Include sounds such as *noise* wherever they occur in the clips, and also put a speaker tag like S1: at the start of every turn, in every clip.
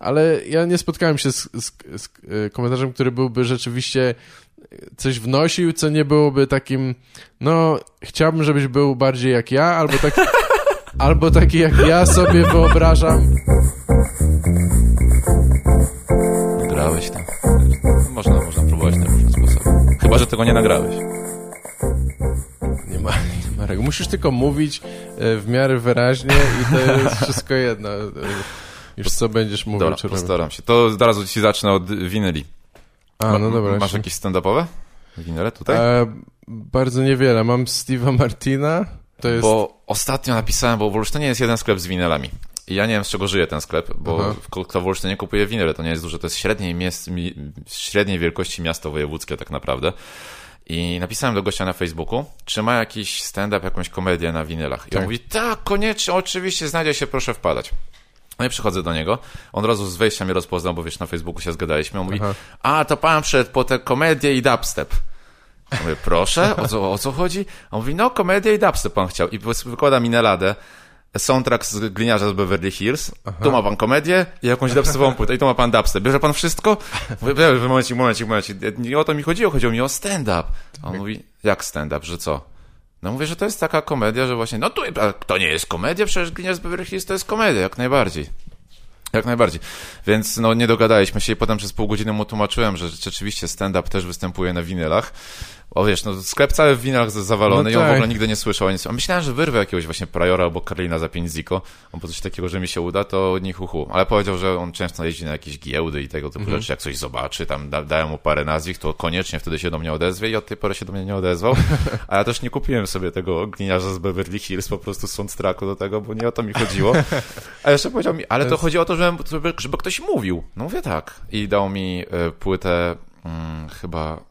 S1: ale ja nie spotkałem się z, z, z e, komentarzem, który byłby rzeczywiście coś wnosił, co nie byłoby takim, no, chciałbym, żebyś był bardziej jak ja, albo taki, *laughs* albo taki jak ja sobie wyobrażam.
S2: Grałeś tam. Można, można próbować na różne sposoby. Chyba, że tego nie nagrałeś.
S1: Nie ma, *laughs* nie ma reguł. Musisz tylko mówić e, w miarę wyraźnie i to jest wszystko jedno. Już co będziesz mówił,
S2: Dobra,
S1: czy
S2: postaram się. To zaraz ci zacznę od winyli.
S1: A, no dobra.
S2: Masz jakieś stand-upowe? Winyle tutaj?
S1: E, bardzo niewiele. Mam Steve'a Martina. To jest...
S2: Bo ostatnio napisałem, bo w Olsztynie jest jeden sklep z winylami. I ja nie wiem, z czego żyje ten sklep, bo
S1: Aha.
S2: w- kto w Olsztynie kupuje winyle, to nie jest duże, to jest średniej, mies- mi, średniej wielkości miasto wojewódzkie tak naprawdę. I napisałem do gościa na Facebooku, czy ma jakiś stand-up, jakąś komedię na winylach. I on
S1: Tak.
S2: mówi, tak, koniecznie, oczywiście, znajdzie się, proszę wpadać. No i przychodzę do niego, on od razu z wejścia mnie rozpoznał, bo wiesz, na Facebooku się zgadaliśmy. On mówi,
S1: Aha.
S2: a to pan przyszedł po tę komedię i dubstep. Ja mówię, proszę, o co, o co chodzi? A on mówi, no komedię i dubstep pan chciał. I wykłada mi na ladę soundtrack z Gliniarza z Beverly Hills. Tu ma pan komedię i jakąś dubstepową płytę. I tu ma pan dubstep. Bierze pan wszystko? Mówię, "Ej, momencik, momencik, momencik. Nie o to mi chodziło, chodziło mi o stand-up. A on mówi, jak stand-up, że co? No mówię, że to jest taka komedia, że właśnie, no tu, a to nie jest komedia, przecież Gliniarz z Beverly Hills to jest komedia, jak najbardziej. Jak najbardziej. Więc no nie dogadaliśmy się i potem przez pół godziny mu tłumaczyłem, że rzeczywiście stand-up też występuje na winylach. O wiesz, no sklep cały w winylach z- zawalony
S1: No
S2: i on w
S1: tak.
S2: ogóle nigdy nie słyszał o nic. A myślałem, że wyrwę jakiegoś właśnie Priora albo Karlina za 5 ziko, albo coś takiego, że mi się uda, to nie hu, Ale powiedział, że on często jeździ na jakieś giełdy i tego typu rzeczy, jak coś zobaczy, tam da, dają mu parę nazwisk, to koniecznie wtedy się do mnie odezwie i od tej pory się do mnie nie odezwał. *laughs* A ja też nie kupiłem sobie tego gliniarza z Beverly Hills, po prostu soundtracku do tego, bo nie o to mi chodziło. *laughs* A jeszcze powiedział mi, ale to chodzi o to, żeby, żeby, żeby ktoś mówił. No mówię tak. I dał mi e, płytę mm, chyba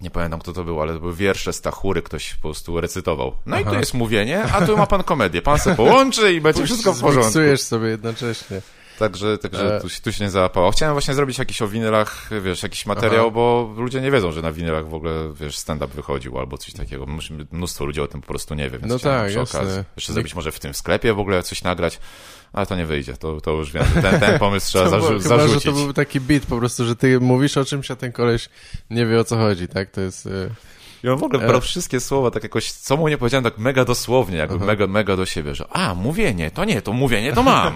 S2: nie pamiętam kto to był, ale to były wiersze Stachury, ktoś po prostu recytował. No i tu jest mówienie, a tu ma pan komedię. Pan se połączy i będzie wszystko w porządku.
S1: Sobie jednocześnie.
S2: Także, także
S1: E.
S2: tu, się- tu się nie załapało. Chciałem właśnie zrobić jakiś o winylach, wiesz, jakiś materiał,
S1: Aha.
S2: bo ludzie nie wiedzą, że na winylach w ogóle, wiesz, stand-up wychodził albo coś takiego. Mnóstwo- ludzi o tym po prostu nie wie, więc
S1: No tak,
S2: przy okazji. Jeszcze zrobić może w tym sklepie w ogóle coś nagrać, ale to nie wyjdzie, to, to już wiem. Ten, ten pomysł trzeba *laughs*
S1: To było-
S2: zarzu-
S1: chyba, że
S2: zarzucić.
S1: to był taki beat po prostu, że ty mówisz o czymś, a ten koleś nie wie o co chodzi, tak? To jest... e,
S2: I on w ogóle
S1: E.
S2: brał wszystkie słowa tak jakoś, co mu nie powiedziałem, tak mega dosłownie, jakby mega, mega do siebie, że a, mówienie, to nie, to mówienie to mam.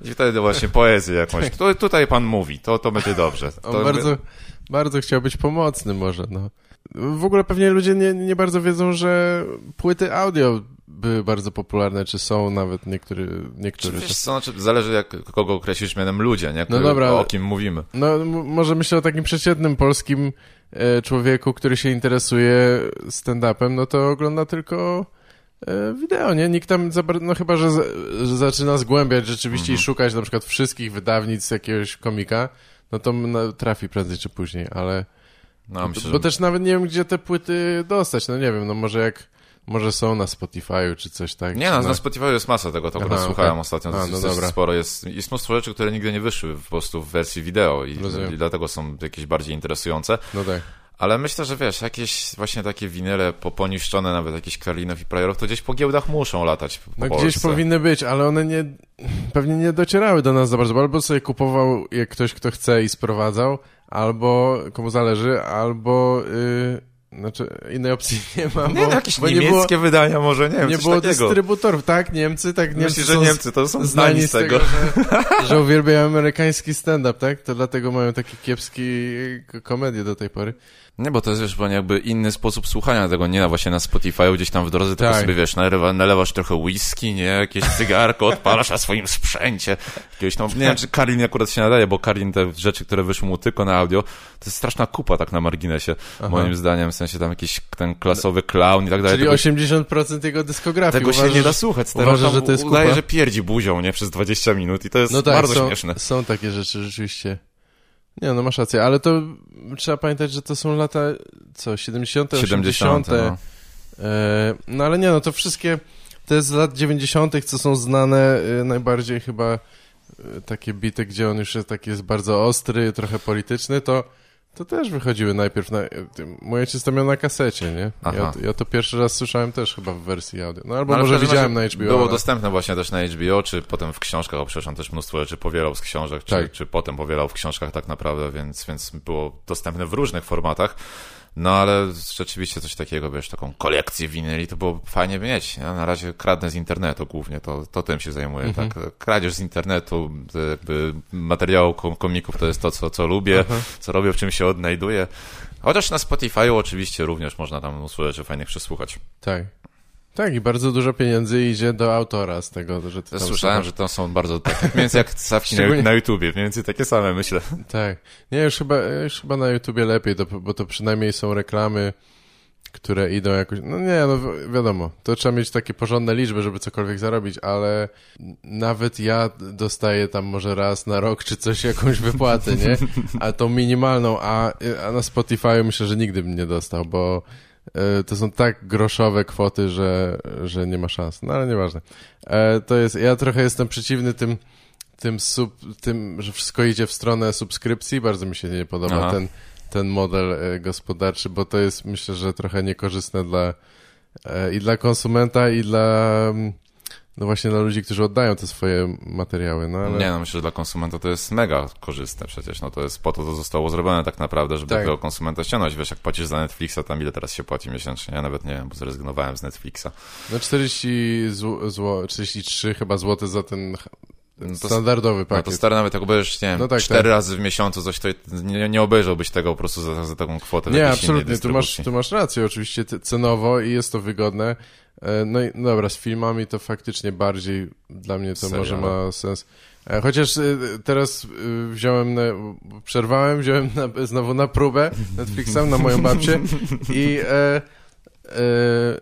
S2: I wtedy właśnie poezję jakąś. Tu, tutaj pan mówi, to, to będzie dobrze. To
S1: On bardzo, bardzo chciał być pomocny może, no. W ogóle pewnie ludzie nie, nie bardzo wiedzą, że płyty audio były bardzo popularne, czy są nawet niektóre,
S2: Czy
S1: niektóre.
S2: wiesz znaczy, zależy jak, kogo określisz mianem ludzie, nie?
S1: No dobra,
S2: o kim mówimy.
S1: No, może myślę o takim przeciętnym polskim e, człowieku, który się interesuje stand-upem, no to ogląda tylko e, wideo, nie? Nikt tam, no chyba, że, że zaczyna zgłębiać rzeczywiście i szukać na przykład wszystkich wydawnic jakiegoś komika, no to no, trafi prędzej czy później, ale...
S2: No, myślę,
S1: Bo
S2: że...
S1: też nawet nie wiem, gdzie te płyty dostać, no nie wiem, no może jak, może są na Spotify'u czy coś tak.
S2: Nie, no,
S1: na...
S2: na Spotify jest masa tego, to akurat
S1: Aha,
S2: słuchałem
S1: okej.
S2: ostatnio,
S1: A, no
S2: jest sporo, jest, jest mnóstwo rzeczy, które nigdy nie wyszły po prostu w wersji wideo i, i dlatego są jakieś bardziej interesujące.
S1: No tak.
S2: Ale myślę, że wiesz, jakieś właśnie takie winyle po, poniszczone, nawet jakieś Karlinów i Priorów, to gdzieś po giełdach muszą latać po
S1: No
S2: Polsce.
S1: gdzieś powinny być, ale one nie, pewnie nie docierały do nas za bardzo, bo albo sobie kupował jak ktoś, kto chce i sprowadzał, albo komu zależy, albo, yy, znaczy innej opcji *laughs* nie ma,
S2: Nie,
S1: bo,
S2: no, jakieś
S1: bo
S2: niemieckie wydania może, nie wiem,
S1: nie było
S2: takiego.
S1: dystrybutorów, tak? Niemcy, tak? Niemcy
S2: Myślisz, że Niemcy to są znani z tego?
S1: że, że *laughs* uwielbiają amerykański stand-up, tak? To dlatego mają takie kiepskie k- komedie do tej pory.
S2: Nie, bo to jest, wiesz, jakby inny sposób słuchania tego, nie na właśnie na Spotify, gdzieś tam w drodze, tylko
S1: Tak.
S2: sobie, wiesz, nalewa, nalewasz trochę whisky, nie, jakieś cygarko, odpalasz na swoim sprzęcie, jakiegoś tam, nie wiem, czy Karin akurat się nadaje, bo Karin te rzeczy, które wyszły mu tylko na audio, to jest straszna kupa tak na marginesie, moim zdaniem, w sensie tam jakiś ten klasowy clown i tak dalej.
S1: Czyli
S2: tego,
S1: 80% jego dyskografii.
S2: tego się
S1: Uważasz,
S2: nie da słuchać, stary,
S1: uważasz, że to jest
S2: udaje,
S1: kupa?
S2: że pierdzi buzią, nie, przez 20 minut i to jest
S1: No tak,
S2: bardzo
S1: są,
S2: śmieszne.
S1: są takie rzeczy rzeczywiście. Nie, no masz rację, ale to trzeba pamiętać, że to są lata, co, 70.,
S2: 70,
S1: 80.
S2: no.
S1: E, no ale nie, no to wszystkie te z lat 90., co są znane, e, najbardziej chyba e, takie bity, gdzie on już jest taki jest bardzo ostry, trochę polityczny, to to też wychodziły najpierw na... tym- Mój ojciec to miał na kasecie, nie? Ja, ja to pierwszy raz słyszałem też chyba w wersji audio. No albo
S2: No,
S1: może widziałem na HBO.
S2: Było
S1: ale...
S2: dostępne właśnie też na HBO, czy potem w książkach, przecież on też mnóstwo rzeczy powielał z książek, czy,
S1: Tak.
S2: czy potem powielał w książkach tak naprawdę, więc, więc było dostępne w różnych formatach. No ale rzeczywiście coś takiego, wiesz, taką kolekcję winyli, to było fajnie mieć. Ja na razie kradnę z internetu głównie, to, to tym się zajmuję,
S1: Mhm.
S2: tak. Kradzież z internetu, jakby materiału kom- komików to jest to, co, co lubię, co robię, w czym się odnajduję. Chociaż na Spotify'u oczywiście również można tam rzeczy fajnych przesłuchać.
S1: Tak. Tak, i bardzo dużo pieniędzy idzie do autora z tego, że ty tam
S2: Słyszałem, że to są bardzo takie, mniej więcej jak stawki na,
S1: Szczególnie-
S2: na YouTubie, mniej więcej takie same, myślę.
S1: Tak. Nie, już chyba, już chyba na YouTubie lepiej, to, bo to przynajmniej są reklamy, które idą jakoś... No nie, no wi- wiadomo, to trzeba mieć takie porządne liczby, żeby cokolwiek zarobić, ale nawet ja dostaję tam może raz na rok czy coś, *laughs* jakąś wypłatę, nie? A tą minimalną, a, a na Spotify myślę, że nigdy bym nie dostał, bo to są tak groszowe kwoty, że, że nie ma szans. No ale nieważne. E, To jest, ja trochę jestem przeciwny tym tym, sub, tym, że wszystko idzie w stronę subskrypcji, bardzo mi się nie podoba
S2: Aha.
S1: ten, ten model e, gospodarczy, bo to jest myślę, że trochę niekorzystne dla e, i dla konsumenta, i dla mm, no właśnie dla ludzi, którzy oddają te swoje materiały, no ale
S2: Nie no, myślę, że dla konsumenta to jest mega korzystne przecież, no to jest po to to zostało zrobione tak naprawdę, żeby
S1: Tak.
S2: tego konsumenta ściągnąć, wiesz, jak płacisz za Netflixa, tam ile teraz się płaci miesięcznie, ja nawet nie wiem, bo zrezygnowałem z Netflixa.
S1: no 40 zł, zło, 43 chyba złote za ten
S2: to-
S1: standardowy
S2: No to
S1: pakiet.
S2: stary, nawet jak obejrzysz, nie wiem,
S1: No tak,
S2: cztery
S1: tak.
S2: razy w miesiącu coś, to nie, nie obejrzałbyś tego po prostu za, za taką kwotę.
S1: Nie, absolutnie, tu masz, tu masz rację, oczywiście cenowo i jest to wygodne. E, No i no dobra, z filmami to faktycznie bardziej dla mnie to może ma sens. E, Chociaż e, teraz wziąłem, na, przerwałem, *laughs* wziąłem na, znowu na próbę Netflixem na moją babcię i e,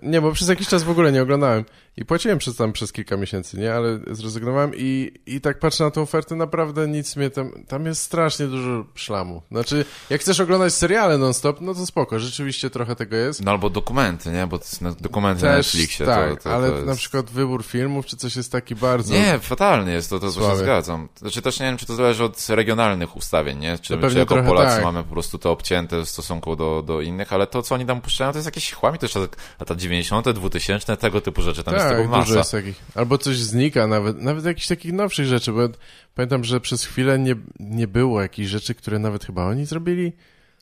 S1: nie, bo przez jakiś czas w ogóle nie oglądałem i płaciłem przez tam przez kilka miesięcy, nie, ale zrezygnowałem i, i tak patrzę na tą ofertę, naprawdę nic mnie tam, tam jest strasznie dużo szlamu. Znaczy, jak chcesz oglądać seriale non-stop, no to spoko, rzeczywiście trochę tego jest.
S2: No albo dokumenty, nie, bo na- dokumenty na
S1: Też,
S2: Netflixie.
S1: tak,
S2: to, to,
S1: ale
S2: to jest...
S1: na przykład wybór filmów czy coś jest taki bardzo...
S2: Nie, fatalnie jest, to, to, się zgadzam. Znaczy też nie wiem, czy to zależy od regionalnych ustawień, nie? Czy,
S1: No
S2: czy jako Polacy
S1: tak.
S2: mamy po prostu to obcięte w stosunku do, do innych, ale to, co oni tam puszczają, to jest jakieś chłami, to jeszcze lata 90., 2000, tego typu rzeczy, tam jest
S1: tak,
S2: tego
S1: dużo
S2: masa.
S1: jest takich. Albo coś znika, nawet, nawet jakichś takich nowszych rzeczy, bo pamiętam, że przez chwilę nie, nie było jakichś rzeczy, które nawet chyba oni zrobili.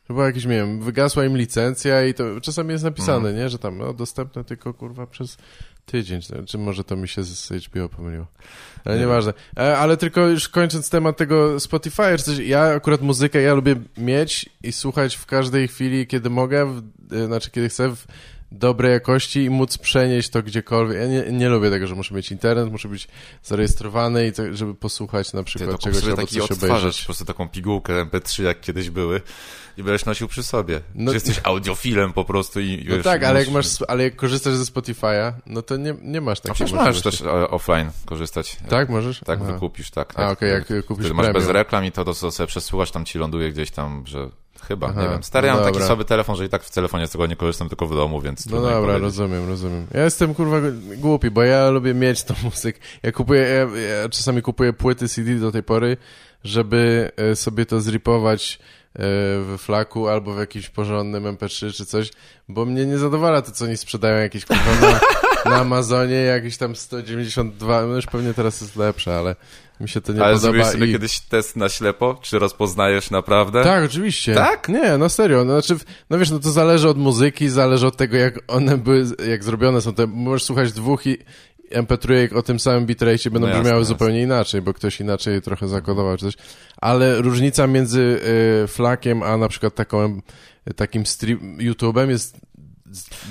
S1: Chyba jakieś, nie wiem, wygasła im licencja i to czasami jest napisane, nie, że tam, no, dostępne tylko, kurwa, przez tydzień, czy może to mi się z HBO pomyliło. Ale
S2: Nie
S1: nieważne. E, Ale tylko już kończąc temat tego Spotify, czy coś, ja akurat muzykę, ja lubię mieć i słuchać w każdej chwili, kiedy mogę, w, e, znaczy kiedy chcę, w dobrej jakości i móc przenieść to gdziekolwiek. Ja nie, nie lubię tego, że muszę mieć internet, muszę być zarejestrowany i to, żeby posłuchać na
S2: Ty
S1: przykład
S2: to
S1: czegoś albo coś obejrzeć.
S2: po prostu taką pigułkę MP3, jak kiedyś były i będziesz nosił przy sobie.
S1: No-
S2: Że jesteś audiofilem po prostu i
S1: No
S2: wiesz,
S1: tak, ale jak masz, ale jak korzystasz ze Spotify'a, no to nie, nie masz takiej
S2: przecież możesz
S1: możliwości.
S2: też e, offline korzystać.
S1: Tak, możesz?
S2: Tak,
S1: Aha.
S2: wykupisz, tak.
S1: A, okej, jak kupisz
S2: Wtedy masz bez reklam i to, to co sobie przesłuchasz, tam ci ląduje gdzieś tam, że chyba,
S1: Aha,
S2: nie wiem. Stary,
S1: no
S2: ja mam taki
S1: dobra.
S2: słaby telefon, że i tak w telefonie z tego nie korzystam, tylko w domu, więc
S1: No dobra,
S2: powiedzieć.
S1: rozumiem, rozumiem. Ja jestem kurwa głupi, bo ja lubię mieć tą muzykę. Ja kupuję, ja, ja czasami kupuję płyty CD do tej pory, żeby e, sobie to zripować e, w flaku albo w jakimś porządnym MP3 czy coś, bo mnie nie zadowala to, co oni sprzedają jakieś kurwa na, na Amazonie, jakieś tam 192, no już pewnie teraz jest lepsze, ale mi się to nie
S2: Ale
S1: podoba.
S2: zrobiłeś sobie
S1: i...
S2: kiedyś test na ślepo? Czy rozpoznajesz naprawdę?
S1: Tak, oczywiście.
S2: Tak?
S1: Nie, no serio. No, znaczy, no wiesz, no to zależy od muzyki, zależy od tego, jak one były, jak zrobione są. Te, możesz słuchać dwóch i MP3 o tym samym bitrate będą
S2: No jasne,
S1: brzmiały
S2: jasne.
S1: zupełnie inaczej, bo ktoś inaczej je trochę zakodował czy coś. Ale różnica między y, flakiem, a na przykład taką, takim stream, YouTube'em jest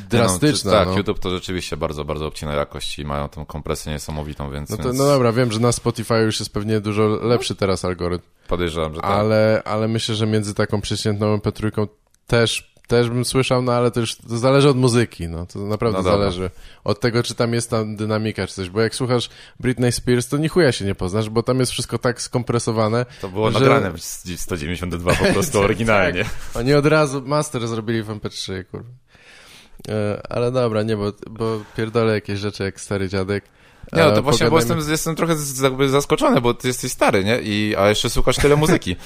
S1: drastyczna.
S2: No, tak,
S1: no.
S2: YouTube to rzeczywiście bardzo, bardzo obcina jakość i mają tą kompresję niesamowitą, więc,
S1: No, to,
S2: więc
S1: no dobra, wiem, że na Spotify już jest pewnie dużo lepszy teraz algorytm.
S2: podejrzewam, że tak.
S1: ale, ale myślę, że między taką przeciętną MP3 też, też bym słyszał, no ale to już to zależy od muzyki, no to naprawdę
S2: No
S1: zależy od tego, czy tam jest tam dynamika czy coś, bo jak słuchasz Britney Spears, to ni chuja się nie poznasz, bo tam jest wszystko tak skompresowane.
S2: To było
S1: że-
S2: nagrane w 192 po *laughs* prostu oryginalnie.
S1: Oni od razu master zrobili w MP3, kurwa. E, ale dobra, nie, bo, bo pierdolę jakieś rzeczy jak stary dziadek.
S2: Nie, no to właśnie, bo jestem, jestem trochę jakby zaskoczony, bo ty jesteś stary, nie? I, a jeszcze słuchasz tyle muzyki. *laughs*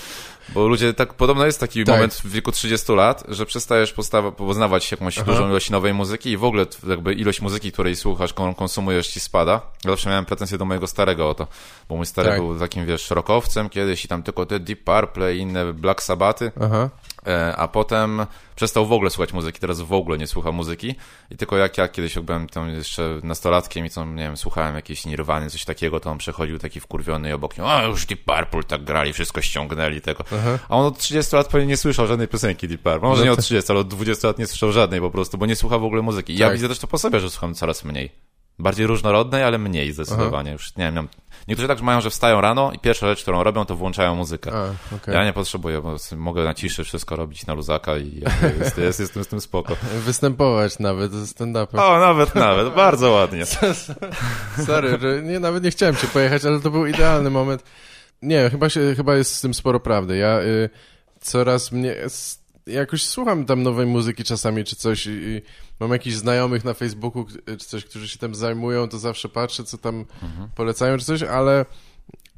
S2: Bo ludzie, tak podobno jest taki
S1: Tak.
S2: moment w wieku 30 lat, że przestajesz poznawać jakąś dużą ilość nowej muzyki i w ogóle jakby ilość muzyki, której słuchasz, którą konsumujesz ci spada. Ja zawsze miałem pretensje do mojego starego o to, bo mój stary
S1: Tak.
S2: był takim, wiesz, rockowcem kiedyś i tam tylko te Deep Purple i inne Black Sabbaty.
S1: Aha.
S2: E, a potem przestał w ogóle słuchać muzyki, teraz w ogóle nie słucha muzyki i tylko jak ja kiedyś byłem tam jeszcze nastolatkiem i co, nie wiem, słuchałem jakieś Nirwany, coś takiego, to on przechodził taki wkurwiony i obok niego, a już Deep Purple tak grali, wszystko ściągnęli tego. A on od 30 lat pewnie nie słyszał żadnej piosenki Deep Purple, może
S1: No
S2: nie od 30, ale od 20 lat nie słyszał żadnej po prostu, bo nie słucha w ogóle muzyki. I Ja
S1: Tak.
S2: widzę też to po sobie, że słucham coraz mniej. Bardziej różnorodnej, ale mniej zdecydowanie. Już nie wiem, niektórzy tak mają, że wstają rano i pierwsza rzecz, którą robią, to włączają muzykę.
S1: A, okej.
S2: Ja nie potrzebuję, bo mogę na ciszy wszystko robić na luzaka i *laughs* jest, jest, jestem z tym spoko.
S1: Występować nawet ze stand-upem.
S2: O, nawet, nawet, bardzo ładnie. *laughs*
S1: Sorry, że nie, nawet nie chciałem cię pojechać, ale to był idealny moment. Nie, chyba, się, chyba jest z tym sporo prawdy. Ja y, coraz mnie... Jakoś słucham tam nowej muzyki czasami, czy coś i, i mam jakichś znajomych na Facebooku, czy coś, którzy się tym zajmują, to zawsze patrzę, co tam polecają, czy coś, ale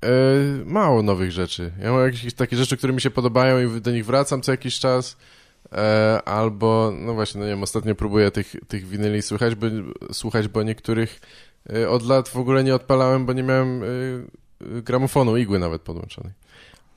S1: y, mało nowych rzeczy. Ja mam jakieś takie rzeczy, które mi się podobają i do nich wracam co jakiś czas. E, albo, no właśnie, no nie wiem, ostatnio próbuję tych, tych winyli słuchać, bo, słuchać, bo niektórych e, od lat w ogóle nie odpalałem, bo nie miałem e, gramofonu, igły nawet podłączonej.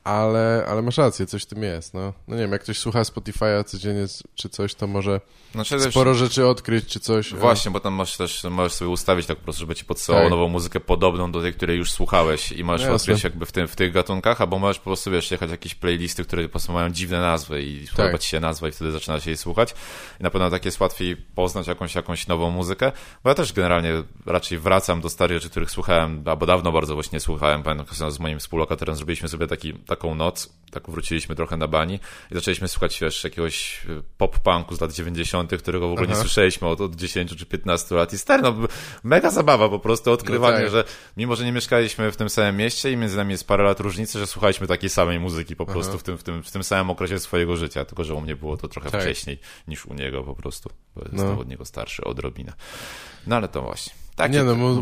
S1: Ale, ale masz rację, coś w tym jest, no. No nie wiem, jak ktoś słucha Spotify'a codziennie czy coś, to może
S2: Znaczy, też,
S1: sporo rzeczy odkryć, czy coś.
S2: właśnie, bo tam masz też, możesz sobie ustawić tak po prostu, żeby ci podsyłało
S1: Tak.
S2: nową muzykę podobną do tej, której już słuchałeś i możesz
S1: Jasne.
S2: odkryć jakby w, tym, w tych gatunkach, albo możesz po prostu, wiesz, jechać jakieś playlisty, które po prostu mają dziwne nazwy i
S1: Tak.
S2: podoba ci się nazwa i wtedy zaczyna się jej słuchać. I na pewno tak jest łatwiej poznać jakąś, jakąś nową muzykę, bo ja też generalnie raczej wracam do starych rzeczy, których słuchałem, albo dawno bardzo właśnie słuchałem. Pamiętam, z moim współlokatorem zrobiliśmy sobie taki, taką noc, tak wróciliśmy trochę na bani i zaczęliśmy słuchać, wiesz, jakiegoś y, pop-punku z lat 90., którego w ogóle nie
S1: Aha.
S2: słyszeliśmy od, od 10 czy 15 lat. I stary, no mega zabawa po prostu, odkrywanie,
S1: No tak.
S2: że mimo, że nie mieszkaliśmy w tym samym mieście i między nami jest parę lat różnicy, że słuchaliśmy takiej samej muzyki po prostu w tym, w, tym, w tym samym okresie swojego życia, tylko że u mnie było to trochę
S1: Tak.
S2: wcześniej niż u niego po prostu, bo
S1: No.
S2: jestem od niego starszy odrobinę. No ale to właśnie. Takie
S1: Nie no, mu,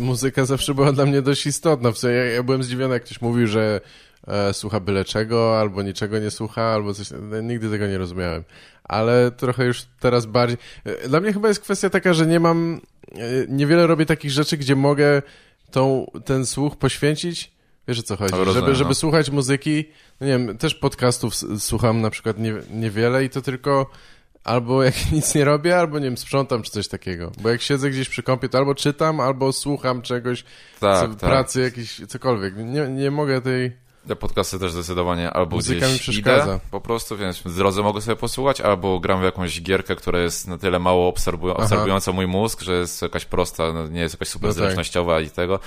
S1: muzyka zawsze była dla mnie dość istotna. W sensie, ja, ja byłem zdziwiony, jak ktoś mówił, że e, słucha byle czego, albo niczego nie słucha, albo coś. no, Nigdy tego nie rozumiałem. Ale trochę już teraz bardziej. e, Dla mnie chyba jest kwestia taka, że nie mam. e, Niewiele robię takich rzeczy, gdzie mogę tą, ten słuch poświęcić. Wiesz o co chodzi?
S2: No, rozumiem,
S1: żeby, żeby
S2: no.
S1: słuchać muzyki. No nie wiem, też podcastów słucham na przykład nie, niewiele i to tylko albo jak *laughs* nic nie robię, albo nie wiem, sprzątam czy coś takiego. Bo jak siedzę gdzieś przy kąpie, to albo czytam, albo słucham czegoś,
S2: Tak,
S1: co,
S2: tak.
S1: pracy jakiś, cokolwiek. Nie, nie mogę tej...
S2: Ja podcasty też zdecydowanie albo
S1: Muzyka mi
S2: gdzieś
S1: przeszkadza.
S2: idę, po prostu, więc w drodze mogę sobie posłuchać, albo gram w jakąś gierkę, która jest na tyle mało obserwu obserwująca mój mózg, że jest jakaś prosta, no, nie jest jakaś super
S1: No tak.
S2: zręcznościowa i tego.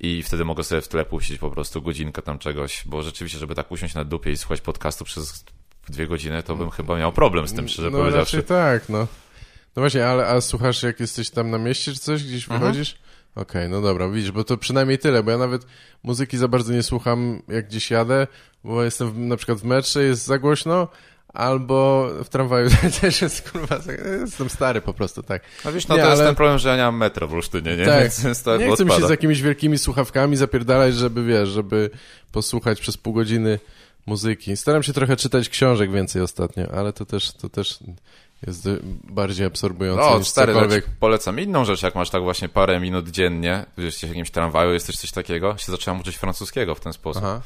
S2: I wtedy mogę sobie w tle puścić po prostu godzinkę tam czegoś, bo rzeczywiście, żeby tak usiąść na dupie i słuchać podcastu przez dwie godziny, to bym chyba miał problem z tym, szczerze
S1: no
S2: powiedziawszy.
S1: tak, no. No właśnie, ale a słuchasz jak jesteś tam na mieście czy coś, gdzieś
S2: Mhm.
S1: wychodzisz? Okej, no dobra, widzisz, bo to przynajmniej tyle, bo ja nawet muzyki za bardzo nie słucham jak gdzieś jadę, bo jestem w, na przykład w metrze, jest za głośno, albo w tramwaju *laughs* też jest, kurwa, jestem stary po prostu, tak.
S2: No wiesz, no
S1: Nie,
S2: to jest
S1: ale-
S2: ten problem, że ja nie mam metro w Olsztynie, nie?
S1: Tak.
S2: Więc,
S1: nie chcę mi się z jakimiś wielkimi słuchawkami zapierdalać, żeby, wiesz, żeby posłuchać przez pół godziny muzyki. Staram się trochę czytać książek więcej ostatnio, ale to też, to też jest bardziej absorbujące
S2: No,
S1: niż
S2: stary,
S1: cokolwiek.
S2: polecam inną rzecz, jak masz tak właśnie parę minut dziennie, jesteś w jakimś tramwaju, jesteś coś takiego, się zacząłem uczyć francuskiego w ten sposób.
S1: Aha.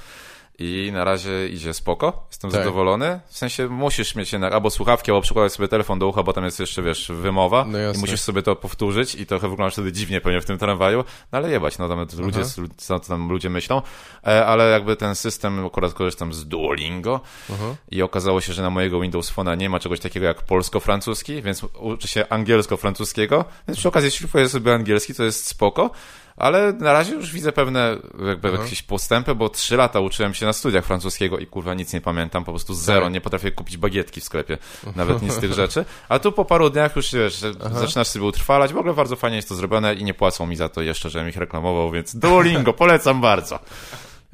S2: I na razie idzie spoko, jestem
S1: Tak.
S2: zadowolony. W sensie musisz mieć jednak albo słuchawki, albo przykładać sobie telefon do ucha, bo tam jest jeszcze, wiesz, wymowa
S1: No
S2: i musisz sobie to powtórzyć i trochę wyglądasz wtedy dziwnie pewnie w tym tramwaju, no ale jebać, no tam ludzie, co tam ludzie myślą, e, ale jakby ten system, akurat korzystam z Duolingo
S1: Aha.
S2: i okazało się, że na mojego Windows Phone'a nie ma czegoś takiego jak polsko-francuski, więc uczy się angielsko-francuskiego, więc przy okazji szlifuję sobie angielski, to jest spoko, ale na razie już widzę pewne jakby jakieś postępy, bo trzy lata uczyłem się na studiach francuskiego i kurwa nic nie pamiętam, po prostu zero,
S1: Tak.
S2: nie potrafię kupić bagietki w sklepie, nawet nic z tych *laughs* rzeczy, a tu po paru dniach już wiesz, że zaczynasz sobie utrwalać, w ogóle bardzo fajnie jest to zrobione i nie płacą mi za to jeszcze, żebym ich reklamował, więc Duolingo, polecam bardzo.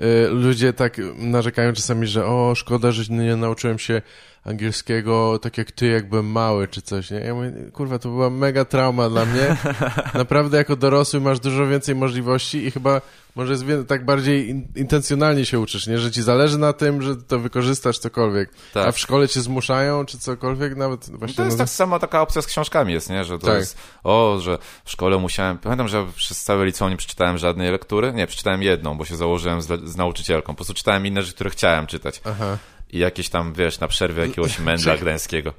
S1: Y, Ludzie tak narzekają czasami, że o, szkoda, że nie nauczyłem się angielskiego tak jak ty, jak byłem mały, czy coś, nie? Ja mówię, kurwa, to była mega trauma dla mnie. *laughs* Naprawdę jako dorosły masz dużo więcej możliwości i chyba może jest tak bardziej in, intencjonalnie się uczysz, nie? Że ci zależy na tym, że to wykorzystasz cokolwiek.
S2: Tak.
S1: A w szkole cię zmuszają, czy cokolwiek, nawet właśnie...
S2: To jest
S1: no,
S2: tak samo taka opcja z książkami jest, nie? Że to
S1: Tak.
S2: jest, o, że w szkole musiałem, pamiętam, że przez całe liceum nie przeczytałem żadnej lektury, nie, przeczytałem jedną, bo się założyłem z, z nauczycielką, po prostu czytałem inne rzeczy, które chciałem czytać.
S1: Aha.
S2: I jakieś tam, wiesz, na przerwie jakiegoś *laughs* mędla gdańskiego.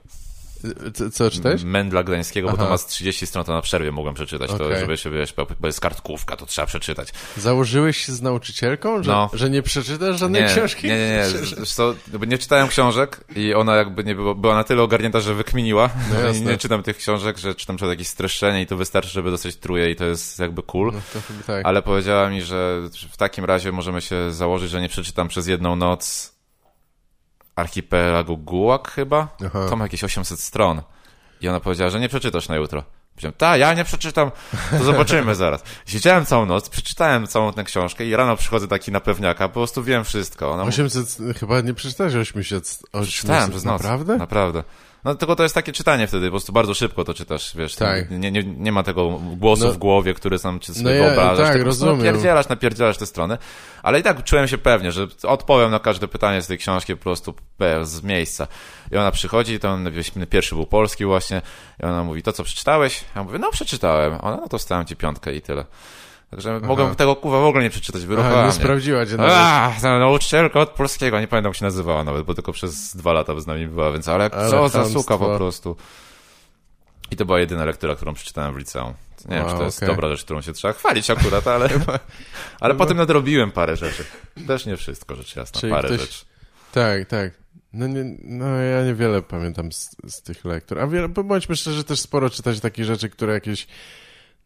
S1: Co, co czytałeś?
S2: Mędla gdańskiego, bo
S1: Aha.
S2: to ma z 30 stron, to na przerwie mogłem przeczytać, to
S1: Okej.
S2: żeby się, wiesz, bo bo jest kartkówka, to trzeba przeczytać.
S1: Założyłeś się z nauczycielką, że,
S2: No.
S1: że nie przeczytasz żadnej
S2: Nie,
S1: książki?
S2: nie, nie, nie. *laughs* Zresztą nie czytałem książek i ona jakby nie było, była na tyle ogarnięta, że wykminiła.
S1: No *laughs*
S2: I nie czytam tych książek, że czytam przed jakieś streszczenie i to wystarczy, żeby dostać truje i to jest jakby cool.
S1: No to tak.
S2: Ale powiedziała mi, że w takim razie możemy się założyć, że nie przeczytam przez jedną noc archipelagu Gułak chyba.
S1: Aha.
S2: To ma jakieś 800 stron. I ona powiedziała, że nie przeczytasz na jutro. Powiedziałem, ta, ja nie przeczytam, to zobaczymy *laughs* zaraz. Siedziałem całą noc, przeczytałem całą tę książkę i rano przychodzę taki na pewniaka, po prostu wiem wszystko. Ona mówi,
S1: 800, chyba nie przeczytałeś 800. 800
S2: Czytałem przez noc.
S1: Naprawdę?
S2: Naprawdę. No tylko to jest takie czytanie wtedy, po prostu bardzo szybko to czytasz, wiesz.
S1: Tak.
S2: Nie, nie, nie ma tego głosu
S1: No-
S2: w głowie, który sam ci sobie
S1: No ja-
S2: wyobrażasz.
S1: tak,
S2: Ty po prostu
S1: rozumiem.
S2: Napierdzielasz, napierdzielasz te strony. Ale i tak czułem się pewnie, że odpowiem na każde pytanie z tej książki po prostu z miejsca. I ona przychodzi, wiesz, pierwszy był polski właśnie, i ona mówi, to co przeczytałeś? Ja mówię, no przeczytałem. Ona, no to wstałem ci piątkę i tyle. Także mogłem tego kuwa w ogóle nie przeczytać,
S1: Aha,
S2: wyruchała
S1: nie
S2: mnie.
S1: sprawdziła cię nawet.
S2: Nauczycielka od polskiego, nie pamiętam jak się nazywała nawet, bo tylko przez dwa lata z nami była, więc ale,
S1: Ale
S2: co za suka po prostu. I to była jedyna lektura, którą przeczytałem w liceum. Nie wiem, czy to jest
S1: okej.
S2: dobra rzecz, którą się trzeba chwalić akurat, ale, *laughs* ale potem nadrobiłem parę rzeczy. Też nie wszystko, rzecz jasna,
S1: Czyli
S2: parę
S1: ktoś-
S2: rzeczy.
S1: Tak, tak. No, nie, no ja niewiele pamiętam z, z tych lektur. A wiele, bądźmy szczerzy, też sporo czytać takich rzeczy, które jakieś...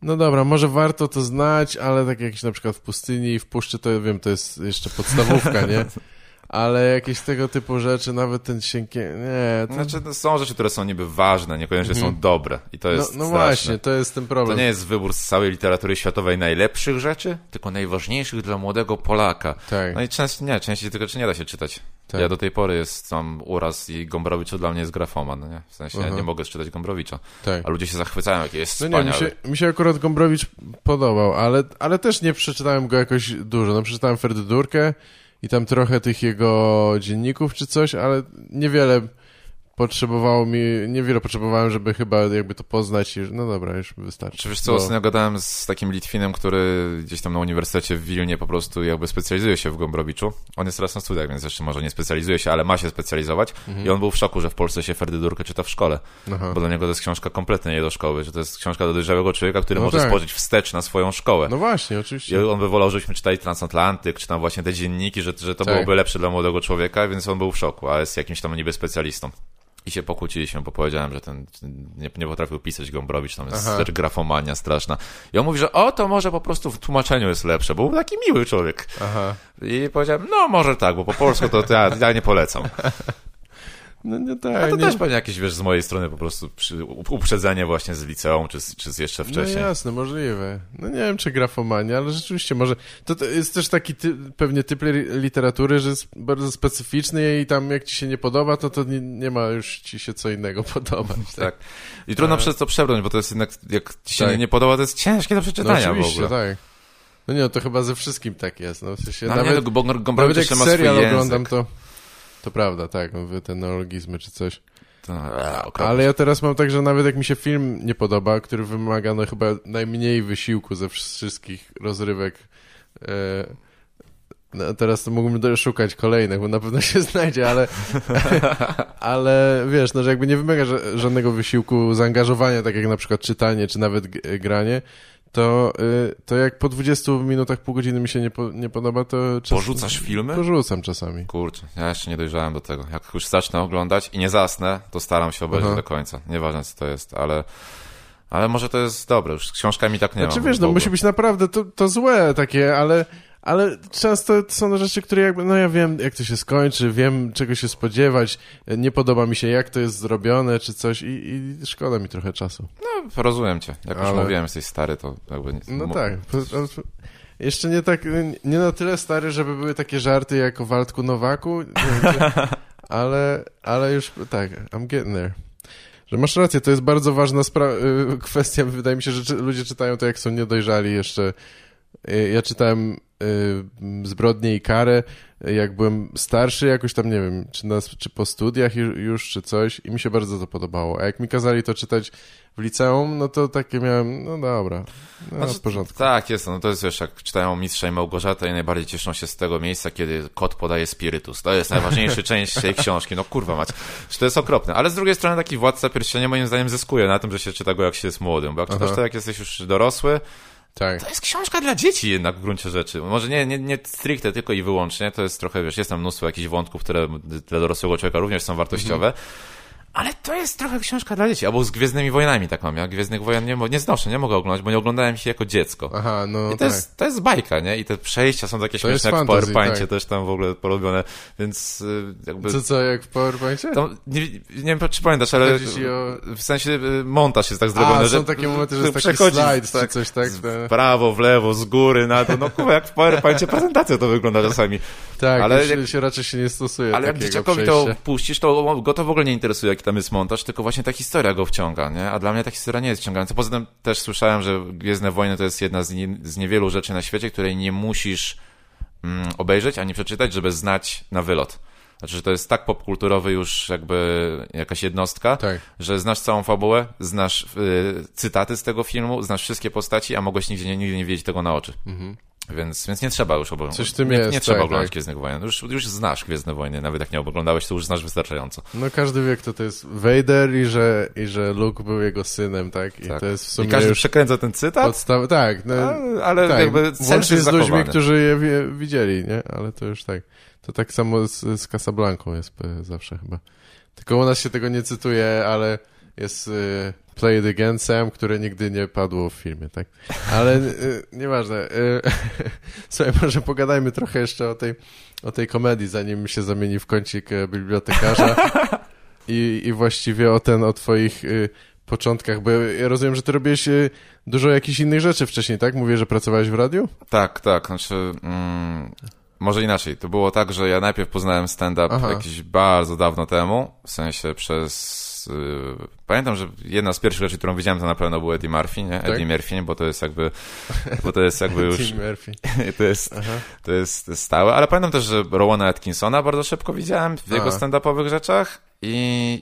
S1: No dobra, może warto to znać, ale tak jakieś na przykład w pustyni i w puszczy, to wiem, to jest jeszcze podstawówka, nie? *laughs* Ale jakieś tego typu rzeczy, nawet ten sienkie... Nie, to...
S2: Znaczy, to są rzeczy, które są niby ważne, niekoniecznie są dobre i to
S1: no,
S2: jest
S1: no
S2: straszne.
S1: właśnie, to jest ten
S2: To
S1: problem.
S2: nie jest wybór z całej literatury światowej najlepszych rzeczy, tylko najważniejszych dla młodego Polaka.
S1: Tak.
S2: No i często nie, częściej tego czy nie da się czytać.
S1: Tak.
S2: Ja do tej pory jest tam uraz i Gombrowicz to dla mnie jest grafoman, no nie? W sensie ja nie mogę czytać Gombrowicza.
S1: tak.
S2: A ludzie się zachwycają, jaki jest
S1: No nie,
S2: wspaniały.
S1: mi się, mi się akurat Gombrowicz podobał, ale, ale też nie przeczytałem go jakoś dużo. No przeczytałem Ferdydurkę i tam trochę tych jego dzienników czy coś, ale niewiele potrzebowało mi, niewiele potrzebowałem, żeby chyba jakby to poznać i no dobra, już wystarczy.
S2: Czy wiesz co,
S1: Bo-
S2: ostatnio gadałem z takim Litwinem, który gdzieś tam na uniwersytecie w Wilnie po prostu jakby specjalizuje się w Gombrowiczu. On jest teraz na studiach, więc jeszcze może nie specjalizuje się, ale ma się specjalizować.
S1: Mhm.
S2: I on był w szoku, że w Polsce się Ferdydurkę czyta w szkole.
S1: Aha.
S2: Bo dla niego to jest książka kompletnie nie do szkoły, że to jest książka do dojrzałego człowieka, który
S1: No
S2: może
S1: tak.
S2: spojrzeć wstecz na swoją szkołę.
S1: No właśnie,
S2: I
S1: oczywiście.
S2: on by wolał, żebyśmy czytali Transatlantyk, czy tam właśnie te dzienniki, że, że to
S1: Tak.
S2: byłoby lepsze dla młodego człowieka, więc on był w szoku, a jest jakimś tam niby specjalistą. I się pokłóciliśmy, bo powiedziałem, że ten nie, nie potrafił pisać Gombrowicz, tam jest
S1: Aha.
S2: grafomania straszna. I on mówi, że o, to może po prostu w tłumaczeniu jest lepsze, bo był taki miły człowiek.
S1: Aha.
S2: I powiedziałem, no może tak, bo po polsku to, to ja, ja nie polecam. *laughs*
S1: No nie
S2: A
S1: tak,
S2: to
S1: nie...
S2: też pewnie jakieś, wiesz, z mojej strony po prostu przy, uprzedzenie właśnie z liceum, czy, czy z jeszcze
S1: No
S2: wcześniej.
S1: jasne, możliwe. No nie wiem, czy grafomania, ale rzeczywiście może... To, to jest też taki ty, pewnie typ li- literatury, że jest bardzo specyficzny i tam jak ci się nie podoba, to to nie, nie ma już ci się co innego *laughs* podobać. Tak,
S2: Tak. I trudno przez to przebrnąć, bo to jest jednak, jak ci się
S1: Tak.
S2: nie, podoba, to jest ciężkie do
S1: no
S2: przeczytania w
S1: oczywiście,
S2: ogóle.
S1: tak. No nie, no to chyba ze wszystkim tak jest. No, w sensie,
S2: No,
S1: nawet,
S2: nie, no, bo
S1: nawet
S2: Gombrowicz
S1: jak
S2: ma swój
S1: serial oglądam, to... To prawda, tak, mówię te neologizmy czy coś.
S2: To, okropne.
S1: Ale ja teraz mam tak, że nawet jak mi się film nie podoba, który wymaga no chyba najmniej wysiłku ze wsz- wszystkich rozrywek, e, no teraz to mógłbym szukać kolejnych, bo na pewno się *laughs* znajdzie, ale, ale wiesz, no, że jakby nie wymaga ża- żadnego wysiłku, zaangażowania, tak jak na przykład czytanie, czy nawet granie, to, y, to jak po 20 minutach, pół godziny mi się nie, po, nie podoba, to... czas-
S2: Porzucasz filmy?
S1: Porzucam czasami.
S2: Kurczę, ja jeszcze nie dojrzałem do tego. Jak już zacznę oglądać i nie zasnę, to staram się obejrzeć
S1: Aha.
S2: do końca. Nieważne co to jest, ale, ale może to jest dobre. Już z książkami tak nie
S1: Znaczy
S2: mam.
S1: wiesz, no musi być naprawdę to, to złe takie, ale, ale często to są rzeczy, które jakby, no ja wiem jak to się skończy, wiem czego się spodziewać, nie podoba mi się jak to jest zrobione czy coś i, i szkoda mi trochę czasu.
S2: No, rozumiem cię. Jak już
S1: Ale-
S2: mówiłem, jesteś stary, to jakby... Nie,
S1: No tak. Jeszcze nie tak, nie na tyle stary, żeby były takie żarty jak o Waldku Nowaku, *laughs* ale, ale już tak, I'm getting there. Że masz rację, to jest bardzo ważna y, kwestia. Wydaje mi się, że ludzie czytają to, jak są niedojrzali jeszcze. Y, Ja czytałem y, Zbrodnię i karę, jak byłem starszy, jakoś tam, nie wiem, czy, na, czy po studiach już, czy coś i mi się bardzo to podobało. A jak mi kazali to czytać w liceum, no to takie miałem, no dobra, no, znaczy, w porządku.
S2: Tak, jest, no to jest, wiesz, jak czytają Mistrza i Małgorzata i najbardziej cieszą się z tego miejsca, kiedy kot podaje spirytus. To jest najważniejsza *laughs* część tej książki, no kurwa mać. To jest okropne. Ale z drugiej strony taki Władca Pierścienia moim zdaniem zyskuje na tym, że się czyta go jak się jest młodym, bo jak czytasz to jak jesteś już dorosły, tak. To jest książka dla dzieci jednak w gruncie rzeczy. Może nie, nie, nie stricte tylko i wyłącznie, to jest trochę, wiesz, jest tam mnóstwo jakichś wątków, które dla dorosłego człowieka również są wartościowe, mhm. Ale to jest trochę książka dla dzieci. Albo z Gwiezdnymi Wojnami tak mam. Ja Gwiezdnych Wojen nie, nie znoszę, nie mogę oglądać, bo nie oglądałem się jako dziecko.
S1: Aha, no
S2: I to,
S1: tak.
S2: jest, to jest bajka, nie? I te przejścia są takie to śmieszne jak w PowerPoincie tak. też tam w ogóle porobione, więc y, jakby...
S1: Co, co, jak w PowerPoincie? To,
S2: nie, nie wiem, czy pamiętasz, ale o... w sensie y, montaż jest tak zrobiony,
S1: A,
S2: że...
S1: są takie momenty, że jest taki slajd tak, czy coś tak.
S2: W prawo, w lewo, z góry, na to. No kurwa, jak w PowerPoincie *laughs* prezentacja to wygląda czasami.
S1: Tak, ale jak, się raczej się nie stosuje
S2: Ale jak dzieciakowi to puścisz, to go to w ogóle nie interesuje, jaki tam jest montaż, tylko właśnie ta historia go wciąga, nie? A dla mnie ta historia nie jest wciągająca. Poza tym też słyszałem, że Gwiezdne Wojny to jest jedna z, nie, z niewielu rzeczy na świecie, której nie musisz mm, obejrzeć ani przeczytać, żeby znać na wylot. Znaczy, że to jest tak popkulturowy już jakby jakaś jednostka, tak. że znasz całą fabułę, znasz y, cytaty z tego filmu, znasz wszystkie postaci, a mogłeś nigdzie nie, nigdy nie wiedzieć tego na oczy. Mhm. Więc, więc nie trzeba już oglądać. Coś tym nie, jest, nie trzeba tak, oglądać tak. Gwiezdnych Wojen. Już, już znasz Gwiezdne Wojny, nawet jak nie oglądałeś, to już znasz wystarczająco.
S1: No każdy wie, kto to jest Vader i że, i że Luke był jego synem, tak? I tak. to jest w sumie
S2: I każdy przekręca ten cytat?
S1: Podstaw... Tak, no,
S2: ale, ale tak, jakby
S1: Łącznie z ludźmi, którzy je wie, widzieli, nie? Ale to już tak. To tak samo z, z Casablanca jest e, zawsze chyba. Tylko u nas się tego nie cytuje, ale jest y, Play It Again Sam, które nigdy nie padło w filmie, tak? Ale y, nieważne. Y, *laughs* słuchaj, może pogadajmy trochę jeszcze o tej, o tej komedii, zanim się zamieni w kącik e, bibliotekarza i, i właściwie o ten, o twoich y, początkach, bo ja rozumiem, że ty robiłeś y, dużo jakichś innych rzeczy wcześniej, tak? Mówię, że pracowałeś w radiu?
S2: Tak, tak, znaczy... Mm... Może inaczej. To było tak, że ja najpierw poznałem stand-up jakieś bardzo dawno temu, w sensie przez Y, pamiętam, że jedna z pierwszych rzeczy, którą widziałem, to na pewno był Eddie Murphy, nie? Tak? Eddie Murphy, bo to jest jakby, bo to jest jakby *laughs* już...
S1: Murphy. *laughs*
S2: to, jest, to jest stałe, ale pamiętam też, że Rowena Atkinsona bardzo szybko widziałem w jego stand-upowych rzeczach i,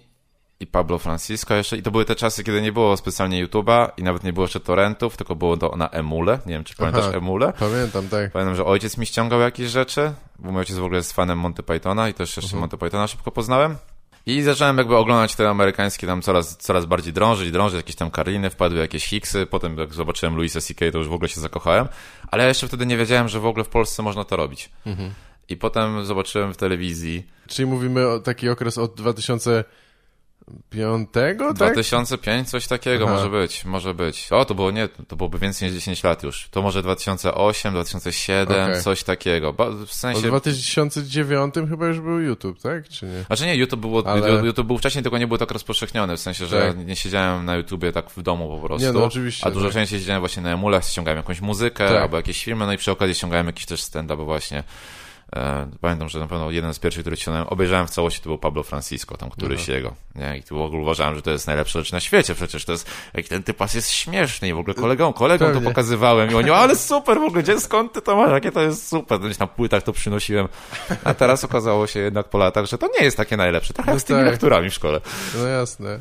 S2: i Pablo Francisco jeszcze. I to były te czasy, kiedy nie było specjalnie YouTube'a i nawet nie było jeszcze torrentów, tylko było to na Emule. Nie wiem, czy pamiętasz Aha, Emule?
S1: Pamiętam, tak.
S2: Pamiętam, że ojciec mi ściągał jakieś rzeczy, bo mój ojciec w ogóle jest fanem Monty Pythona i też jeszcze uh mhm. -huh. Monty Pythona szybko poznałem. I zacząłem jakby oglądać te amerykańskie tam coraz, coraz bardziej drążyć, drążyć, jakieś tam Karliny, wpadły jakieś Hicksy, potem jak zobaczyłem Louisa C.K. to już w ogóle się zakochałem, ale ja jeszcze wtedy nie wiedziałem, że w ogóle w Polsce można to robić. Mhm. I potem zobaczyłem w telewizji.
S1: Czyli mówimy o taki okres od 2000 Piątego, tak?
S2: 2005, coś takiego Aha. może być, może być. O, to było nie, to byłoby więcej niż 10 lat już. To może 2008, 2007, okay. coś takiego. W sensie...
S1: W 2009 chyba już był YouTube, tak? Czy nie?
S2: Znaczy nie, YouTube, było, Ale... YouTube był wcześniej, tylko nie był tak rozpowszechniony, w sensie, że tak. nie siedziałem na YouTubie tak w domu po prostu.
S1: Nie, no oczywiście.
S2: A dużo tak. częściej siedziałem właśnie na emulach, ściągałem jakąś muzykę tak. albo jakieś filmy, no i przy okazji ściągałem jakiś też stand-up właśnie pamiętam, że na pewno jeden z pierwszych, który ściągnąłem, obejrzałem w całości, to był Pablo Francisco, tam któryś Aha. jego. Nie? I tu w ogóle uważałem, że to jest najlepsza rzecz na świecie, przecież to jest, jak ten typas jest śmieszny i w ogóle kolegom, kolegom to pokazywałem i oni, ale super, w ogóle, gdzie, skąd ty to masz, jakie to jest super, gdzieś na płytach to przynosiłem, a teraz okazało się jednak po latach, że to nie jest takie najlepsze, trochę no z tymi tak. lekturami w szkole.
S1: No jasne.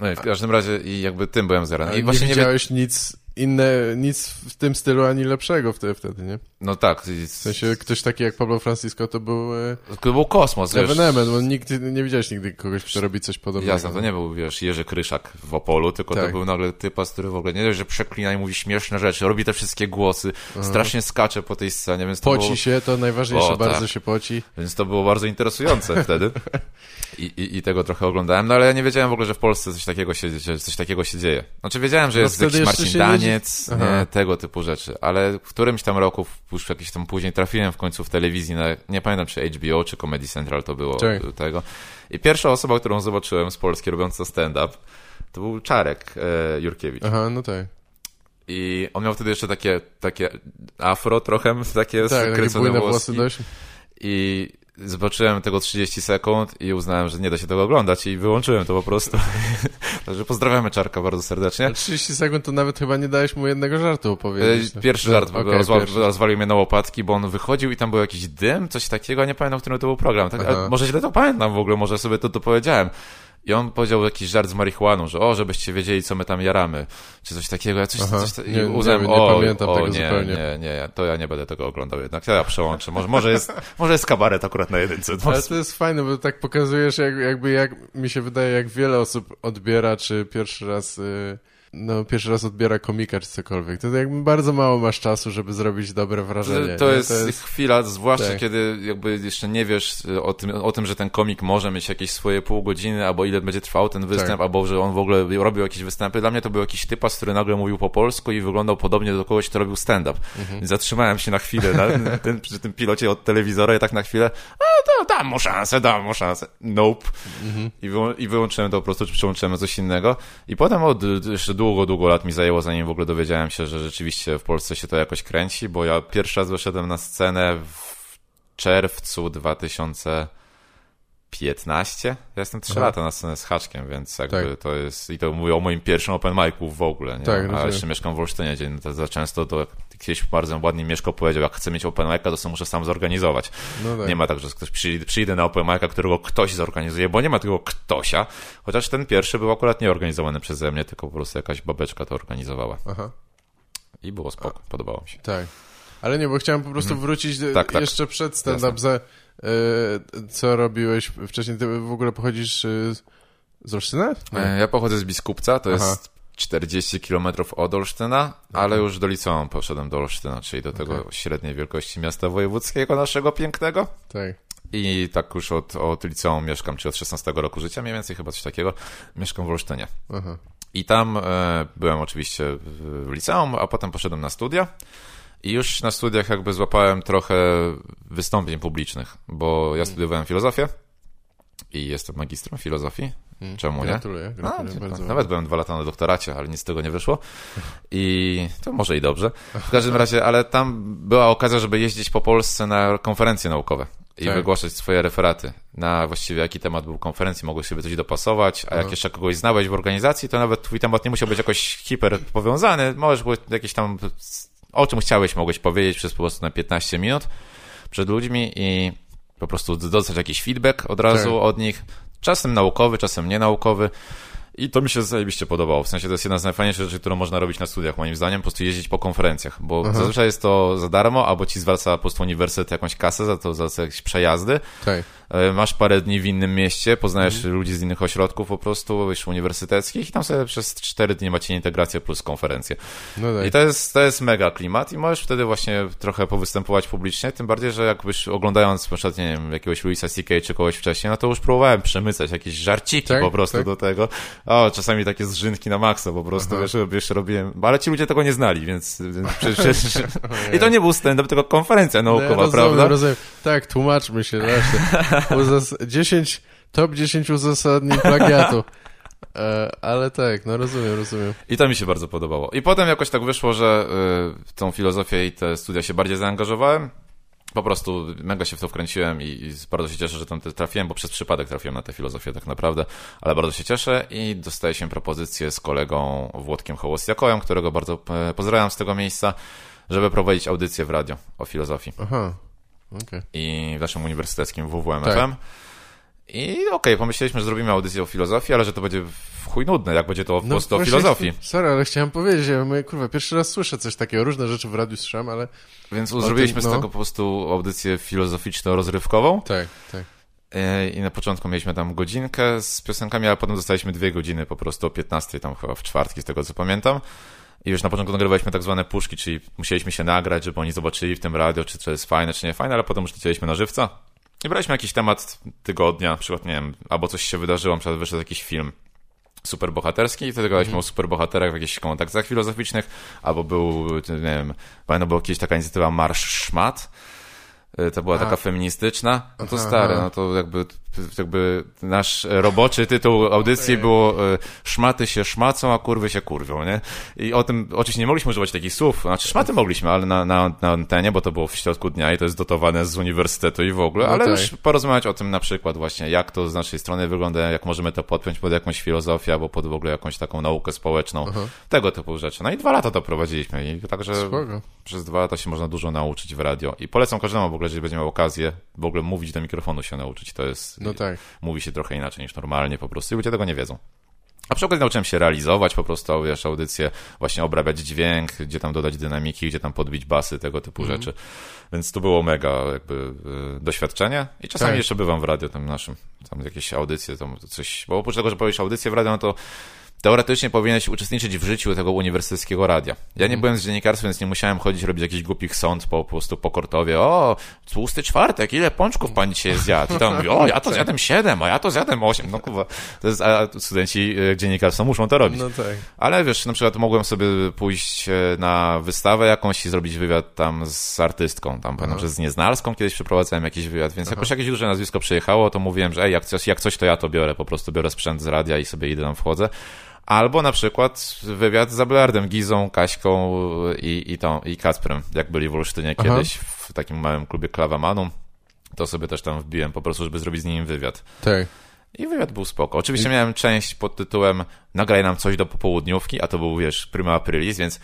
S2: No i w każdym razie i jakby tym byłem zarany.
S1: I właśnie nie widziałeś nie... nic inne, nic w tym stylu ani lepszego wtedy, wtedy nie?
S2: No tak.
S1: W sensie ktoś taki jak Pablo Francisco to był... E,
S2: to był kosmos,
S1: Evenement, bo nikt, nie widziałeś nigdy kogoś, kto robi coś podobnego.
S2: Jasne, to nie był, wiesz, Jerzy Kryszak w Opolu, tylko tak. to był nagle typas, który w ogóle nie dość, że przeklina i mówi śmieszne rzeczy, robi te wszystkie głosy, Aha. strasznie skacze po tej scenie, więc
S1: Poci
S2: było...
S1: się, to najważniejsze, o, bardzo tak. się poci.
S2: Więc to było bardzo interesujące wtedy. *laughs* I, i, I, tego trochę oglądałem, no ale ja nie wiedziałem w ogóle, że w Polsce coś takiego się, coś takiego się dzieje. Znaczy wiedziałem, że no jest jakiś Marcin Daniec, nie, *laughs* tego typu rzeczy, ale w którymś tam roku, już jakiś tam później trafiłem w końcu w telewizji, na, nie pamiętam czy HBO, czy Comedy Central to było tak. tego. I pierwsza osoba, którą zobaczyłem z Polski robiąca stand-up, to był Czarek e, Jurkiewicz.
S1: Aha, no tak.
S2: I on miał wtedy jeszcze takie, takie afro trochę, *laughs* takie
S1: tak, skręcone
S2: takie
S1: włosy. dość.
S2: I zobaczyłem tego 30 sekund i uznałem, że nie da się tego oglądać i wyłączyłem to po prostu. *laughs* Także pozdrawiamy Czarka bardzo serdecznie.
S1: A 30 sekund to nawet chyba nie dałeś mu jednego żartu opowiedzieć.
S2: E, Pierwszy żart
S1: No, okej,
S2: rozwa-
S1: pierwszy.
S2: rozwalił mnie na łopatki, bo on wychodził i tam był jakiś dym, coś takiego, nie pamiętam, który to był program. Tak, może źle to pamiętam w ogóle, może sobie to dopowiedziałem. I on powiedział jakiś żart z marihuaną, że o, żebyście wiedzieli, co my tam jaramy, czy coś takiego. Ja coś,
S1: Aha.
S2: coś ta... I
S1: Nie- nie
S2: uznałem,
S1: wiem, nie
S2: o,
S1: pamiętam
S2: o
S1: tego
S2: nie,
S1: zupełnie.
S2: nie, nie, to ja nie będę tego oglądał jednak. Ja przełączę. Może, może, jest, *laughs* może jest kabaret akurat na jedynce.
S1: Ale to jest fajne, bo tak pokazujesz jak, jakby jak mi się wydaje, jak wiele osób odbiera, czy pierwszy raz y, no pierwszy raz odbiera komika, czy cokolwiek. To jakby bardzo mało masz czasu, żeby zrobić dobre wrażenie.
S2: To
S1: nie?
S2: jest, chwila, zwłaszcza
S1: Tak.
S2: kiedy jakby jeszcze nie wiesz y, o tym, o tym, że ten komik może mieć jakieś swoje pół godziny, albo ile będzie trwał ten występ,
S1: Tak.
S2: albo że on w ogóle robił jakieś występy. Dla mnie to był jakiś typas, który nagle mówił po polsku i wyglądał podobnie do kogoś, kto robił stand-up.
S1: Mhm.
S2: Zatrzymałem się na chwilę na, ten, przy tym pilocie od telewizora i tak na chwilę, a to dam mu szansę, dam mu szansę. Nope.
S1: Mhm.
S2: I, wyłą- I wyłączyłem to po prostu, czy przełączyłem coś innego. I potem od, jeszcze długo, długo lat mi zajęło, zanim w ogóle dowiedziałem się, że rzeczywiście w Polsce się to jakoś kręci, bo ja pierwszy raz wyszedłem na scenę w czerwcu 2015. Ja jestem 3
S1: Aha.
S2: lata na scenę z Haczkiem, więc jakby
S1: Tak.
S2: to jest, i to mówię o moim pierwszym open micu w ogóle, nie?
S1: Tak,
S2: A
S1: rozumiem.
S2: jeszcze mieszkam w Olsztynie, gdzie to za często to kiedyś bardzo ładnie Mieszko powiedział, jak chcę mieć open mic'a, to sobie muszę sam zorganizować.
S1: No tak.
S2: Nie ma tak, że ktoś przyjdzie, przyjdę na open mic'a, którego ktoś zorganizuje, bo nie ma tego ktośa, chociaż ten pierwszy był akurat nie organizowany przeze mnie, tylko po prostu jakaś babeczka to organizowała.
S1: Aha,
S2: I było spoko, podobało mi się.
S1: tak. Ale nie, bo chciałem po prostu wrócić do-
S2: Tak, tak.
S1: jeszcze przed stand-up, co robiłeś wcześniej. Ty w ogóle pochodzisz y, z Olsztyna?
S2: E, Ja pochodzę z Biskupca, to
S1: Aha.
S2: jest 40 km od Olsztyna, ale już do liceum poszedłem do Olsztyna, czyli do tego
S1: Okej.
S2: średniej wielkości miasta wojewódzkiego naszego pięknego.
S1: Tak.
S2: I tak już od, od liceum mieszkam, czy od 16 roku życia mniej więcej, chyba coś takiego, mieszkam w Olsztynie.
S1: Aha.
S2: I tam e, byłem oczywiście w liceum, a potem poszedłem na studia. I już na studiach jakby złapałem trochę wystąpień publicznych, bo ja studiowałem filozofię i jestem magistrem filozofii.
S1: Mm.
S2: Czemu nie?
S1: Gratuluję,
S2: A,
S1: gratuluję
S2: tak,
S1: bardzo.
S2: nawet byłem dwa lata na doktoracie, ale nic z tego nie wyszło. I to może i dobrze. W każdym razie, ale tam była okazja, żeby jeździć po Polsce na konferencje naukowe i
S1: Tak.
S2: wygłaszać swoje referaty na właściwie jaki temat był konferencji, mogłeś sobie coś dopasować, a jak jeszcze kogoś znałeś w organizacji, to nawet twój temat nie musiał być jakoś hiper powiązany, możesz było jakieś tam o czym chciałeś, mogłeś powiedzieć przez po prostu na 15 minut przed ludźmi i po prostu dostać jakiś feedback od razu
S1: Tak.
S2: od nich, czasem naukowy, czasem nienaukowy. I to mi się zajebiście podobało. W sensie to jest jedna z najfajniejszych rzeczy, którą można robić na studiach, moim zdaniem, po prostu jeździć po konferencjach, bo
S1: Aha.
S2: zazwyczaj jest to za darmo, albo ci zwraca po prostu uniwersytet jakąś kasę za to, za jakieś przejazdy.
S1: Tak.
S2: E, Masz parę dni w innym mieście, poznajesz
S1: Mhm.
S2: ludzi z innych ośrodków po prostu, już uniwersyteckich i tam sobie przez cztery dni macie integrację plus konferencję.
S1: No tak.
S2: I to jest, to jest mega klimat i możesz wtedy właśnie trochę powystępować publicznie, tym bardziej, że jakbyś oglądając na przykład, nie wiem, jakiegoś Louisa C.K. czy kogoś wcześniej, no to już próbowałem przemycać jakieś żarciki
S1: Tak,
S2: po prostu
S1: tak.
S2: do tego. O, czasami takie zrzynki na maksa po prostu,
S1: Aha.
S2: wiesz, jeszcze robiłem, ale ci ludzie tego nie znali, więc, więc *laughs* przecież... I to nie był stand-up, tylko konferencja naukowa,
S1: No, rozumiem,
S2: prawda?
S1: Rozumiem. Tak, tłumaczmy się. Właśnie. *laughs* Uzas- 10, top 10 uzasadnień plagiatu. E, ale tak, no rozumiem, rozumiem.
S2: I to mi się bardzo podobało. I potem jakoś tak wyszło, że y, w tą filozofię i te studia się bardziej zaangażowałem. Po prostu mega się w to wkręciłem i, i bardzo się cieszę, że tam trafiłem, bo przez przypadek trafiłem na tę filozofię tak naprawdę, ale bardzo się cieszę i dostaję się propozycję z kolegą Włodkiem Hołosjakojem, którego bardzo e, pozdrawiam z tego miejsca, żeby prowadzić audycję w radio o filozofii
S1: Aha, okej.
S2: i w naszym uniwersyteckim WWM
S1: Tak.
S2: FM. I okej, pomyśleliśmy, że zrobimy audycję o filozofii, ale że to będzie chuj nudne, jak będzie to po prostu o
S1: No
S2: filozofii.
S1: Sorry, ale chciałem powiedzieć, ja mówię, kurwa, pierwszy raz słyszę coś takiego, różne rzeczy w radiu słyszałem, ale
S2: Więc zrobiliśmy z
S1: no.
S2: tego po prostu audycję filozoficzno-rozrywkową
S1: tak, tak.
S2: E, i na początku mieliśmy tam godzinkę z piosenkami, a potem dostaliśmy dwie godziny po prostu o 15, tam chyba w czwartki, z tego co pamiętam. I już na początku nagrywaliśmy tak zwane puszki, czyli musieliśmy się nagrać, żeby oni zobaczyli w tym radio, czy to jest fajne, czy nie fajne, ale potem już lecieliśmy na żywca. I braliśmy jakiś temat tygodnia, na przykład, nie wiem, albo coś się wydarzyło, na przykład wyszedł jakiś film superbohaterski i wtedy gadaliśmy o superbohaterach w jakichś kontaktach filozoficznych, albo był, nie wiem, pamiętam, była kiedyś taka inicjatywa Marsz Szmat, Y, to była
S1: A.
S2: taka feministyczna, no to
S1: Aha,
S2: stare,
S1: aha.
S2: no to jakby jakby nasz roboczy tytuł audycji było e, szmaty się szmacą, a kurwy się kurwią, nie? I o tym, oczywiście nie mogliśmy używać takich słów, znaczy szmaty mogliśmy, ale na, na, na antenie, bo to było w środku dnia i to jest dotowane z uniwersytetu i w ogóle,
S1: No
S2: ale
S1: tak.
S2: już porozmawiać o tym na przykład właśnie, jak to z naszej strony wygląda, jak możemy to podpiąć pod jakąś filozofię albo pod w ogóle jakąś taką naukę społeczną, tego typu rzeczy. No i dwa lata to prowadziliśmy i także
S1: Spoko.
S2: przez dwa lata się można dużo nauczyć w radio i polecam każdemu w ogóle, jeżeli będzie miał okazję w ogóle mówić do mikrofonu się nauczyć, to jest,
S1: No tak.
S2: mówi się trochę inaczej niż normalnie po prostu i ludzie tego nie wiedzą. A przy okazji nauczyłem się realizować po prostu, wiesz, audycję, właśnie obrabiać dźwięk, gdzie tam dodać dynamiki, gdzie tam podbić basy, tego typu
S1: Mhm.
S2: rzeczy. Więc to było mega jakby y, doświadczenie i czasami
S1: Tak.
S2: jeszcze bywam w radio tam naszym, tam jakieś audycje, tam coś, bo oprócz tego, że powiesz audycję w radio, no to teoretycznie powinieneś uczestniczyć w życiu tego uniwersyteckiego radia. Ja
S1: Mhm.
S2: nie byłem z dziennikarstwem, więc nie musiałem chodzić robić jakichś głupich sąd po, po prostu po kortowie. O, tłusty czwartek, ile pączków pan dzisiaj zjadł? I tam mówi, o, ja to *laughs* zjadłem siedem, a ja to zjadłem osiem. No kurwa, to jest, a studenci e, dziennikarstwa muszą to robić.
S1: No tak.
S2: Ale wiesz, na przykład mogłem sobie pójść e, na wystawę jakąś i zrobić wywiad tam z artystką. Tam pamiętam, że z Nieznalską kiedyś przeprowadzałem jakiś wywiad, więc jakoś jakieś duże nazwisko przyjechało, to mówiłem, że ej, jak coś, jak coś to ja to biorę, po prostu biorę sprzęt z radia i sobie idę tam wchodzę. Albo na przykład wywiad z Abelardem, Gizą, Kaśką i, i, tą, i Kacprem, jak byli w Olsztynie
S1: Aha.
S2: kiedyś w takim małym klubie Klawamanu. To sobie też tam wbiłem po prostu, żeby zrobić z nim wywiad.
S1: Tak.
S2: I wywiad był spoko. Oczywiście miałem część pod tytułem nagraj nam coś do popołudniówki, a to był, wiesz, prima aprilis, więc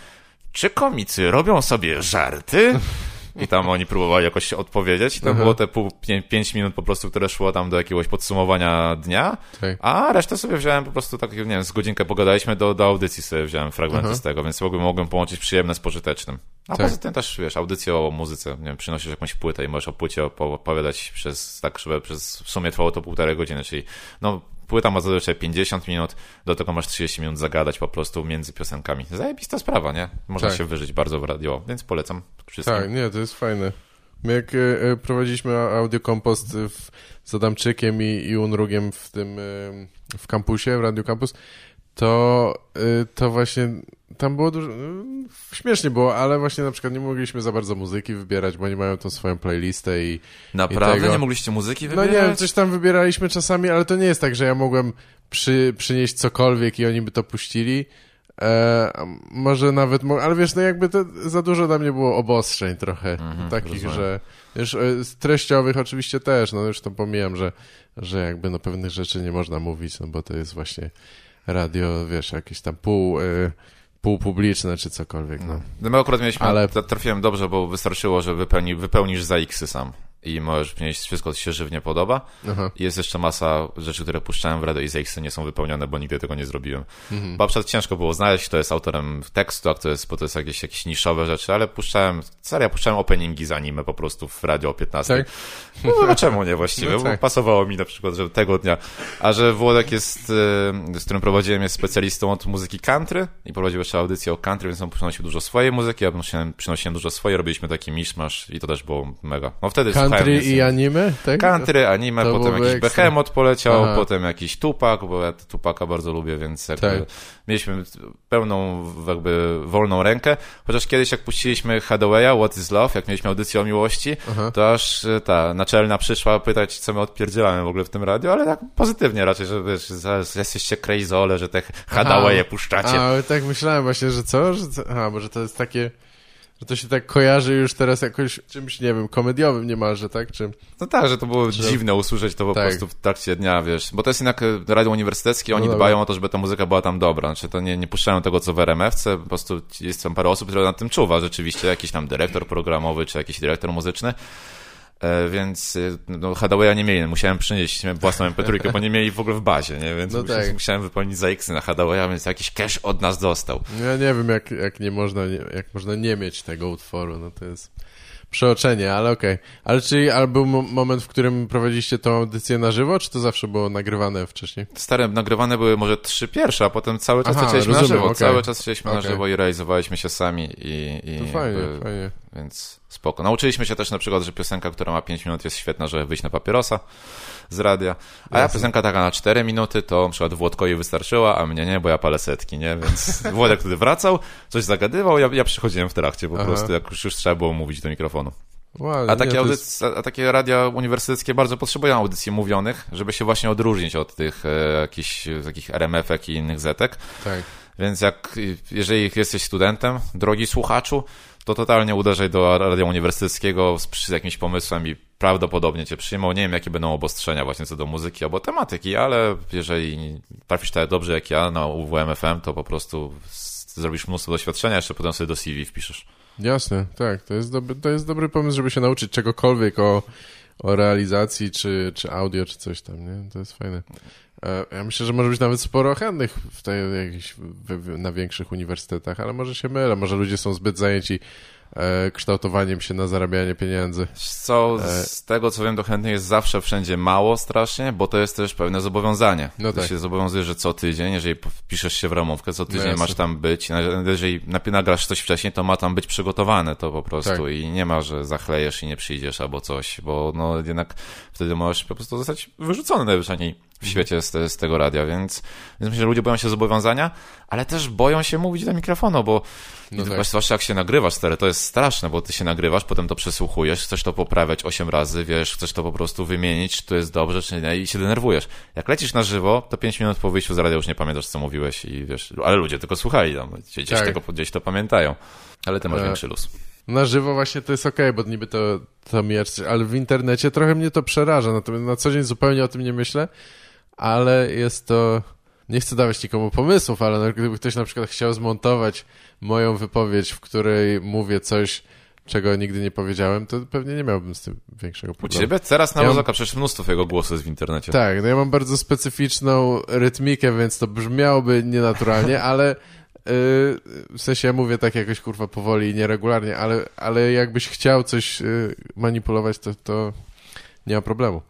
S2: czy komicy robią sobie żarty? *laughs* I tam oni próbowali jakoś odpowiedzieć. I to
S1: Aha.
S2: było te pół, pię- pięć minut po prostu, które szło tam do jakiegoś podsumowania dnia.
S1: Tak.
S2: A resztę sobie wziąłem po prostu tak, nie wiem, z godzinkę pogadaliśmy, do, do audycji sobie wziąłem fragmenty
S1: Aha.
S2: z tego, więc mogłem, mogłem połączyć przyjemne z pożytecznym. A
S1: Tak.
S2: poza tym też, wiesz, audycję o muzyce, nie wiem, przynosisz jakąś płytę i możesz o płycie opo- opowiadać przez, tak, żeby przez, w sumie trwało to półtorej godziny, czyli, no, płyta ma zazwyczaj 50 minut, do tego masz 30 minut zagadać po prostu między piosenkami. Zajebista sprawa, nie? Można
S1: Tak.
S2: się wyżyć bardzo w radio, więc polecam wszystkim.
S1: Tak, nie, to jest fajne. My jak e, e, prowadziliśmy audiokompost w, z Adamczykiem i, i Unrugiem w tym, e, w kampusie, w Radio Campus, to, e, to właśnie tam było dużo, e, śmiesznie było, ale właśnie na przykład nie mogliśmy za bardzo muzyki wybierać, bo oni mają tą swoją playlistę i
S2: Naprawdę?
S1: I
S2: Nie mogliście muzyki
S1: no
S2: wybierać?
S1: nie wiem, coś tam wybieraliśmy czasami, ale to nie jest tak, że ja mogłem przy, przynieść cokolwiek i oni by to puścili. E, może nawet, ale wiesz, no jakby to za dużo dla mnie było obostrzeń trochę,
S2: Mhm,
S1: takich,
S2: rozumiem.
S1: że już e, treściowych oczywiście też, no już to pomijam, że, że jakby no pewnych rzeczy nie można mówić, no bo to jest właśnie radio, wiesz, jakieś tam pół, e, półpubliczne czy cokolwiek, no.
S2: No my akurat mieliśmy,
S1: Ale-
S2: trafiłem dobrze, bo wystarczyło, że wypełni, wypełnisz za X sam i możesz mieć wszystko, co się żywnie podoba.
S1: Aha.
S2: I Jest jeszcze masa rzeczy, które puszczałem w radio i X nie są wypełnione, bo nigdy tego nie zrobiłem.
S1: Mhm.
S2: Bo przykład ciężko było znaleźć, kto jest autorem tekstu, a kto jest, bo to jest jakieś, jakieś niszowe rzeczy, ale puszczałem, serio, puszczałem openingi z anime po prostu w radio o 15.
S1: Tak?
S2: No, no czemu nie właściwie? *laughs*
S1: No
S2: Bo
S1: tak.
S2: pasowało mi na przykład, że tego dnia. A że Włodek jest, e, z którym prowadziłem, jest specjalistą od muzyki country i prowadził jeszcze audycję o country, więc on przynosił dużo swojej muzyki, ja przynosiłem, przynosiłem dużo swojej, robiliśmy taki miszmasz i to też było mega. No wtedy słuchałem
S1: Country i anime, tak?
S2: Country, anime,
S1: To
S2: potem jakiś
S1: ekstra.
S2: Behemoth poleciał,
S1: Aha.
S2: potem jakiś Tupac, bo ja Tupaka bardzo lubię, więc jakby
S1: Tak.
S2: mieliśmy pełną jakby wolną rękę, chociaż kiedyś jak puściliśmy Hathawaya, What is Love, jak mieliśmy audycję o miłości,
S1: Aha.
S2: to aż e, ta naczelna przyszła pytać, co my odpierdzielamy w ogóle w tym radiu, ale tak pozytywnie raczej, że wiesz, zaraz jesteście crazole, że te Hadawaye puszczacie.
S1: A, ale tak myślałem właśnie, że co? Że co? Aha, może to jest takie, że to się tak kojarzy już teraz jakoś czymś, nie wiem, komediowym niemalże, tak? Czy...
S2: No tak, że to było
S1: Że-
S2: dziwne usłyszeć to po
S1: Tak.
S2: prostu w trakcie dnia, wiesz, bo to jest jednak e, radio uniwersyteckie, oni
S1: No
S2: dbają o to, żeby ta muzyka była tam dobra, znaczy to nie, nie puszczają tego, co w RMF-ce, po prostu jest tam parę osób, które nad tym czuwa rzeczywiście, jakiś tam dyrektor programowy, czy jakiś dyrektor muzyczny, więc e, no, Hadawaya nie mieli, musiałem przynieść własną mp3, bo nie mieli w ogóle w bazie, nie? więc
S1: No
S2: musiałem,
S1: tak.
S2: musiałem wypełnić za X na Hadawaya, więc jakiś cash od nas dostał.
S1: Ja nie wiem, jak, jak nie można, nie, jak można nie mieć tego utworu, no to jest przeoczenie, ale okej. Ale czy ale był mo- moment, w którym prowadziliście tą audycję na żywo, czy to zawsze było nagrywane wcześniej?
S2: Stare nagrywane były może trzy pierwsze, a potem cały czas
S1: Aha,
S2: lecieliśmy na żywo,
S1: okej.
S2: cały czas lecieliśmy na
S1: Okej.
S2: żywo i realizowaliśmy się sami i, i
S1: To fajnie,
S2: jakby-
S1: fajnie.
S2: Więc spoko. Nauczyliśmy się też na przykład, że piosenka, która ma 5 minut jest świetna, żeby wyjść na papierosa z radia. A ja piosenka taka na 4 minuty, to na przykład Włodkowi wystarczyła, a mnie nie, bo ja palę setki, nie? Więc *laughs* Włodek wtedy wracał, coś zagadywał, ja, ja przychodziłem w trakcie po
S1: Aha.
S2: prostu, jak już, już trzeba było mówić do mikrofonu.
S1: Wow,
S2: A takie,
S1: nie, jest-
S2: a takie radia uniwersyteckie bardzo potrzebują audycji mówionych, żeby się właśnie odróżnić od tych e, jakichś takich RMF-ek i innych zetek.
S1: Tak.
S2: Więc jak, jeżeli jesteś studentem, drogi słuchaczu, to totalnie uderzaj do radia uniwersyteckiego z, z jakimś pomysłem i prawdopodobnie cię przyjmą. Nie wiem, jakie będą obostrzenia właśnie co do muzyki albo tematyki, ale jeżeli trafisz tak dobrze jak ja na UWMFM, to po prostu zrobisz mnóstwo doświadczenia, jeszcze potem sobie do CV wpiszesz.
S1: Jasne, tak. To jest, dobry, to jest dobry pomysł, żeby się nauczyć czegokolwiek o, o realizacji, czy, czy audio, czy coś tam, nie? To jest fajne. E, Ja myślę, że może być nawet sporo chętnych w tej, na większych uniwersytetach, ale może się mylę, może ludzie są zbyt zajęci e, kształtowaniem się na zarabianie pieniędzy.
S2: Co, z tego co wiem, to chętnych jest zawsze wszędzie mało strasznie, bo to jest też pewne zobowiązanie.
S1: No
S2: Ty
S1: tak.
S2: się zobowiązujesz, że co tydzień, jeżeli piszesz się w ramówkę, co tydzień
S1: jasne.
S2: masz tam być, jeżeli nagrasz coś wcześniej, to ma tam być przygotowane to po prostu
S1: Tak.
S2: i nie ma, że zachlejesz i nie przyjdziesz albo coś, bo no jednak wtedy możesz po prostu zostać wyrzucony najwyżej w świecie z, z tego radia, więc, więc myślę, że ludzie boją się zobowiązania, ale też boją się mówić do mikrofonu, bo
S1: No tak.
S2: zwłaszcza jak się nagrywasz, stary, to jest straszne, bo ty się nagrywasz, potem to przesłuchujesz, chcesz to poprawiać 8 razy, wiesz, chcesz to po prostu wymienić, czy to jest dobrze, czy nie, i się denerwujesz. Jak lecisz na żywo, to 5 minut po wyjściu z radia już nie pamiętasz, co mówiłeś i wiesz, ale ludzie tylko słuchali tam, gdzieś,
S1: Tak.
S2: tego, gdzieś to pamiętają. Ale ty masz
S1: E,
S2: większy luz.
S1: Na żywo właśnie to jest okej, bo niby to, to coś, ale w internecie trochę mnie to przeraża, natomiast na co dzień zupełnie o tym nie myślę, ale jest to... Nie chcę dawać nikomu pomysłów, ale no, gdyby ktoś na przykład chciał zmontować moją wypowiedź, w której mówię coś, czego nigdy nie powiedziałem, to pewnie nie miałbym z tym większego
S2: U
S1: problemu.
S2: ciebie? Teraz na
S1: Ja mam-
S2: przecież mnóstwo twojego głosu jest w internecie.
S1: Tak, no ja mam bardzo specyficzną rytmikę, więc to brzmiałoby nienaturalnie, *laughs* ale yy, w sensie ja mówię tak jakoś kurwa powoli i nieregularnie, ale, ale jakbyś chciał coś yy, manipulować, to, to nie ma problemu.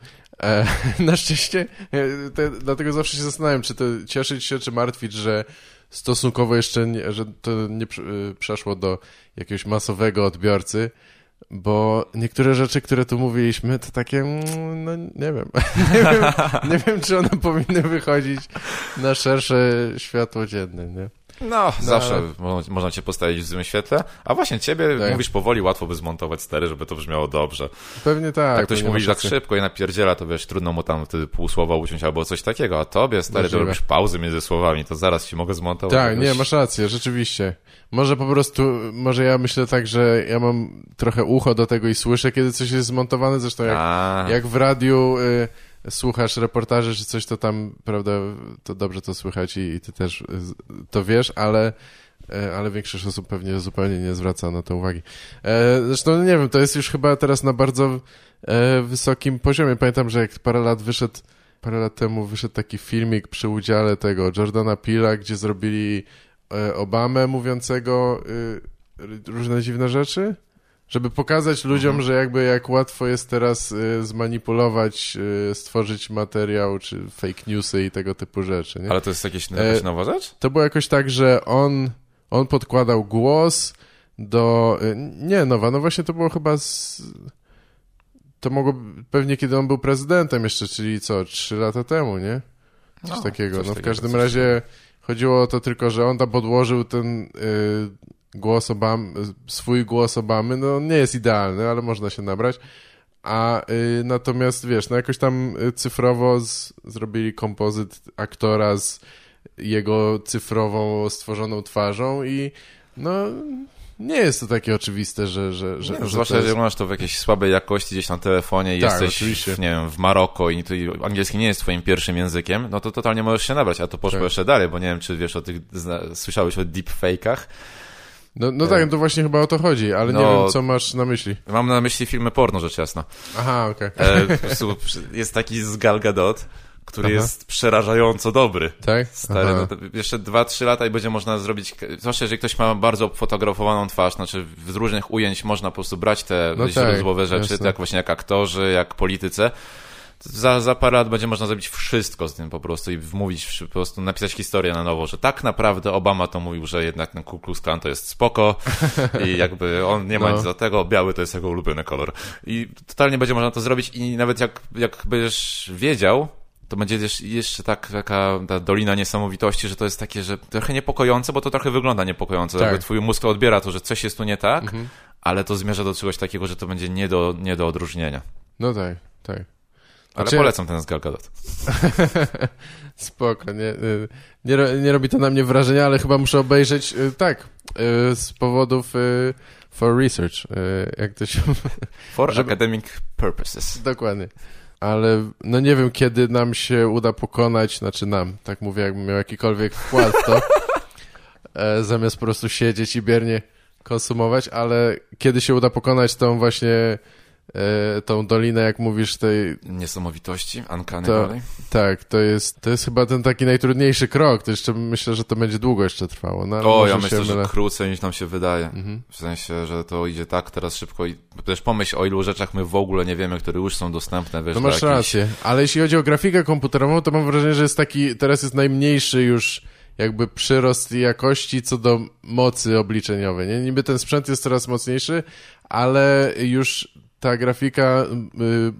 S1: E, *laughs* na szczęście, e, te, dlatego zawsze się zastanawiam, czy to cieszyć się, czy martwić, że stosunkowo jeszcze, nie, że to nie y, przeszło do jakiegoś masowego odbiorcy, bo niektóre rzeczy, które tu mówiliśmy, to takie, mm, no nie wiem. *laughs* nie, wiem nie wiem, czy one powinny wychodzić na szersze światło dzienne, nie?
S2: No, zawsze
S1: ale-
S2: mo- można cię postawić w złym świetle. A właśnie ciebie
S1: Tak.
S2: mówisz powoli, łatwo by zmontować stery, żeby to brzmiało dobrze.
S1: Pewnie tak.
S2: Jak ktoś mówi tak szybko i napierdziela, to wiesz, trudno mu tam wtedy pół słowa uciąć albo coś takiego, a tobie, stary, to robisz pauzy między słowami, to zaraz ci mogę zmontować.
S1: Tak,
S2: jakoś-
S1: nie, masz rację, rzeczywiście. Może po prostu, może ja myślę tak, że ja mam trochę ucho do tego i słyszę, kiedy coś jest zmontowane, zresztą jak,
S2: A,
S1: jak w radiu y, słuchasz reportaży czy coś, to tam, prawda, to dobrze to słychać i, i ty też y, to wiesz, ale, y, ale większość osób pewnie zupełnie nie zwraca na to uwagi. E, zresztą, nie wiem, to jest już chyba teraz na bardzo e, wysokim poziomie. Pamiętam, że jak parę lat wyszedł, parę lat temu wyszedł taki filmik przy udziale tego Jordana Pila, gdzie zrobili e, Obamę mówiącego y, różne dziwne rzeczy, żeby pokazać ludziom, że jakby jak łatwo jest teraz y, zmanipulować, y, stworzyć materiał, czy fake newsy i tego typu rzeczy, nie?
S2: ale to jest jakieś, jakaś
S1: E,
S2: nowa rzecz?
S1: To było jakoś tak, że on, on podkładał głos do... y, Nie, nowa, no właśnie to było chyba z... To mogło pewnie kiedy on był prezydentem jeszcze, czyli co, trzy lata temu, nie? Coś
S2: No,
S1: takiego.
S2: coś
S1: no w
S2: takiego,
S1: każdym razie chodziło o to tylko, że on tam podłożył ten głos Obamy, swój głos Obamy, no on nie jest idealny, ale można się nabrać. A y, natomiast wiesz, no jakoś tam y, cyfrowo z, zrobili kompozyt aktora z jego cyfrową stworzoną twarzą i no nie jest to takie oczywiste, że, że, że,
S2: Nie,
S1: że
S2: zwłaszcza
S1: to jest...
S2: oglądasz to w jakiejś słabej jakości gdzieś na telefonie i
S1: Tak,
S2: jesteś,
S1: oczywiście.
S2: w, nie wiem, w Maroko i, i angielski nie jest twoim pierwszym językiem, no to totalnie możesz się nabrać, a to poszło
S1: Tak.
S2: jeszcze dalej, bo nie wiem, czy wiesz o tych, zna, słyszałeś o deepfake'ach.
S1: No, no tak, to właśnie chyba o to chodzi, ale nie
S2: No-
S1: wiem, co masz na myśli.
S2: Mam na myśli filmy porno, rzecz jasna.
S1: Aha, okej.
S2: E, prostu jest taki z Gal Gadot, który
S1: Aha.
S2: jest przerażająco dobry.
S1: Tak?
S2: Stary, no jeszcze 2-3 lata i będzie można zrobić, zwłaszcza jeżeli ktoś ma bardzo fotografowaną twarz, znaczy z różnych ujęć można po prostu brać te
S1: No
S2: źródłowe
S1: tak,
S2: rzeczy,
S1: jasne.
S2: tak właśnie jak aktorzy, jak polityce. Za, za parę lat będzie można zrobić wszystko z tym po prostu i wmówić, po prostu napisać historię na nowo, że tak naprawdę Obama to mówił, że jednak ten Ku Klux Klan to jest spoko i *laughs* jakby on nie ma
S1: No.
S2: nic do tego, biały to jest jego ulubiony kolor. I totalnie będzie można to zrobić i nawet jak, jak będziesz wiedział, to będzie jeszcze tak, taka ta dolina niesamowitości, że to jest takie, że trochę niepokojące, bo to trochę wygląda niepokojąco.
S1: Tak.
S2: Jakby twój mózg odbiera to, że coś jest tu nie tak, ale to zmierza do czegoś takiego, że to będzie nie do, nie do odróżnienia.
S1: No tak, tak.
S2: Ale
S1: Znaczy-
S2: polecam ten z Gal Gadot. *laughs*
S1: Spoko, nie, y, nie, nie robi to na mnie wrażenia, ale chyba muszę obejrzeć, y, tak, y, z powodów for research, jak to się... *laughs*
S2: For
S1: Żeby-
S2: academic purposes.
S1: Dokładnie. Ale no nie wiem, kiedy nam się uda pokonać, znaczy nam, tak mówię, jakbym miał jakikolwiek wkład to, *laughs* e, zamiast po prostu siedzieć i biernie konsumować, ale kiedy się uda pokonać tą właśnie tą dolinę, jak mówisz, tej,
S2: Niesamowitości, Uncanny
S1: To-
S2: Valley.
S1: tak, to jest, to jest chyba ten taki najtrudniejszy krok, to jeszcze myślę, że to będzie długo jeszcze trwało. No,
S2: O, ja myślę, że
S1: mylę.
S2: krócej niż nam się wydaje.
S1: Mhm.
S2: W sensie, że to idzie tak teraz szybko i też pomyśl o ilu rzeczach my w ogóle nie wiemy, które już są dostępne, wiesz,
S1: No masz rację, ale jeśli chodzi o grafikę komputerową, to mam wrażenie, że jest taki, teraz jest najmniejszy już jakby przyrost jakości co do mocy obliczeniowej, nie? Niby ten sprzęt jest coraz mocniejszy, ale już ta grafika y,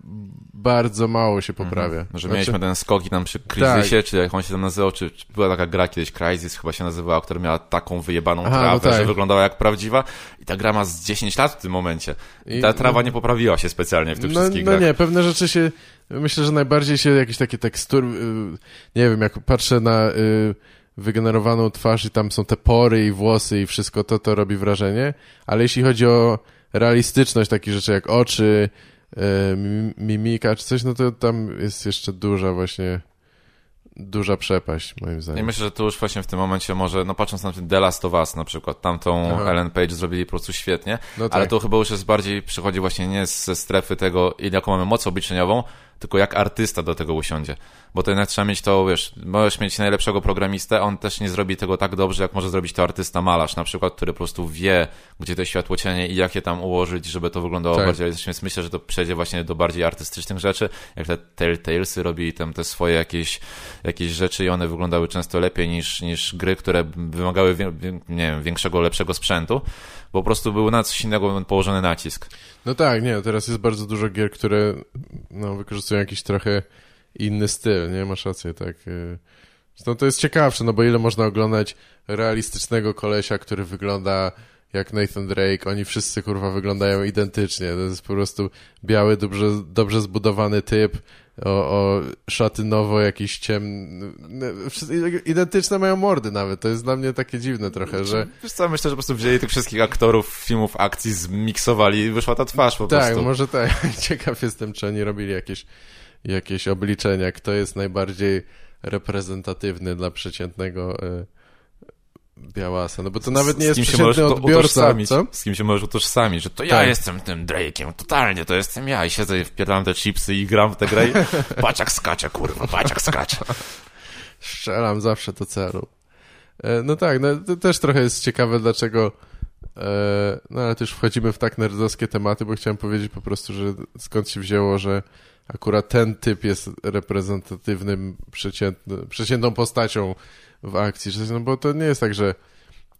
S1: bardzo mało się poprawia.
S2: Mhm. Że
S1: Znaczy-
S2: mieliśmy ten skok i tam przy Crysisie, czy jak on się tam nazywał, czy, czy była taka gra kiedyś, Crysis chyba się nazywała, która miała taką wyjebaną
S1: Aha, no
S2: trawę,
S1: tak.
S2: że wyglądała jak prawdziwa i ta gra ma z 10 lat w tym momencie. I ta trawa nie poprawiła się specjalnie w tych
S1: no,
S2: wszystkich
S1: no
S2: grach.
S1: nie, pewne rzeczy się, myślę, że najbardziej się jakieś takie tekstury, nie wiem, jak patrzę na y, wygenerowaną twarz i tam są te pory i włosy i wszystko, to to robi wrażenie, ale jeśli chodzi o realistyczność takich rzeczy jak oczy, mi- mimika czy coś, no to tam jest jeszcze duża właśnie, duża przepaść moim
S2: I
S1: zdaniem.
S2: myślę, że to już właśnie w tym momencie może, no patrząc na ten The Last of Us na przykład, tamtą
S1: Aha.
S2: Ellen Page zrobili po prostu świetnie,
S1: No tak.
S2: ale to chyba już jest bardziej, przychodzi właśnie nie ze strefy tego, jaką mamy moc obliczeniową, tylko jak artysta do tego usiądzie. Bo to jednak trzeba mieć to, wiesz, możesz mieć najlepszego programistę, on też nie zrobi tego tak dobrze, jak może zrobić to artysta malarz, na przykład, który po prostu wie, gdzie to światło cienie i jak je tam ułożyć, żeby to wyglądało
S1: Tak.
S2: bardziej, więc myślę, że to przejdzie właśnie do bardziej artystycznych rzeczy, jak te Telltalesy robili tam te swoje jakieś, jakieś rzeczy i one wyglądały często lepiej niż, niż gry, które wymagały, nie wiem, większego, lepszego sprzętu, bo po prostu był na coś innego położony nacisk.
S1: No tak, nie, teraz jest bardzo dużo gier, które no, wykorzystują jakiś trochę inny styl, nie? Masz rację, tak. y. Zresztą to jest ciekawsze, no bo ile można oglądać realistycznego kolesia, który wygląda jak Nathan Drake, oni wszyscy kurwa wyglądają identycznie, to jest po prostu biały, dobrze, dobrze zbudowany typ, o, o szatynowo jakiś ciemny, identyczne mają mordy nawet, to jest dla mnie takie dziwne trochę, że
S2: Wiesz co, myślę, że po prostu wzięli tych wszystkich aktorów filmów akcji, zmiksowali i wyszła ta twarz po
S1: Tak,
S2: prostu.
S1: może tak. *laughs* Ciekaw jestem, czy oni robili jakieś, jakieś obliczenia, kto jest najbardziej reprezentatywny dla przeciętnego y, białasa. No bo to nawet nie
S2: z
S1: jest
S2: kim się
S1: przeciętny odbiorca, co?
S2: Z kim się możesz utożsamić, że to ja
S1: Tak.
S2: jestem tym Drake'iem, totalnie, to jestem ja i siedzę i wpierdalam te chipsy i gram w tę grę i *laughs* patrz jak skacze, kurwa, patrz jak skacze.
S1: Strzelam zawsze do celu. E, No tak, no to też trochę jest ciekawe, dlaczego e, no ale też wchodzimy w tak nerdowskie tematy, bo chciałem powiedzieć po prostu, że skąd się wzięło, że akurat ten typ jest reprezentatywnym, przeciętną postacią w akcji, no bo to nie jest tak, że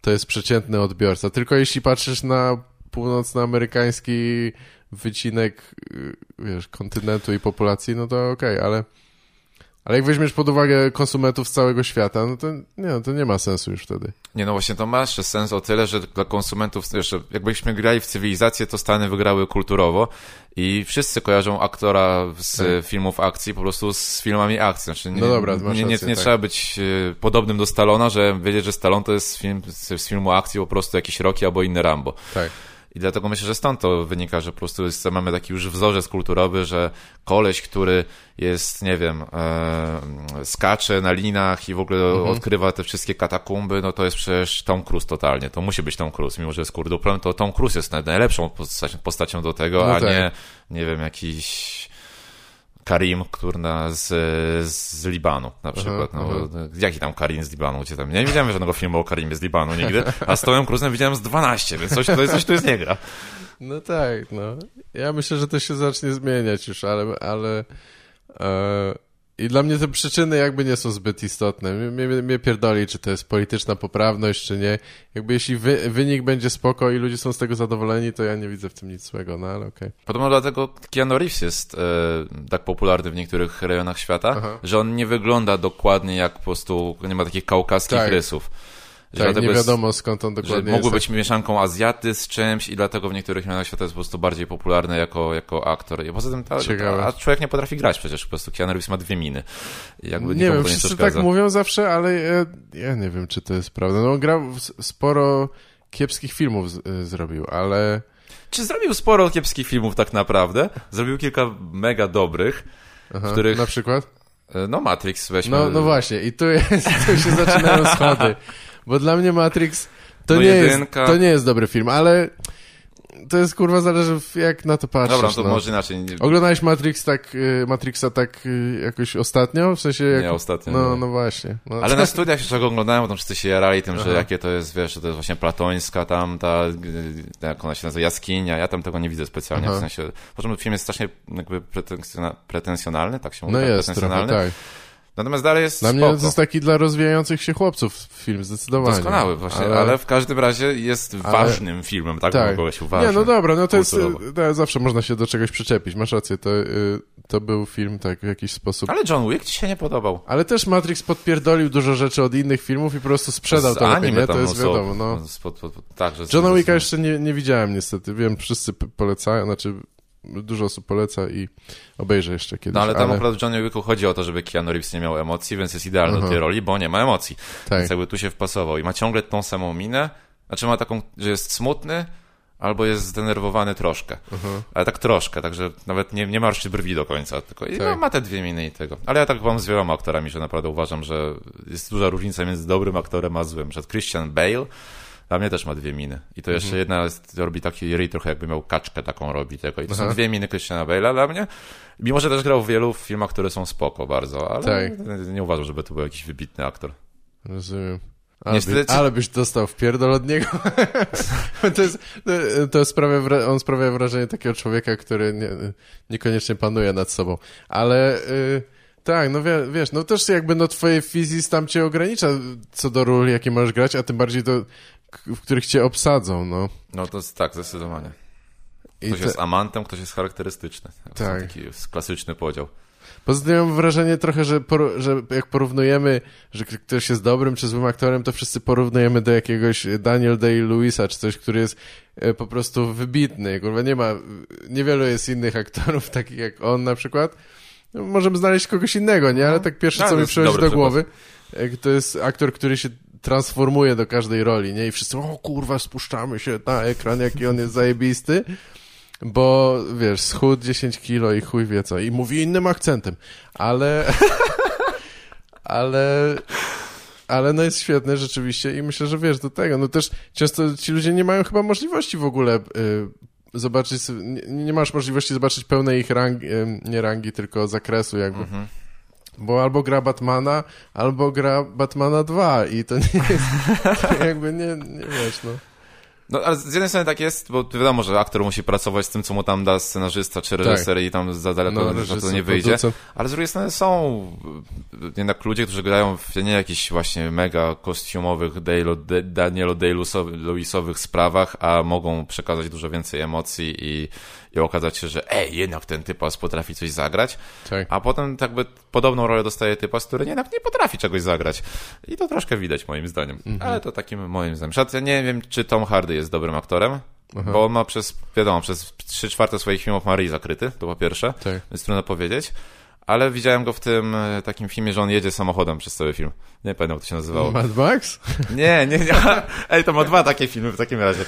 S1: to jest przeciętny odbiorca, tylko jeśli patrzysz na północnoamerykański wycinek, y, wiesz, kontynentu i populacji, no to okej, ale ale jak weźmiesz pod uwagę konsumentów z całego świata, no to nie, no to nie ma sensu już wtedy.
S2: Nie no właśnie, to ma jeszcze sens o tyle, że dla konsumentów, jeszcze jakbyśmy grali w cywilizację, to Stany wygrały kulturowo i wszyscy kojarzą aktora z
S1: Tak.
S2: filmów akcji po prostu z filmami akcji. Znaczy, nie,
S1: No dobra,
S2: nie, nie,
S1: rację,
S2: nie
S1: tak.
S2: trzeba być e, podobnym do Stallona, że wiedzieć, że Stallone to jest film, z, z filmu akcji po prostu jakiś Rocky albo inny Rambo.
S1: Tak.
S2: I dlatego myślę, że stąd to wynika, że po prostu jest, mamy taki już wzorzec kulturowy, że koleś, który jest, nie wiem, e, skacze na linach i w ogóle
S1: Mhm.
S2: odkrywa te wszystkie katakumby, no to jest przecież Tom Cruise totalnie. To musi być Tom Cruise, mimo że jest kurduplem, to Tom Cruise jest naj- najlepszą postacią, postacią do tego,
S1: No
S2: a
S1: tak.
S2: nie, nie wiem, jakiś Karim, kurna, z, z Libanu na przykład.
S1: aha.
S2: no, jaki tam Karim z Libanu? Gdzie tam? Nie widziałem żadnego filmu o Karimie z Libanu nigdy, a z Tomem Cruise'em widziałem z 12, więc coś, to jest, coś tu jest nie gra.
S1: No tak, no. Ja myślę, że to się zacznie zmieniać już, ale... ale e, I dla mnie te przyczyny jakby nie są zbyt istotne. Mnie, mnie, pierdoli, czy to jest polityczna poprawność, czy nie. Jakby jeśli wy, wynik będzie spoko i ludzie są z tego zadowoleni, to ja nie widzę w tym nic złego, no ale okej.
S2: Podobno dlatego Keanu Reeves jest e, tak popularny w niektórych rejonach świata,
S1: Aha.
S2: że on nie wygląda dokładnie jak po prostu, nie ma takich kaukaskich
S1: Tak.
S2: rysów.
S1: Tak, nie
S2: jest-
S1: wiadomo skąd on
S2: Że
S1: dokładnie
S2: mógłby
S1: jest.
S2: być mieszanką Azjaty z czymś i dlatego w niektórych regionach świata jest po prostu bardziej popularny jako, jako aktor. I poza tym, ta, ta, a człowiek nie potrafi grać przecież, po prostu Keanu Reeves ma dwie miny. Jakby
S1: Nie wiem,
S2: nie
S1: wszyscy tak mówią zawsze, ale ja, ja nie wiem, czy to jest prawda. No, on grał sporo kiepskich filmów z, y, zrobił, ale...
S2: Czy zrobił sporo kiepskich filmów tak naprawdę? Zrobił kilka mega dobrych,
S1: Aha,
S2: w których...
S1: Na przykład?
S2: e, No Matrix weźmy.
S1: No, no właśnie, i tu, jest, tu się zaczynają *laughs* schody. Bo dla mnie Matrix to,
S2: No
S1: nie
S2: jedynka.
S1: jest, to nie jest dobry film, ale to jest kurwa zależy jak na to patrzysz.
S2: Dobra, to
S1: no.
S2: może inaczej. Nie,
S1: Oglądałeś Matrix tak, y, Matrixa tak y, jakoś ostatnio? W sensie jak...
S2: nie ostatnio.
S1: No,
S2: nie.
S1: no właśnie. No,
S2: Ale na studiach jeszcze go oglądałem, bo tam wszyscy się jarali tym, że
S1: Aha.
S2: jakie to jest, wiesz, że to jest właśnie platońska tam, ta, y, jak ona się nazywa, jaskinia. Ja tam tego nie widzę specjalnie,
S1: Aha.
S2: w sensie, po czym film jest strasznie jakby pretensjona, pretensjonalny, tak się mówi?
S1: no
S2: tak,
S1: jest trochę,
S2: pretensjonalny.
S1: tak.
S2: Natomiast dalej jest
S1: Dla mnie
S2: spoko.
S1: to jest taki dla rozwijających się chłopców film, zdecydowanie.
S2: Doskonały właśnie, ale... w każdym razie jest
S1: Ale-
S2: ważnym filmem, tak?
S1: Tak.
S2: Kogoś uważał.
S1: Nie, no dobra, no to jest,
S2: kulturowo.
S1: y, to zawsze można się do czegoś przyczepić, masz rację, to, y, to był film tak w jakiś sposób.
S2: Ale John Wick ci się nie podobał.
S1: Ale też Matrix podpierdolił dużo rzeczy od innych filmów i po prostu sprzedał
S2: Z
S1: to lepiej, nie? To jest
S2: mnóstwo-
S1: wiadomo, no.
S2: spod- pod- tak, że
S1: Johna
S2: z-
S1: Wicka jeszcze nie, nie widziałem niestety, wiem, wszyscy polecają, znaczy dużo osób poleca i obejrzę jeszcze kiedyś,
S2: No ale tam
S1: ale...
S2: akurat w Johnny Wicku chodzi o to, żeby Keanu Reeves nie miał emocji, więc jest idealny do tej roli, bo nie ma emocji.
S1: tak.
S2: Więc jakby tu się wpasował. I ma ciągle tą samą minę, znaczy ma taką, że jest smutny, albo jest zdenerwowany troszkę.
S1: Aha.
S2: Ale tak troszkę, także nawet nie, nie marszczy brwi do końca, tylko i
S1: Tak.
S2: ma, ma te dwie miny i tego. Ale ja tak mam z wieloma aktorami, że naprawdę uważam, że jest duża różnica między dobrym aktorem a złym. Że Christian Bale dla mnie też ma dwie miny. I to jeszcze
S1: Mhm.
S2: jedna jest, robi taki ryj trochę jakby miał kaczkę taką robi tego. I to
S1: Aha.
S2: są dwie miny Christiana Bale'a dla mnie. Mimo, że też grał w wielu filmach, które są spoko bardzo, ale
S1: Tak.
S2: nie uważam, żeby to był jakiś wybitny aktor.
S1: Rozumiem. Ale,
S2: Niestety-
S1: by, ale byś dostał wpierdol od niego. *laughs* to jest, to sprawia, on sprawia wrażenie takiego człowieka, który nie, niekoniecznie panuje nad sobą. Ale y, tak, no wie, wiesz, no też jakby no twoje fizis tam cię ogranicza co do ról, jakie możesz grać, a tym bardziej k- w których cię obsadzą, no.
S2: No to jest tak, zdecydowanie. Ktoś
S1: te-
S2: jest amantem, ktoś jest charakterystyczny. To
S1: Tak.
S2: Taki klasyczny podział.
S1: Poza tym mam wrażenie trochę, że, poru- że jak porównujemy, że ktoś jest dobrym czy złym aktorem, to wszyscy porównujemy do jakiegoś Daniel Day-Lewisa czy coś, który jest e, po prostu wybitny. Kurwa, nie ma, niewielu jest innych aktorów *laughs* takich jak on na przykład. No, możemy znaleźć kogoś innego, nie? Ale tak pierwsze,
S2: No,
S1: co mi przychodzi do głowy, e, to jest aktor, który się transformuje do każdej roli, nie? I wszyscy, o kurwa, spuszczamy się na ekran, jaki on jest zajebisty. Bo wiesz, schód 10 kilo i chuj wie co. I mówi innym akcentem. Ale. *laughs* ale. Ale no jest świetny rzeczywiście i myślę, że wiesz do tego. No też często ci ludzie nie mają chyba możliwości w ogóle y, zobaczyć. Nie, nie masz możliwości zobaczyć pełnej ich rangi, y, nie rangi, tylko zakresu jakby.
S2: Mhm.
S1: Bo albo gra Batmana, albo gra Batmana 2 i to nie jest. To jakby nie, nie wiesz, no.
S2: No, ale z jednej strony tak jest, bo wiadomo, że aktor musi pracować z tym, co mu tam da scenarzysta czy reżyser i tam za daleko
S1: No,
S2: to nie wyjdzie.
S1: producent.
S2: Ale z drugiej strony są y, jednak ludzie, którzy grają w nie jakichś właśnie mega kostiumowych Dale, Danielo Day-Lewisowych sprawach, a mogą przekazać dużo więcej emocji i, i okazać się, że ej, jednak ten typas potrafi coś zagrać,
S1: Tak.
S2: a potem jakby podobną rolę dostaje typas, który jednak nie potrafi czegoś zagrać. I to troszkę widać moim zdaniem.
S1: Mhm.
S2: Ale to takim moim zdaniem. Przykład ja nie wiem, czy Tom Hardy jest dobrym aktorem,
S1: Aha.
S2: bo on ma przez, wiadomo, przez 3 czwarte swoich filmów ma ryj zakryty, to po pierwsze
S1: Tak.
S2: więc trudno powiedzieć. Ale widziałem go w tym e, takim filmie, że on jedzie samochodem przez cały film. Nie pamiętam, jak to się nazywało.
S1: Mad Max?
S2: Nie, nie, nie. *laughs* Ej, to ma dwa takie filmy w takim razie.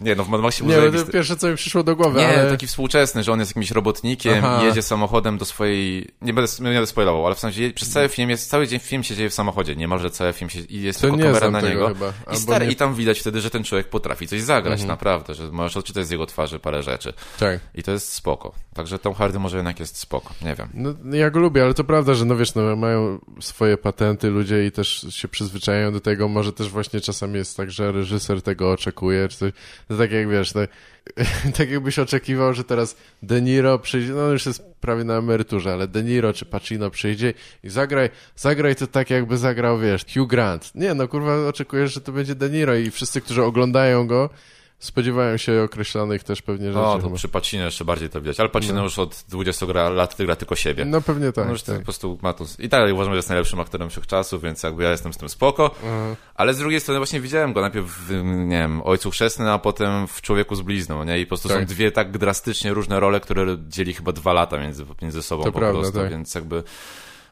S2: Nie, no w Mad Maxie był
S1: Nie, bo to
S2: zajebisty.
S1: pierwsze, co mi przyszło do głowy,
S2: Nie,
S1: ale...
S2: taki współczesny, że on jest jakimś robotnikiem
S1: Aha.
S2: i jedzie samochodem do swojej... Nie będę, nie będę spoilował, ale w sensie je- przez cały film jest, cały dzień film się dzieje w samochodzie, niemalże cały film się... I jest
S1: To
S2: tylko kamera na niego.
S1: chyba,
S2: I, stary,
S1: nie-
S2: I tam widać wtedy, że ten człowiek potrafi coś zagrać,
S1: Mhm.
S2: naprawdę, że możesz odczytać z jego twarzy parę rzeczy.
S1: Tak.
S2: I to jest spoko. Także Tom Hardy może jednak jest spoko, nie wiem.
S1: No, ja go lubię, ale to prawda, że no wiesz, no, mają swoje patenty ludzie i też się przyzwyczajają do tego. Może też właśnie czasami jest tak, że reżyser tego oczekuje, czy coś. To tak jak wiesz, no, *laughs* tak jakbyś oczekiwał, że teraz De Niro przyjdzie, no już jest prawie na emeryturze, ale De Niro czy Pacino przyjdzie i zagraj, zagraj to tak jakby zagrał, wiesz, Hugh Grant. Nie, no kurwa, oczekujesz, że to będzie De Niro i wszyscy, którzy oglądają go, spodziewałem się określonych też pewnie rzeczy.
S2: No, to przy Pacino jeszcze bardziej to widać, ale Pacino no. już od 20 lat gra tylko siebie.
S1: No pewnie tak.
S2: On już
S1: tak.
S2: po prostu ma to... I tak uważam, że jest najlepszym aktorem wszechczasów, więc jakby ja jestem z tym spoko. Mhm. Ale z drugiej strony właśnie widziałem go najpierw w, nie wiem, Ojcu Chrzestnym, a potem w Człowieku z blizną, nie? I po prostu tak. są dwie tak drastycznie różne role, które dzieli chyba dwa lata między, między sobą to po prawda, prostu, tak. więc jakby...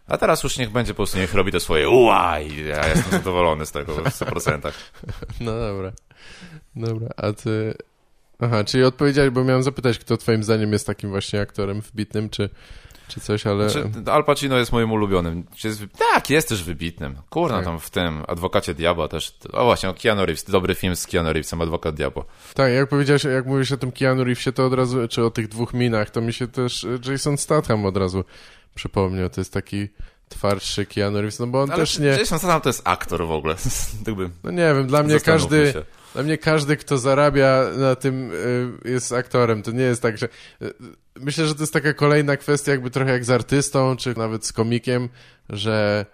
S2: A teraz już niech będzie po prostu, niech robi to swoje uaj, ja jestem zadowolony z tego w 100%. *laughs*
S1: No dobra. Dobra, a ty... Aha, czyli odpowiedziałeś, bo miałem zapytać, kto twoim zdaniem jest takim właśnie aktorem wybitnym, czy, czy coś, ale...
S2: Znaczy, Al Pacino jest moim ulubionym. Jest, tak, jest też wybitnym. Kurna, tak. tam w tym Adwokacie Diabła też. O właśnie, o Keanu Reeves, dobry film z Keanu Reevesem, Adwokat Diabła.
S1: Tak, jak powiedziałeś, jak mówisz o tym Keanu Reevesie, to od razu, czy o tych dwóch minach, to mi się też Jason Statham od razu przypomniał. To jest taki twardszy Keanu Reeves, no bo on
S2: Ale
S1: też nie...
S2: Jason Statham to jest aktor w ogóle. *laughs*
S1: no nie wiem, dla mnie każdy... Się dla mnie każdy, kto zarabia na tym, y, jest aktorem. To nie jest tak, że. Y, myślę, że to jest taka kolejna kwestia, jakby trochę jak z artystą, czy nawet z komikiem, że.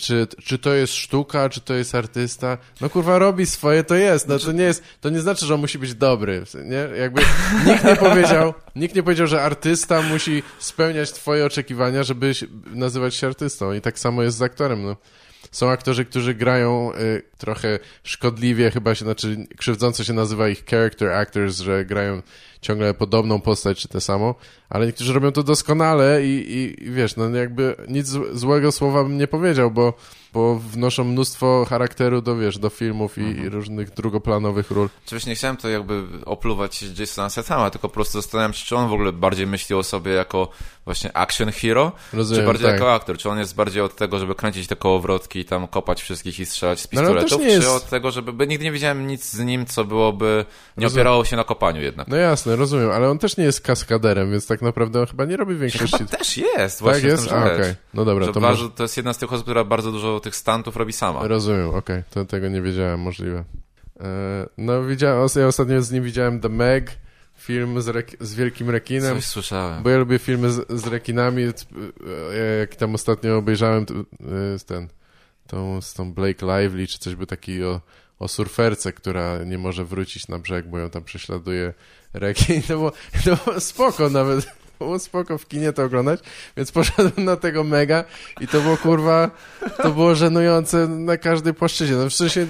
S1: Czy, czy to jest sztuka, czy to jest artysta? No kurwa, robi swoje, to jest. No to nie jest, to nie znaczy, że on musi być dobry, nie? Jakby nikt nie powiedział, *laughs* nikt nie powiedział, że artysta musi spełniać twoje oczekiwania, żeby nazywać się artystą. I tak samo jest z aktorem, no. Są aktorzy, którzy grają y, trochę szkodliwie, chyba się, znaczy krzywdząco się nazywa ich character actors, że grają ciągle podobną postać czy te samo, ale niektórzy robią to doskonale i, i, i wiesz, no jakby nic złego słowa bym nie powiedział, bo bo wnoszą mnóstwo charakteru do, wiesz, do filmów i, mhm. i różnych drugoplanowych ról.
S2: Oczywiście nie chciałem to jakby opluwać Jasona Stathama, tylko po prostu zastanawiam się, czy on w ogóle bardziej myśli o sobie jako właśnie action hero, Rozumiem, czy bardziej tak. jako aktor, czy on jest bardziej od tego, żeby kręcić te kołowrotki i tam kopać wszystkich i strzelać z no, pistoletów, no, czy jest... od tego, żeby, bo nigdy nie widziałem nic z nim, co byłoby, nie rozumiem. opierało się na kopaniu jednak.
S1: No jasne, rozumiem, ale on też nie jest kaskaderem, więc tak naprawdę on chyba nie robi większości...
S2: Chyba też jest, właśnie tak jest? A,
S1: okay. No dobra,
S2: to, może... to jest jedna z tych osób, która bardzo dużo tych stantów robi sama.
S1: Rozumiem, okej, okay. to tego nie wiedziałem, możliwe. E, no widziałem, ja ostatnio z nim widziałem The Meg, film z, rek- z wielkim rekinem.
S2: Coś słyszałem.
S1: Bo ja lubię filmy z, z rekinami. E, jak tam ostatnio obejrzałem e, ten, tą, z tą Blake Lively, czy coś był taki o, o surferce, która nie może wrócić na brzeg, bo ją tam prześladuje rekin. Było, to było spoko nawet było spoko w kinie to oglądać, więc poszedłem na tego mega i to było kurwa, to było żenujące na każdej płaszczyźnie, no w sensie y,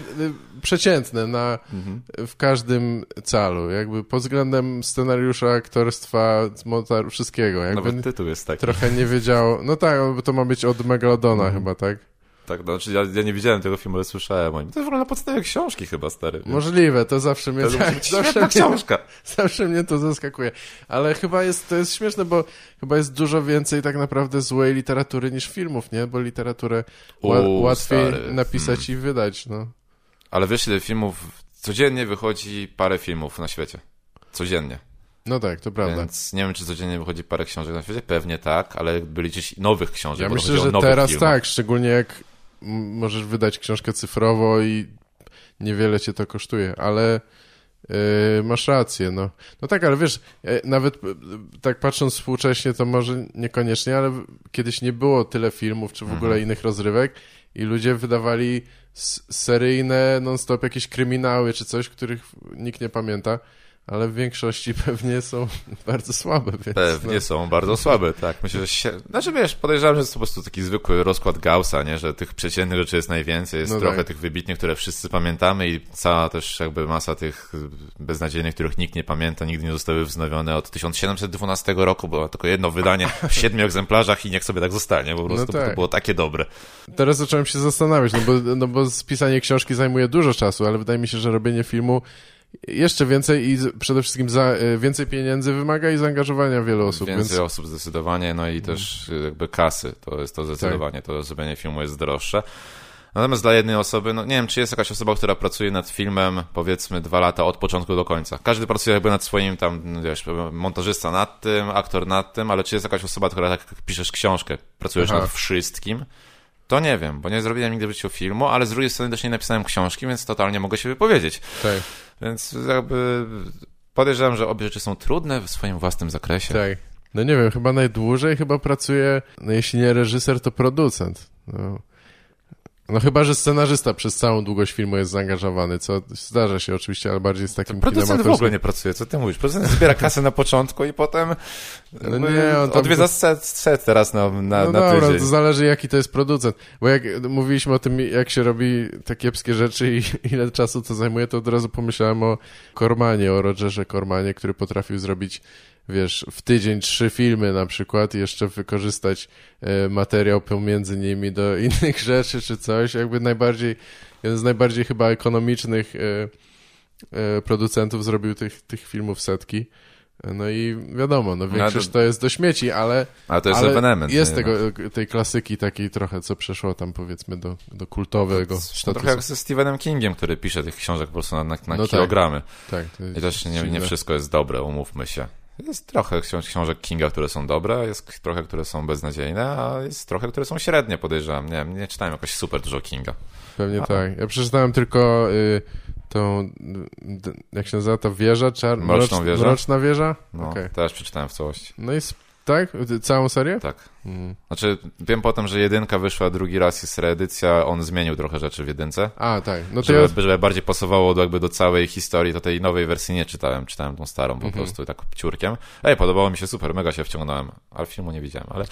S1: przeciętne na, mhm. w każdym calu, jakby pod względem scenariusza, aktorstwa, montażu, wszystkiego. Jakby
S2: Nawet tytuł jest taki.
S1: Trochę nie wiedział, no tak, bo to ma być od Megalodona mhm. chyba, tak?
S2: Tak, no, znaczy ja, ja nie widziałem tego filmu, ale słyszałem o nim. To jest w ogóle na podstawie książki chyba, stary.
S1: Możliwe, to zawsze mnie...
S2: To tak, zawsze mnie, książka. *laughs*
S1: Zawsze mnie to zaskakuje. Ale chyba jest, to jest śmieszne, bo chyba jest dużo więcej tak naprawdę złej literatury niż filmów, nie? Bo literaturę ła łatwiej stary. napisać hmm. i wydać, no.
S2: Ale wiesz, ile filmów... Codziennie wychodzi parę filmów na świecie. Codziennie.
S1: No tak, to prawda.
S2: Więc nie wiem, czy codziennie wychodzi parę książek na świecie. Pewnie tak, ale byli gdzieś nowych książek.
S1: Ja myślę, że teraz filmach. tak, szczególnie jak możesz wydać książkę cyfrowo i niewiele cię to kosztuje, ale yy, masz rację, no. No tak, ale wiesz, e, nawet e, tak patrząc współcześnie, to może niekoniecznie, ale kiedyś nie było tyle filmów, czy w ogóle mhm. innych rozrywek i ludzie wydawali seryjne non-stop jakieś kryminały, czy coś, których nikt nie pamięta ale w większości *laughs* pewnie są bardzo słabe. Więc
S2: pewnie no. są bardzo słabe, tak. Myślę, że się... Znaczy wiesz, podejrzewam, że jest to po prostu taki zwykły rozkład Gaussa, nie? że tych przeciętnych rzeczy jest najwięcej, jest no trochę tak. tych wybitnych, które wszyscy pamiętamy i cała też jakby masa tych beznadziejnych, których nikt nie pamięta, nigdy nie zostały wznowione od 1712 roku, było tylko jedno wydanie w siedmiu egzemplarzach i niech sobie tak zostanie, po prostu no tak. to było takie dobre.
S1: Teraz zacząłem się zastanawiać, no bo, no bo spisanie książki zajmuje dużo czasu, ale wydaje mi się, że robienie filmu jeszcze więcej i przede wszystkim za, e, więcej pieniędzy wymaga i zaangażowania wielu osób.
S2: Więcej więc... osób zdecydowanie, no i też jakby kasy, to jest to zdecydowanie, tak. to zrobienie filmu jest droższe. Natomiast dla jednej osoby, no nie wiem, czy jest jakaś osoba, która pracuje nad filmem, powiedzmy, dwa lata od początku do końca. Każdy pracuje jakby nad swoim tam, no wiesz, montażysta nad tym, aktor nad tym, ale czy jest jakaś osoba, która tak jak piszesz książkę, pracujesz Aha. nad wszystkim, to nie wiem, bo nie zrobiłem nigdy w życiu filmu, ale z drugiej strony też nie napisałem książki, więc totalnie mogę się wypowiedzieć.
S1: Tak.
S2: Więc jakby podejrzewam, że obie rzeczy są trudne w swoim własnym zakresie.
S1: Tak. No nie wiem, chyba najdłużej chyba pracuje, no jeśli nie reżyser, to producent. No. No chyba, że scenarzysta przez całą długość filmu jest zaangażowany, co zdarza się oczywiście, ale bardziej z takim
S2: Producent w ogóle nie pracuje, co ty mówisz? Producent zbiera kasę na początku i potem
S1: No nie, on tam-
S2: odwiedza set, set teraz na, na,
S1: No
S2: na
S1: dobra,
S2: tydzień.
S1: to zależy jaki to jest producent. Bo jak mówiliśmy o tym, jak się robi te kiepskie rzeczy i *laughs* ile czasu to zajmuje, to od razu pomyślałem o Kormanie, o Rogerze Kormanie, który potrafił zrobić, wiesz, w tydzień trzy filmy na przykład i jeszcze wykorzystać e, materiał pomiędzy nimi do *laughs* innych rzeczy czy coś. Jakby najbardziej, jeden z najbardziej chyba ekonomicznych e, e, producentów zrobił tych, tych filmów setki. No i wiadomo, no większość
S2: to-
S1: to jest do śmieci, ale
S2: Ale to jest
S1: ale
S2: ewenement.
S1: Jest tego, tej klasyki takiej trochę, co przeszło tam powiedzmy do, do kultowego
S2: To
S1: statusu.
S2: trochę jak ze Stephenem Kingiem, który pisze tych książek po prostu na, na, na
S1: No tak.
S2: kilogramy.
S1: Tak, to jest
S2: I też nie, nie wszystko jest dobre, umówmy się. Jest trochę książ- książek Kinga, które są dobre, jest trochę, które są beznadziejne, a jest trochę, które są średnie, podejrzewam. Nie nie czytałem jakoś super dużo Kinga.
S1: Pewnie
S2: A.
S1: tak. Ja przeczytałem tylko y, tą, jak się nazywa ta wieża? Czar...
S2: Mroczną
S1: mrocz-
S2: wieżę?
S1: Mroczna wieża?
S2: No,
S1: Okej.
S2: też przeczytałem w całości.
S1: No i tak? Całą serię?
S2: Tak.
S1: Mm.
S2: Znaczy, wiem potem, że jedynka wyszła drugi raz, jest reedycja, on zmienił trochę rzeczy w jedynce.
S1: A, tak. No to.
S2: Żeby, żeby bardziej pasowało do, jakby do całej historii, to tej nowej wersji nie czytałem. Czytałem tą starą po
S1: Mhm.
S2: prostu tak ciurkiem. Ej, podobało mi się super, mega się wciągnąłem, ale filmu nie widziałem, ale,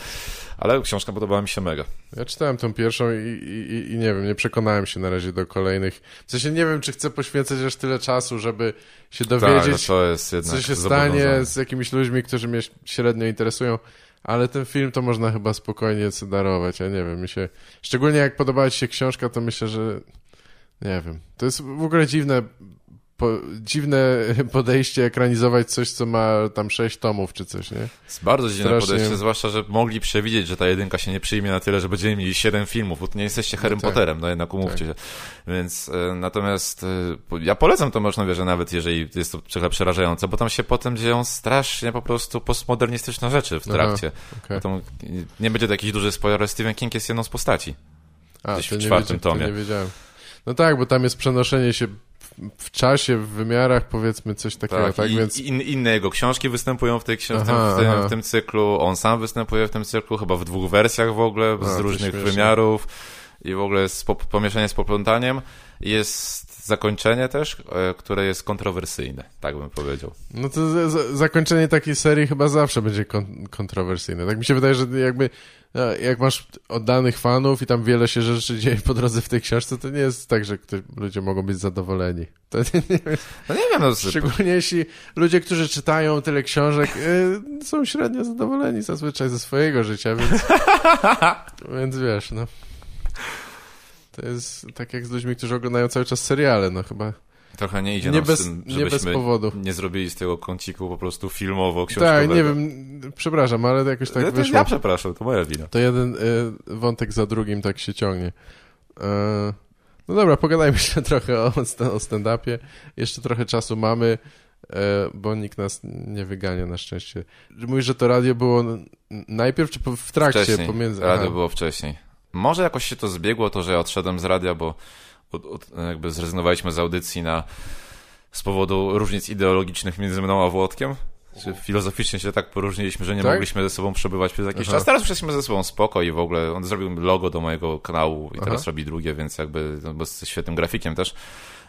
S2: ale książka podobała mi się mega.
S1: Ja czytałem tą pierwszą i, i, i- nie wiem, nie przekonałem się na razie do kolejnych. W sensie nie wiem, czy chcę poświęcać aż tyle czasu, żeby się
S2: Tak,
S1: dowiedzieć,
S2: jednak
S1: co się stanie z jakimiś ludźmi, którzy mnie średnio interesują, ale ten film to można chyba spokojnie sobie darować, ja nie wiem, mi się, szczególnie jak podobała ci się książka, to myślę, że nie wiem, to jest w ogóle dziwne po, dziwne *laughs* podejście ekranizować coś, co ma tam sześć tomów czy coś, nie?
S2: Jest bardzo dziwne
S1: Strasznie.
S2: podejście, zwłaszcza, że mogli przewidzieć, że ta jedynka się nie przyjmie na tyle, że będziemy mieli 7 filmów, bo nie jesteście Harrym
S1: tak.
S2: Potterem, no jednak umówcie się. Więc e, natomiast e, ja polecam to można wierzę, nawet jeżeli jest to trochę przerażające, bo tam się potem dzieją strasznie po prostu postmodernistyczne rzeczy w
S1: Aha,
S2: trakcie. Bo tam nie będzie to jakiś duży spoiler, Stephen King jest jedną z postaci.
S1: A,
S2: Gdzieś w czwartym tomie.
S1: nie wiedziałem. No tak, bo tam jest przenoszenie się w, czasie, w wymiarach, powiedzmy coś takiego, tak?
S2: Tak, i,
S1: Więc
S2: in, inne jego książki występują w, tej książ-
S1: Aha,
S2: w, tym, w,
S1: aha.
S2: tym, w tym cyklu, on sam występuje w tym cyklu, chyba w dwóch wersjach w ogóle,
S1: A,
S2: z różnych wymiarów i w ogóle jest po, pomieszanie z poplątaniem. Jest zakończenie też, e, które jest kontrowersyjne, tak bym powiedział.
S1: No to zakończenie takiej serii chyba zawsze będzie kon, kontrowersyjne. Tak mi się wydaje, że jakby jak masz oddanych fanów i tam wiele się rzeczy dzieje po drodze w tej książce, to nie jest tak, że ludzie mogą być zadowoleni. To nie, nie,
S2: No nie wiem, no,
S1: szczególnie jeśli ludzie, którzy czytają tyle książek, e, są średnio zadowoleni zazwyczaj ze swojego życia, więc, *laughs* więc wiesz, no. To jest tak jak z ludźmi, którzy oglądają cały czas seriale, no chyba.
S2: Trochę nie idzie
S1: Nie
S2: nam
S1: bez-
S2: z tym,
S1: nie bez
S2: żebyśmy
S1: powodu.
S2: nie zrobili z tego kąciku po prostu filmowo, książkowego.
S1: Tak, nie wiem, przepraszam, ale jakoś tak
S2: to
S1: wyszło.
S2: ja przepraszam, to moja wina.
S1: To jeden y, wątek za drugim tak się ciągnie. E, no dobra, pogadajmy *laughs* jeszcze trochę o, o stand-upie. Jeszcze trochę czasu mamy, e, bo nikt nas nie wygania na szczęście. Mówisz, że to radio było najpierw, czy w trakcie?
S2: Wcześniej.
S1: Pomiędzy...
S2: Radio
S1: Aha.
S2: było wcześniej. Może jakoś się to zbiegło, to, że ja odszedłem z radia, bo od, od, jakby zrezygnowaliśmy z audycji na, z powodu różnic ideologicznych między mną a Włodkiem. Że filozoficznie się tak poróżniliśmy, że nie
S1: Tak?
S2: mogliśmy ze sobą przebywać przez jakiś
S1: Aha.
S2: czas. Teraz już jesteśmy ze sobą spoko i w ogóle on zrobił logo do mojego kanału i teraz
S1: Aha.
S2: robi drugie, więc jakby, no, jest świetnym grafikiem też.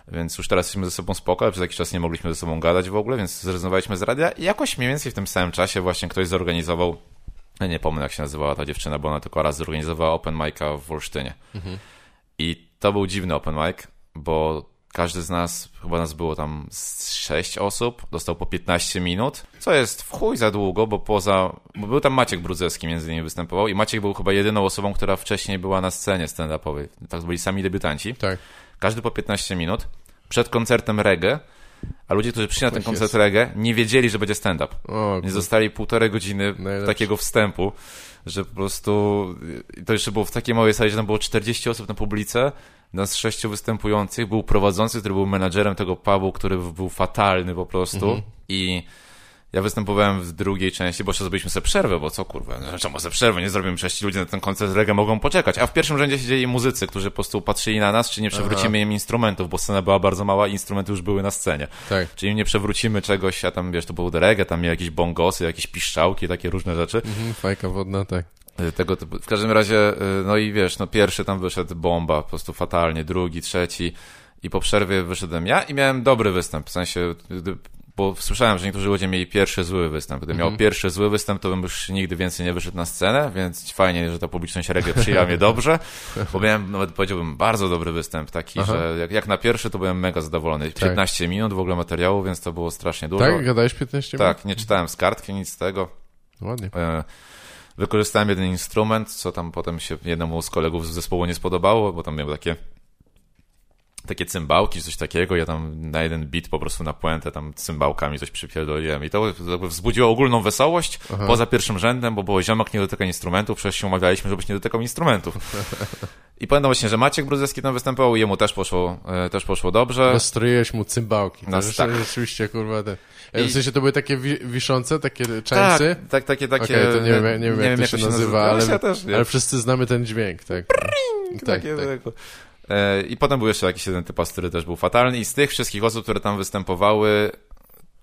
S2: Więc już teraz jesteśmy ze sobą spoko, ale przez jakiś czas nie mogliśmy ze sobą gadać w ogóle, więc zrezygnowaliśmy z radia i jakoś mniej więcej w tym samym czasie właśnie ktoś zorganizował nie pomnę jak się nazywała ta dziewczyna, bo ona tylko raz zorganizowała open mic'a w Wolsztynie. I to był dziwny open mic, bo każdy z nas, chyba nas było tam z 6 osób, dostał po 15 minut, co jest w chuj za długo, bo poza... Bo był tam Maciek Brudzewski między innymi występował i Maciek był chyba jedyną osobą, która wcześniej była na scenie stand-upowej. Tak byli sami debiutanci.
S1: Tak.
S2: Każdy po 15 minut. Przed koncertem reggae, a ludzie, którzy przyszli na ten koncert
S1: jest.
S2: reggae, nie wiedzieli, że będzie stand-up. Nie zostali półtorej godziny
S1: Najlepsze.
S2: takiego wstępu, że po prostu to jeszcze było w takiej małej sali, że tam było 40 osób na publice, nas sześciu występujących, był prowadzący, który był menadżerem tego pubu, który był fatalny po prostu
S1: Mhm.
S2: i ja występowałem w drugiej części, bo jeszcze zrobiliśmy sobie przerwę, bo co kurwa, no, czemu sobie przerwę, nie zrobimy sześciu ludzi na ten koncert reggae, mogą poczekać, a w pierwszym rzędzie siedzieli muzycy, którzy po prostu patrzyli na nas, czy nie przewrócimy im instrumentów, bo scena była bardzo mała, instrumenty już były na scenie.
S1: tak.
S2: Czyli nie przewrócimy czegoś, a tam wiesz, to był reggae, tam miał jakieś bongosy, jakieś piszczałki, takie różne rzeczy.
S1: Mhm, fajka wodna, tak.
S2: Y, Tego typu. W każdym razie, y, no i wiesz, no pierwszy tam wyszedł bomba, po prostu fatalnie, drugi, trzeci i po przerwie wyszedłem ja i miałem dobry występ, w sensie, bo słyszałem, że niektórzy ludzie mieli pierwszy zły występ. Gdybym miał pierwszy zły występ, to bym już nigdy więcej nie wyszedł na scenę, więc fajnie, że ta publiczność reggae przyjęła mnie dobrze, bo miałem, nawet powiedziałbym, bardzo dobry występ, taki,
S1: Aha.
S2: że jak, jak na pierwszy, to byłem mega zadowolony. 15 minut w ogóle materiału, więc to było strasznie dużo.
S1: Tak? Gadałeś 15 minut?
S2: Tak, nie czytałem z kartki, nic z tego.
S1: Ładnie.
S2: E, Wykorzystałem jeden instrument, co tam potem się jednemu z kolegów z zespołu nie spodobało, bo tam miał takie takie cymbałki, coś takiego, ja tam na jeden beat po prostu na puentę tam cymbałkami coś przypierdoliłem i to wzbudziło ogólną wesołość poza pierwszym rzędem, bo było ziomek nie dotyka instrumentów, przecież się umawialiśmy, żebyś nie dotykał instrumentów. *laughs* I pamiętam właśnie, że Maciek Brudzeski tam występował, jemu też poszło, e, też poszło dobrze.
S1: Nastroiłeś mu cymbałki. To
S2: No,
S1: rzeczy-
S2: tak.
S1: Rzeczywiście, kurwa, te...
S2: I-
S1: W sensie to były takie wi wiszące, takie
S2: tak,
S1: częsy?
S2: tak, takie, takie...
S1: Okej, to nie wiem, nie wiem jak, to się nazywa, ale,
S2: Ja nie.
S1: ale wszyscy znamy ten dźwięk, tak. tak,
S2: takie,
S1: tak.
S2: tak. E, I potem był jeszcze jakiś jeden typas, który też był fatalny. I z tych wszystkich osób, które tam występowały,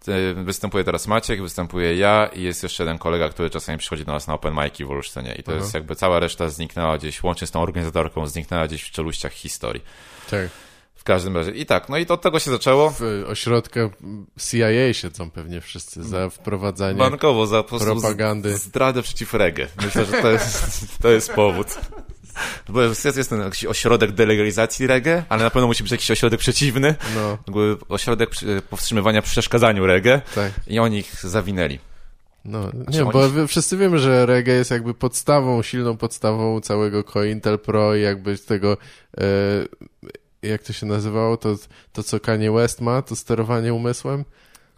S2: e, występuje teraz Maciek, występuje ja i jest jeszcze jeden kolega, który czasami przychodzi do nas na open mic'i w Olsztynie. I to jest jakby cała reszta zniknęła gdzieś, łącznie z tą organizatorką, zniknęła gdzieś w czeluściach historii.
S1: tak.
S2: W każdym razie. I tak, no i to od tego się zaczęło.
S1: W ośrodkach CIA siedzą pewnie wszyscy za wprowadzanie
S2: Bankowo za po
S1: propagandy.
S2: zdradę przeciw reggae. Myślę, że to jest, to jest powód. Bo jest, jest ten jakiś ośrodek delegalizacji reggae, ale na pewno musi być jakiś ośrodek przeciwny.
S1: No,
S2: ośrodek przy- powstrzymywania przeszkadzaniu reggae
S1: tak.
S2: i oni ich zawinęli.
S1: No,
S2: Znaczy
S1: nie,
S2: oni-
S1: bo wszyscy wiemy, że reggae jest jakby podstawą, silną podstawą całego Cointel Pro i jakby z tego, e, jak to się nazywało, to, to co Kanye West ma, to sterowanie umysłem?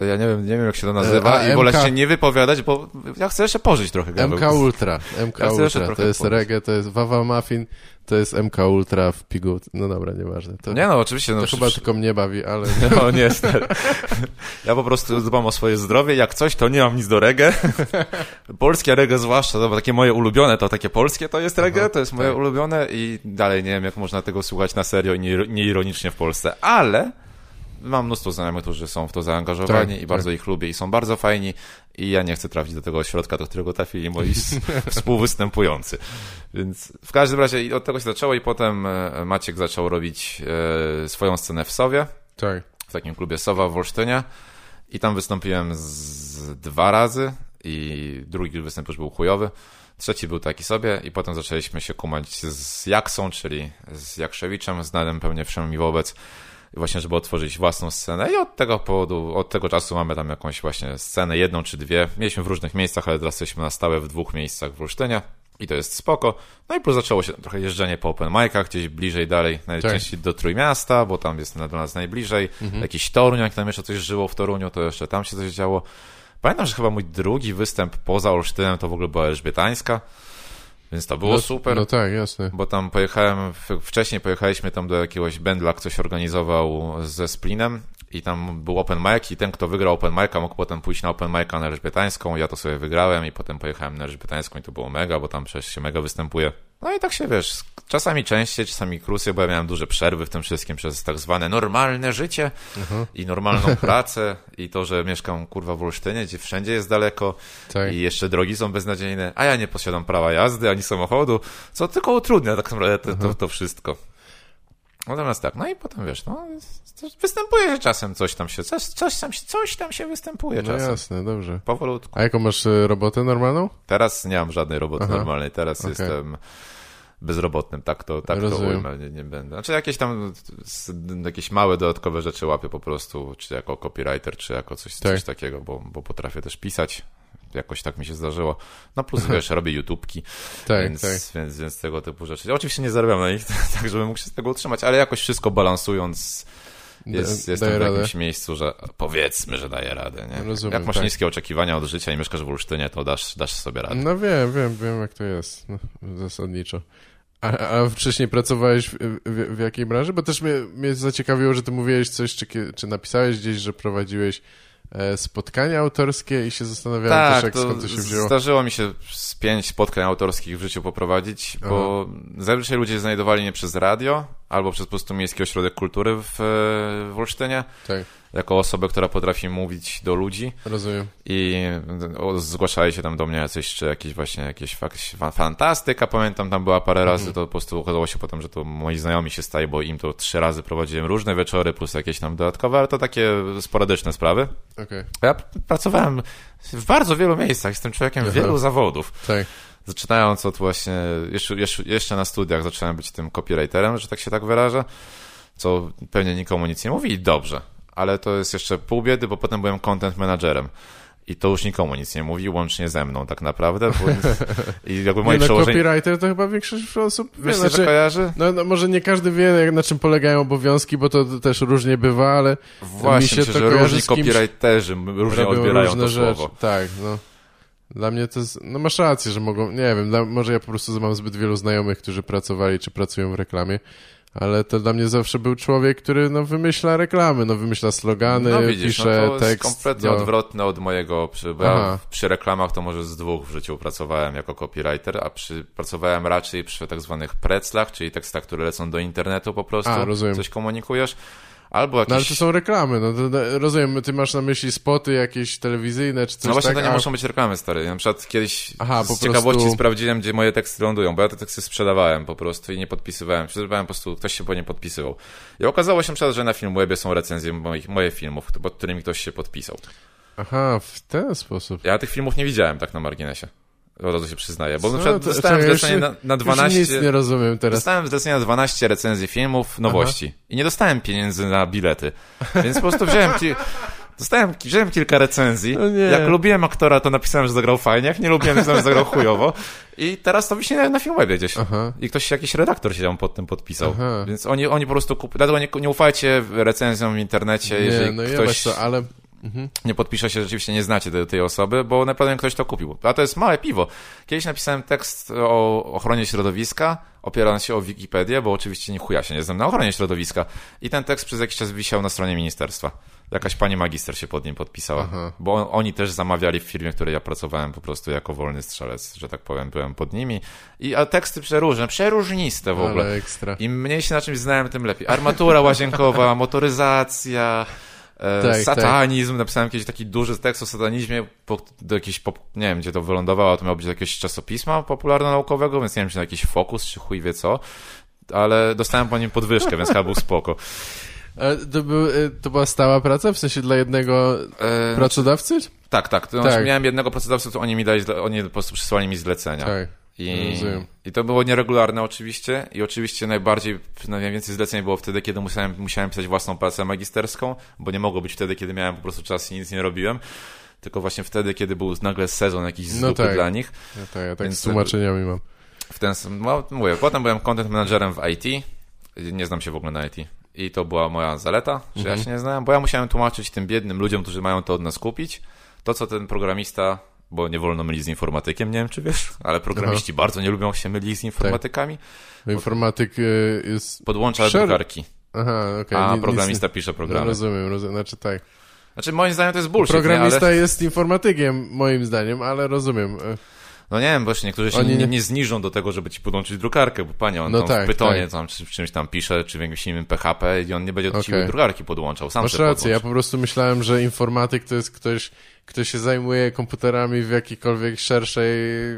S2: Ja nie wiem, nie wiem jak się to nazywa
S1: a
S2: i wolę
S1: MK
S2: się nie wypowiadać, bo ja chcę jeszcze pożyć trochę. Gaweł.
S1: MK Ultra, MK
S2: Ja
S1: Ultra, to jest reggae, to jest Wawa Muffin, to jest MK Ultra w pigu, no dobra, nieważne. To,
S2: Nie no, oczywiście. No,
S1: to chyba tylko mnie bawi, ale *laughs*
S2: No nie. *laughs* Ja po prostu dbam o swoje zdrowie. Jak coś, to nie mam nic do reggae. *laughs* Polskie reggae zwłaszcza, to takie moje ulubione, to takie polskie to jest reggae, to jest moje
S1: tak.
S2: ulubione i dalej nie wiem, jak można tego słuchać na serio i nie- nieironicznie w Polsce, ale mam mnóstwo znajomych, którzy są w to zaangażowani
S1: Tak,
S2: i bardzo ich lubię i są bardzo fajni i ja nie chcę trafić do tego ośrodka, do którego trafili moi *laughs* współwystępujący. Więc w każdym razie i od tego się zaczęło i potem e, Maciek zaczął robić e, swoją scenę w Sowie
S1: tak.
S2: w takim klubie Sowa w Olsztynie i tam wystąpiłem z dwa razy i drugi występ już był chujowy. Trzeci był taki sobie i potem zaczęliśmy się kumać z Jaksą, czyli z Jakszewiczem, znanym pewnie wszem mi wobec, i właśnie żeby otworzyć własną scenę i od tego powodu, od tego czasu mamy tam jakąś właśnie scenę, jedną czy dwie. Mieliśmy w różnych miejscach, ale teraz jesteśmy na stałe w dwóch miejscach w Olsztynie i to jest spoko. No i plus zaczęło się trochę jeżdżenie po open micach, gdzieś bliżej dalej, najczęściej do Trójmiasta, bo tam jest do nas najbliżej. Jakiś Toruń, jak tam jeszcze coś żyło w Toruniu, to jeszcze tam się coś działo. Pamiętam, że chyba mój drugi występ poza Olsztynem to w ogóle była Elżbietańska, więc to było
S1: no,
S2: super.
S1: No tak, jasne.
S2: Bo tam pojechałem, wcześniej pojechaliśmy tam do jakiegoś bendla, ktoś organizował ze Splinem i tam był open mic i ten, kto wygrał open mic'a mógł potem pójść na open mic'a na Elżbietańską, ja to sobie wygrałem i potem pojechałem na Elżbietańską i to było mega, bo tam przecież się mega występuje. No i tak się, wiesz, czasami częściej, czasami krócej, bo ja miałem duże przerwy w tym wszystkim przez tak zwane normalne życie i normalną *laughs* pracę i to, że mieszkam, kurwa, w Olsztynie, gdzie wszędzie jest daleko
S1: Tak.
S2: i jeszcze drogi są beznadziejne, a ja nie posiadam prawa jazdy ani samochodu, co tylko utrudnia tak naprawdę to, to, to wszystko. Natomiast tak, no i potem wiesz, no, występuje się czasem coś tam się, coś, coś, tam, się- coś tam się występuje
S1: No
S2: czasem.
S1: jasne, dobrze.
S2: Powolutku.
S1: A jaką masz e, robotę normalną?
S2: Teraz nie mam żadnej roboty
S1: Aha.
S2: normalnej, teraz
S1: Okej.
S2: jestem bezrobotnym, tak to, tak to ujmę, nie, nie będę. Znaczy jakieś tam jakieś małe dodatkowe rzeczy łapię po prostu, czy jako copywriter, czy jako coś,
S1: Tak.
S2: coś takiego, bo, bo potrafię też pisać. Jakoś tak mi się zdarzyło. No plus wiesz, *laughs* robię YouTubki,
S1: Tak,
S2: więc,
S1: tak.
S2: więc, więc tego typu rzeczy. Oczywiście nie zarabiam na nich, *laughs* tak żebym mógł się z tego utrzymać, ale jakoś wszystko balansując jest,
S1: Da-
S2: jestem
S1: daje
S2: w jakimś miejscu, że powiedzmy, że daję radę. Nie?
S1: Rozumiem,
S2: Jak masz
S1: tak.
S2: niskie oczekiwania od życia i mieszkasz w Olsztynie, to dasz, dasz sobie radę.
S1: No wiem, wiem, wiem jak to jest, no, zasadniczo. A, a wcześniej pracowałeś w, w, w jakiej branży? Bo też mnie, mnie zaciekawiło, że ty mówiłeś coś, czy, czy napisałeś gdzieś, że prowadziłeś spotkania autorskie i się zastanawiałem też,
S2: Tak,
S1: jak,
S2: to,
S1: skąd to się wzięło.
S2: zdarzyło mi się z pięć spotkań autorskich w życiu poprowadzić, bo zazwyczaj ludzie znajdowali mnie przez radio, albo przez po prostu Miejski Ośrodek Kultury w, w Olsztynie,
S1: Tak,
S2: jako osobę, która potrafi mówić do ludzi
S1: rozumiem.
S2: i zgłaszali się tam do mnie jacyś, czy jakieś właśnie jakieś fantastyka, pamiętam, tam była parę razy, to po prostu okazało się potem, że to moi znajomi się staje, bo im to trzy razy prowadziłem różne wieczory, plus jakieś tam dodatkowe, ale to takie sporadyczne sprawy.
S1: Okej,
S2: Ja pracowałem w bardzo wielu miejscach, jestem człowiekiem
S1: Aha.
S2: wielu zawodów.
S1: tak.
S2: Zaczynając od właśnie, jeszcze, jeszcze, jeszcze na studiach zacząłem być tym copywriterem, że tak się tak wyrażę, co pewnie nikomu nic nie mówi i dobrze, ale to jest jeszcze pół biedy, bo potem byłem content managerem. I to już nikomu nic nie mówi, łącznie ze mną tak naprawdę. Bo, *laughs* I jakby
S1: Nie,
S2: moje
S1: no,
S2: przełożenie...
S1: copywriter to chyba większość osób wie,
S2: Wiesz,
S1: znaczy,
S2: że kojarzy?
S1: no, no, może nie każdy wie, jak- na czym polegają obowiązki, bo to też różnie bywa, ale
S2: Właśnie,
S1: mi się
S2: myślę,
S1: to
S2: że różni copywriterzy różnie odbierają
S1: różne
S2: to
S1: rzeczy.
S2: słowo.
S1: Tak, no. Dla mnie to jest, no masz rację, że mogą, nie wiem, dla, może ja po prostu mam zbyt wielu znajomych, którzy pracowali czy pracują w reklamie, ale to dla mnie zawsze był człowiek, który no wymyśla reklamy, no wymyśla slogany,
S2: No widzisz,
S1: pisze
S2: no to jest
S1: tekst.
S2: kompletnie
S1: do-
S2: odwrotne od mojego, przy, bo ja przy reklamach to może z dwóch w życiu pracowałem jako copywriter, a przy, pracowałem raczej przy tak zwanych preclach, czyli tekstach, które lecą do internetu po prostu,
S1: A, rozumiem.
S2: coś komunikujesz, albo jakieś...
S1: No ale to są reklamy, no to, to, rozumiem, ty masz na myśli spoty jakieś telewizyjne czy coś
S2: No właśnie
S1: tak?
S2: to nie
S1: a-
S2: muszą być reklamy, stary. Na przykład kiedyś
S1: Aha,
S2: z
S1: po
S2: ciekawości
S1: prostu-
S2: sprawdziłem, gdzie moje teksty lądują, bo ja te teksty sprzedawałem po prostu i nie podpisywałem. Sprzedawałem po prostu, ktoś się po nie podpisywał. I okazało się przykład, że na Filmwebie są recenzje moich, moich filmów, pod którymi ktoś się podpisał.
S1: Aha, w ten sposób.
S2: Ja tych filmów nie widziałem tak na marginesie. Od razu się przyznaję, bo
S1: Co?
S2: na przykład
S1: To-
S2: dostałem
S1: czekaj,
S2: zlecenie
S1: już-
S2: na, na
S1: Już
S2: 12...
S1: nic nie rozumiem teraz.
S2: Dostałem zlecenie na 12 recenzji filmów, nowości. I nie dostałem pieniędzy na bilety. Więc po prostu wziąłem... Ki... Dostałem, wziąłem kilka recenzji.
S1: No.
S2: Jak lubiłem aktora, to napisałem, że zagrał fajnie. Jak nie lubiłem, to że zagrał chujowo. I teraz to wisi na, na Filmwebie gdzieś.
S1: Aha.
S2: I ktoś, jakiś redaktor się tam pod tym podpisał.
S1: Aha.
S2: Więc oni, oni po prostu kup... Dlatego nie, nie ufajcie recenzjom w internecie,
S1: Nie,
S2: jeżeli
S1: no
S2: ktoś
S1: co, ale... Mhm.
S2: nie podpisze się, rzeczywiście nie znacie tej, tej osoby, bo naprawdę ktoś to kupił. A to jest małe piwo. Kiedyś napisałem tekst o ochronie środowiska, opierając się o Wikipedię, bo oczywiście nie chuja się nie znam na ochronie środowiska. I ten tekst przez jakiś czas wisiał na stronie ministerstwa. Jakaś pani magister się pod nim podpisała.
S1: Aha.
S2: Bo on, oni też zamawiali w firmie, w której ja pracowałem po prostu jako wolny strzelec, że tak powiem, byłem pod nimi. I a teksty przeróżne, przeróżniste w ogóle.
S1: Ale ekstra.
S2: Im mniej się na czymś znałem, tym lepiej. Armatura łazienkowa, *laughs* motoryzacja,
S1: Tak,
S2: satanizm. Napisałem kiedyś taki duży tekst o satanizmie po, do jakiejś, pop, nie wiem gdzie to wylądowało, to miało być do jakiegoś czasopisma popularno-naukowego, więc nie wiem czy na jakiś fokus, czy chuj wie co. Ale dostałem po nim podwyżkę, więc chyba był *laughs* spoko.
S1: To, był, y, to była stała praca? W sensie dla jednego
S2: E,
S1: pracodawcy?
S2: tak, tak. To
S1: Tak.
S2: Znaczy, miałem jednego pracodawcę, to oni mi dali, oni po prostu przysłali mi zlecenia.
S1: Tak.
S2: I. I to było nieregularne oczywiście i oczywiście najbardziej, najwięcej zleceń było wtedy, kiedy musiałem, musiałem pisać własną pracę magisterską, bo nie mogło być wtedy, kiedy miałem po prostu czas i nic nie robiłem, tylko właśnie wtedy, kiedy był nagle sezon jakiś z
S1: No tak.
S2: dla nich.
S1: Ja, tak, ja tak
S2: Więc
S1: z tłumaczeniami mam.
S2: W ten, no, mówię, potem byłem content managerem w IT, nie znam się w ogóle na IT. I to była moja zaleta, że
S1: Mhm.
S2: ja się nie znałem, bo ja musiałem tłumaczyć tym biednym ludziom, którzy mają to od nas kupić, to co ten programista, bo nie wolno mylić z informatykiem, nie wiem czy wiesz, ale programiści bardzo nie lubią się mylić z informatykami,
S1: No, informatyk y, jest...
S2: podłącza
S1: Szer-
S2: drukarki,
S1: Aha, okej.
S2: a
S1: ni- nic
S2: programista
S1: nie-
S2: pisze
S1: No,
S2: programy.
S1: rozumiem, rozumiem. Znaczy tak.
S2: Znaczy moim zdaniem to jest bullshit,
S1: Programista
S2: nie? Ale,
S1: jest informatykiem, moim zdaniem, ale rozumiem.
S2: No nie wiem, jeszcze niektórzy się
S1: Oni
S2: nie,
S1: nie-
S2: zniżą do tego, żeby ci podłączyć drukarkę, bo panie, on
S1: No
S2: tam
S1: tak,
S2: w Pytonie
S1: tak.
S2: tam, czy w czymś tam pisze, czy w jakimś innym PHP i on nie będzie do
S1: Okej.
S2: ciebie drukarki podłączał, sam
S1: Masz rację, ja po prostu myślałem, że informatyk to jest ktoś, kto się zajmuje komputerami w jakiejkolwiek szerszej,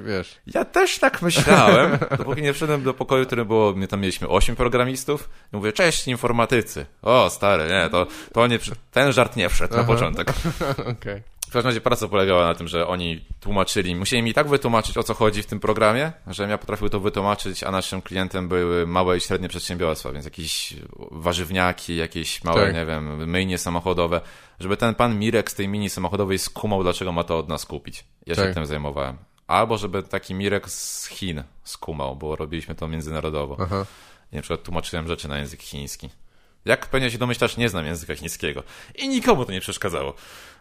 S1: wiesz...
S2: Ja też tak myślałem, *laughs* dopóki nie wszedłem do pokoju, w którym było, my tam mieliśmy ośmiu programistów i mówię, cześć informatycy. O, stary, nie, to, to nie, ten żart nie wszedł na
S1: Aha.
S2: początek. *laughs*
S1: Okej.
S2: W każdym razie praca polegała na tym, że oni tłumaczyli, musieli mi tak wytłumaczyć, o co chodzi w tym programie, że ja potrafił to wytłumaczyć, a naszym klientem były małe i średnie przedsiębiorstwa, więc jakieś warzywniaki, jakieś małe,
S1: Tak.
S2: nie wiem, myjnie samochodowe, żeby ten pan Mirek z tej mini samochodowej skumał, dlaczego ma to od nas kupić. Ja się
S1: Tak.
S2: tym zajmowałem. Albo żeby taki Mirek z Chin skumał, bo robiliśmy to międzynarodowo.
S1: Aha.
S2: I na przykład tłumaczyłem rzeczy na język chiński. Jak pewnie się domyślasz, nie znam języka chińskiego. I nikomu to nie przeszkadzało.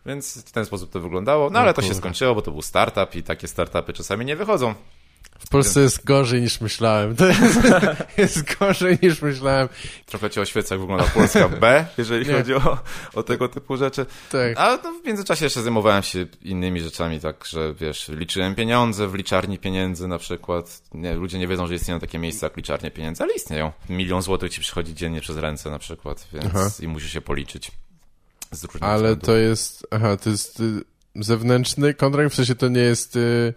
S2: Więc w ten sposób to wyglądało. No ale to się skończyło, bo to był startup i takie startupy czasami nie wychodzą.
S1: W Polsce jest gorzej niż myślałem. To jest, *laughs* jest gorzej niż myślałem.
S2: Trochę cię oświeca, jak wygląda Polska B, jeżeli
S1: Nie.
S2: chodzi o, o tego typu rzeczy.
S1: Tak.
S2: Ale no, w międzyczasie jeszcze zajmowałem się innymi rzeczami, tak, że wiesz, liczyłem pieniądze w liczarni pieniędzy na przykład. Nie, ludzie nie wiedzą, że istnieją takie miejsca jak liczarnie pieniędzy, ale istnieją. Milion złotych ci przychodzi dziennie przez ręce na przykład, więc
S1: Aha.
S2: i musisz się policzyć.
S1: Ale to jest, aha, to jest y, zewnętrzny kontrakt, w sensie to nie jest, y,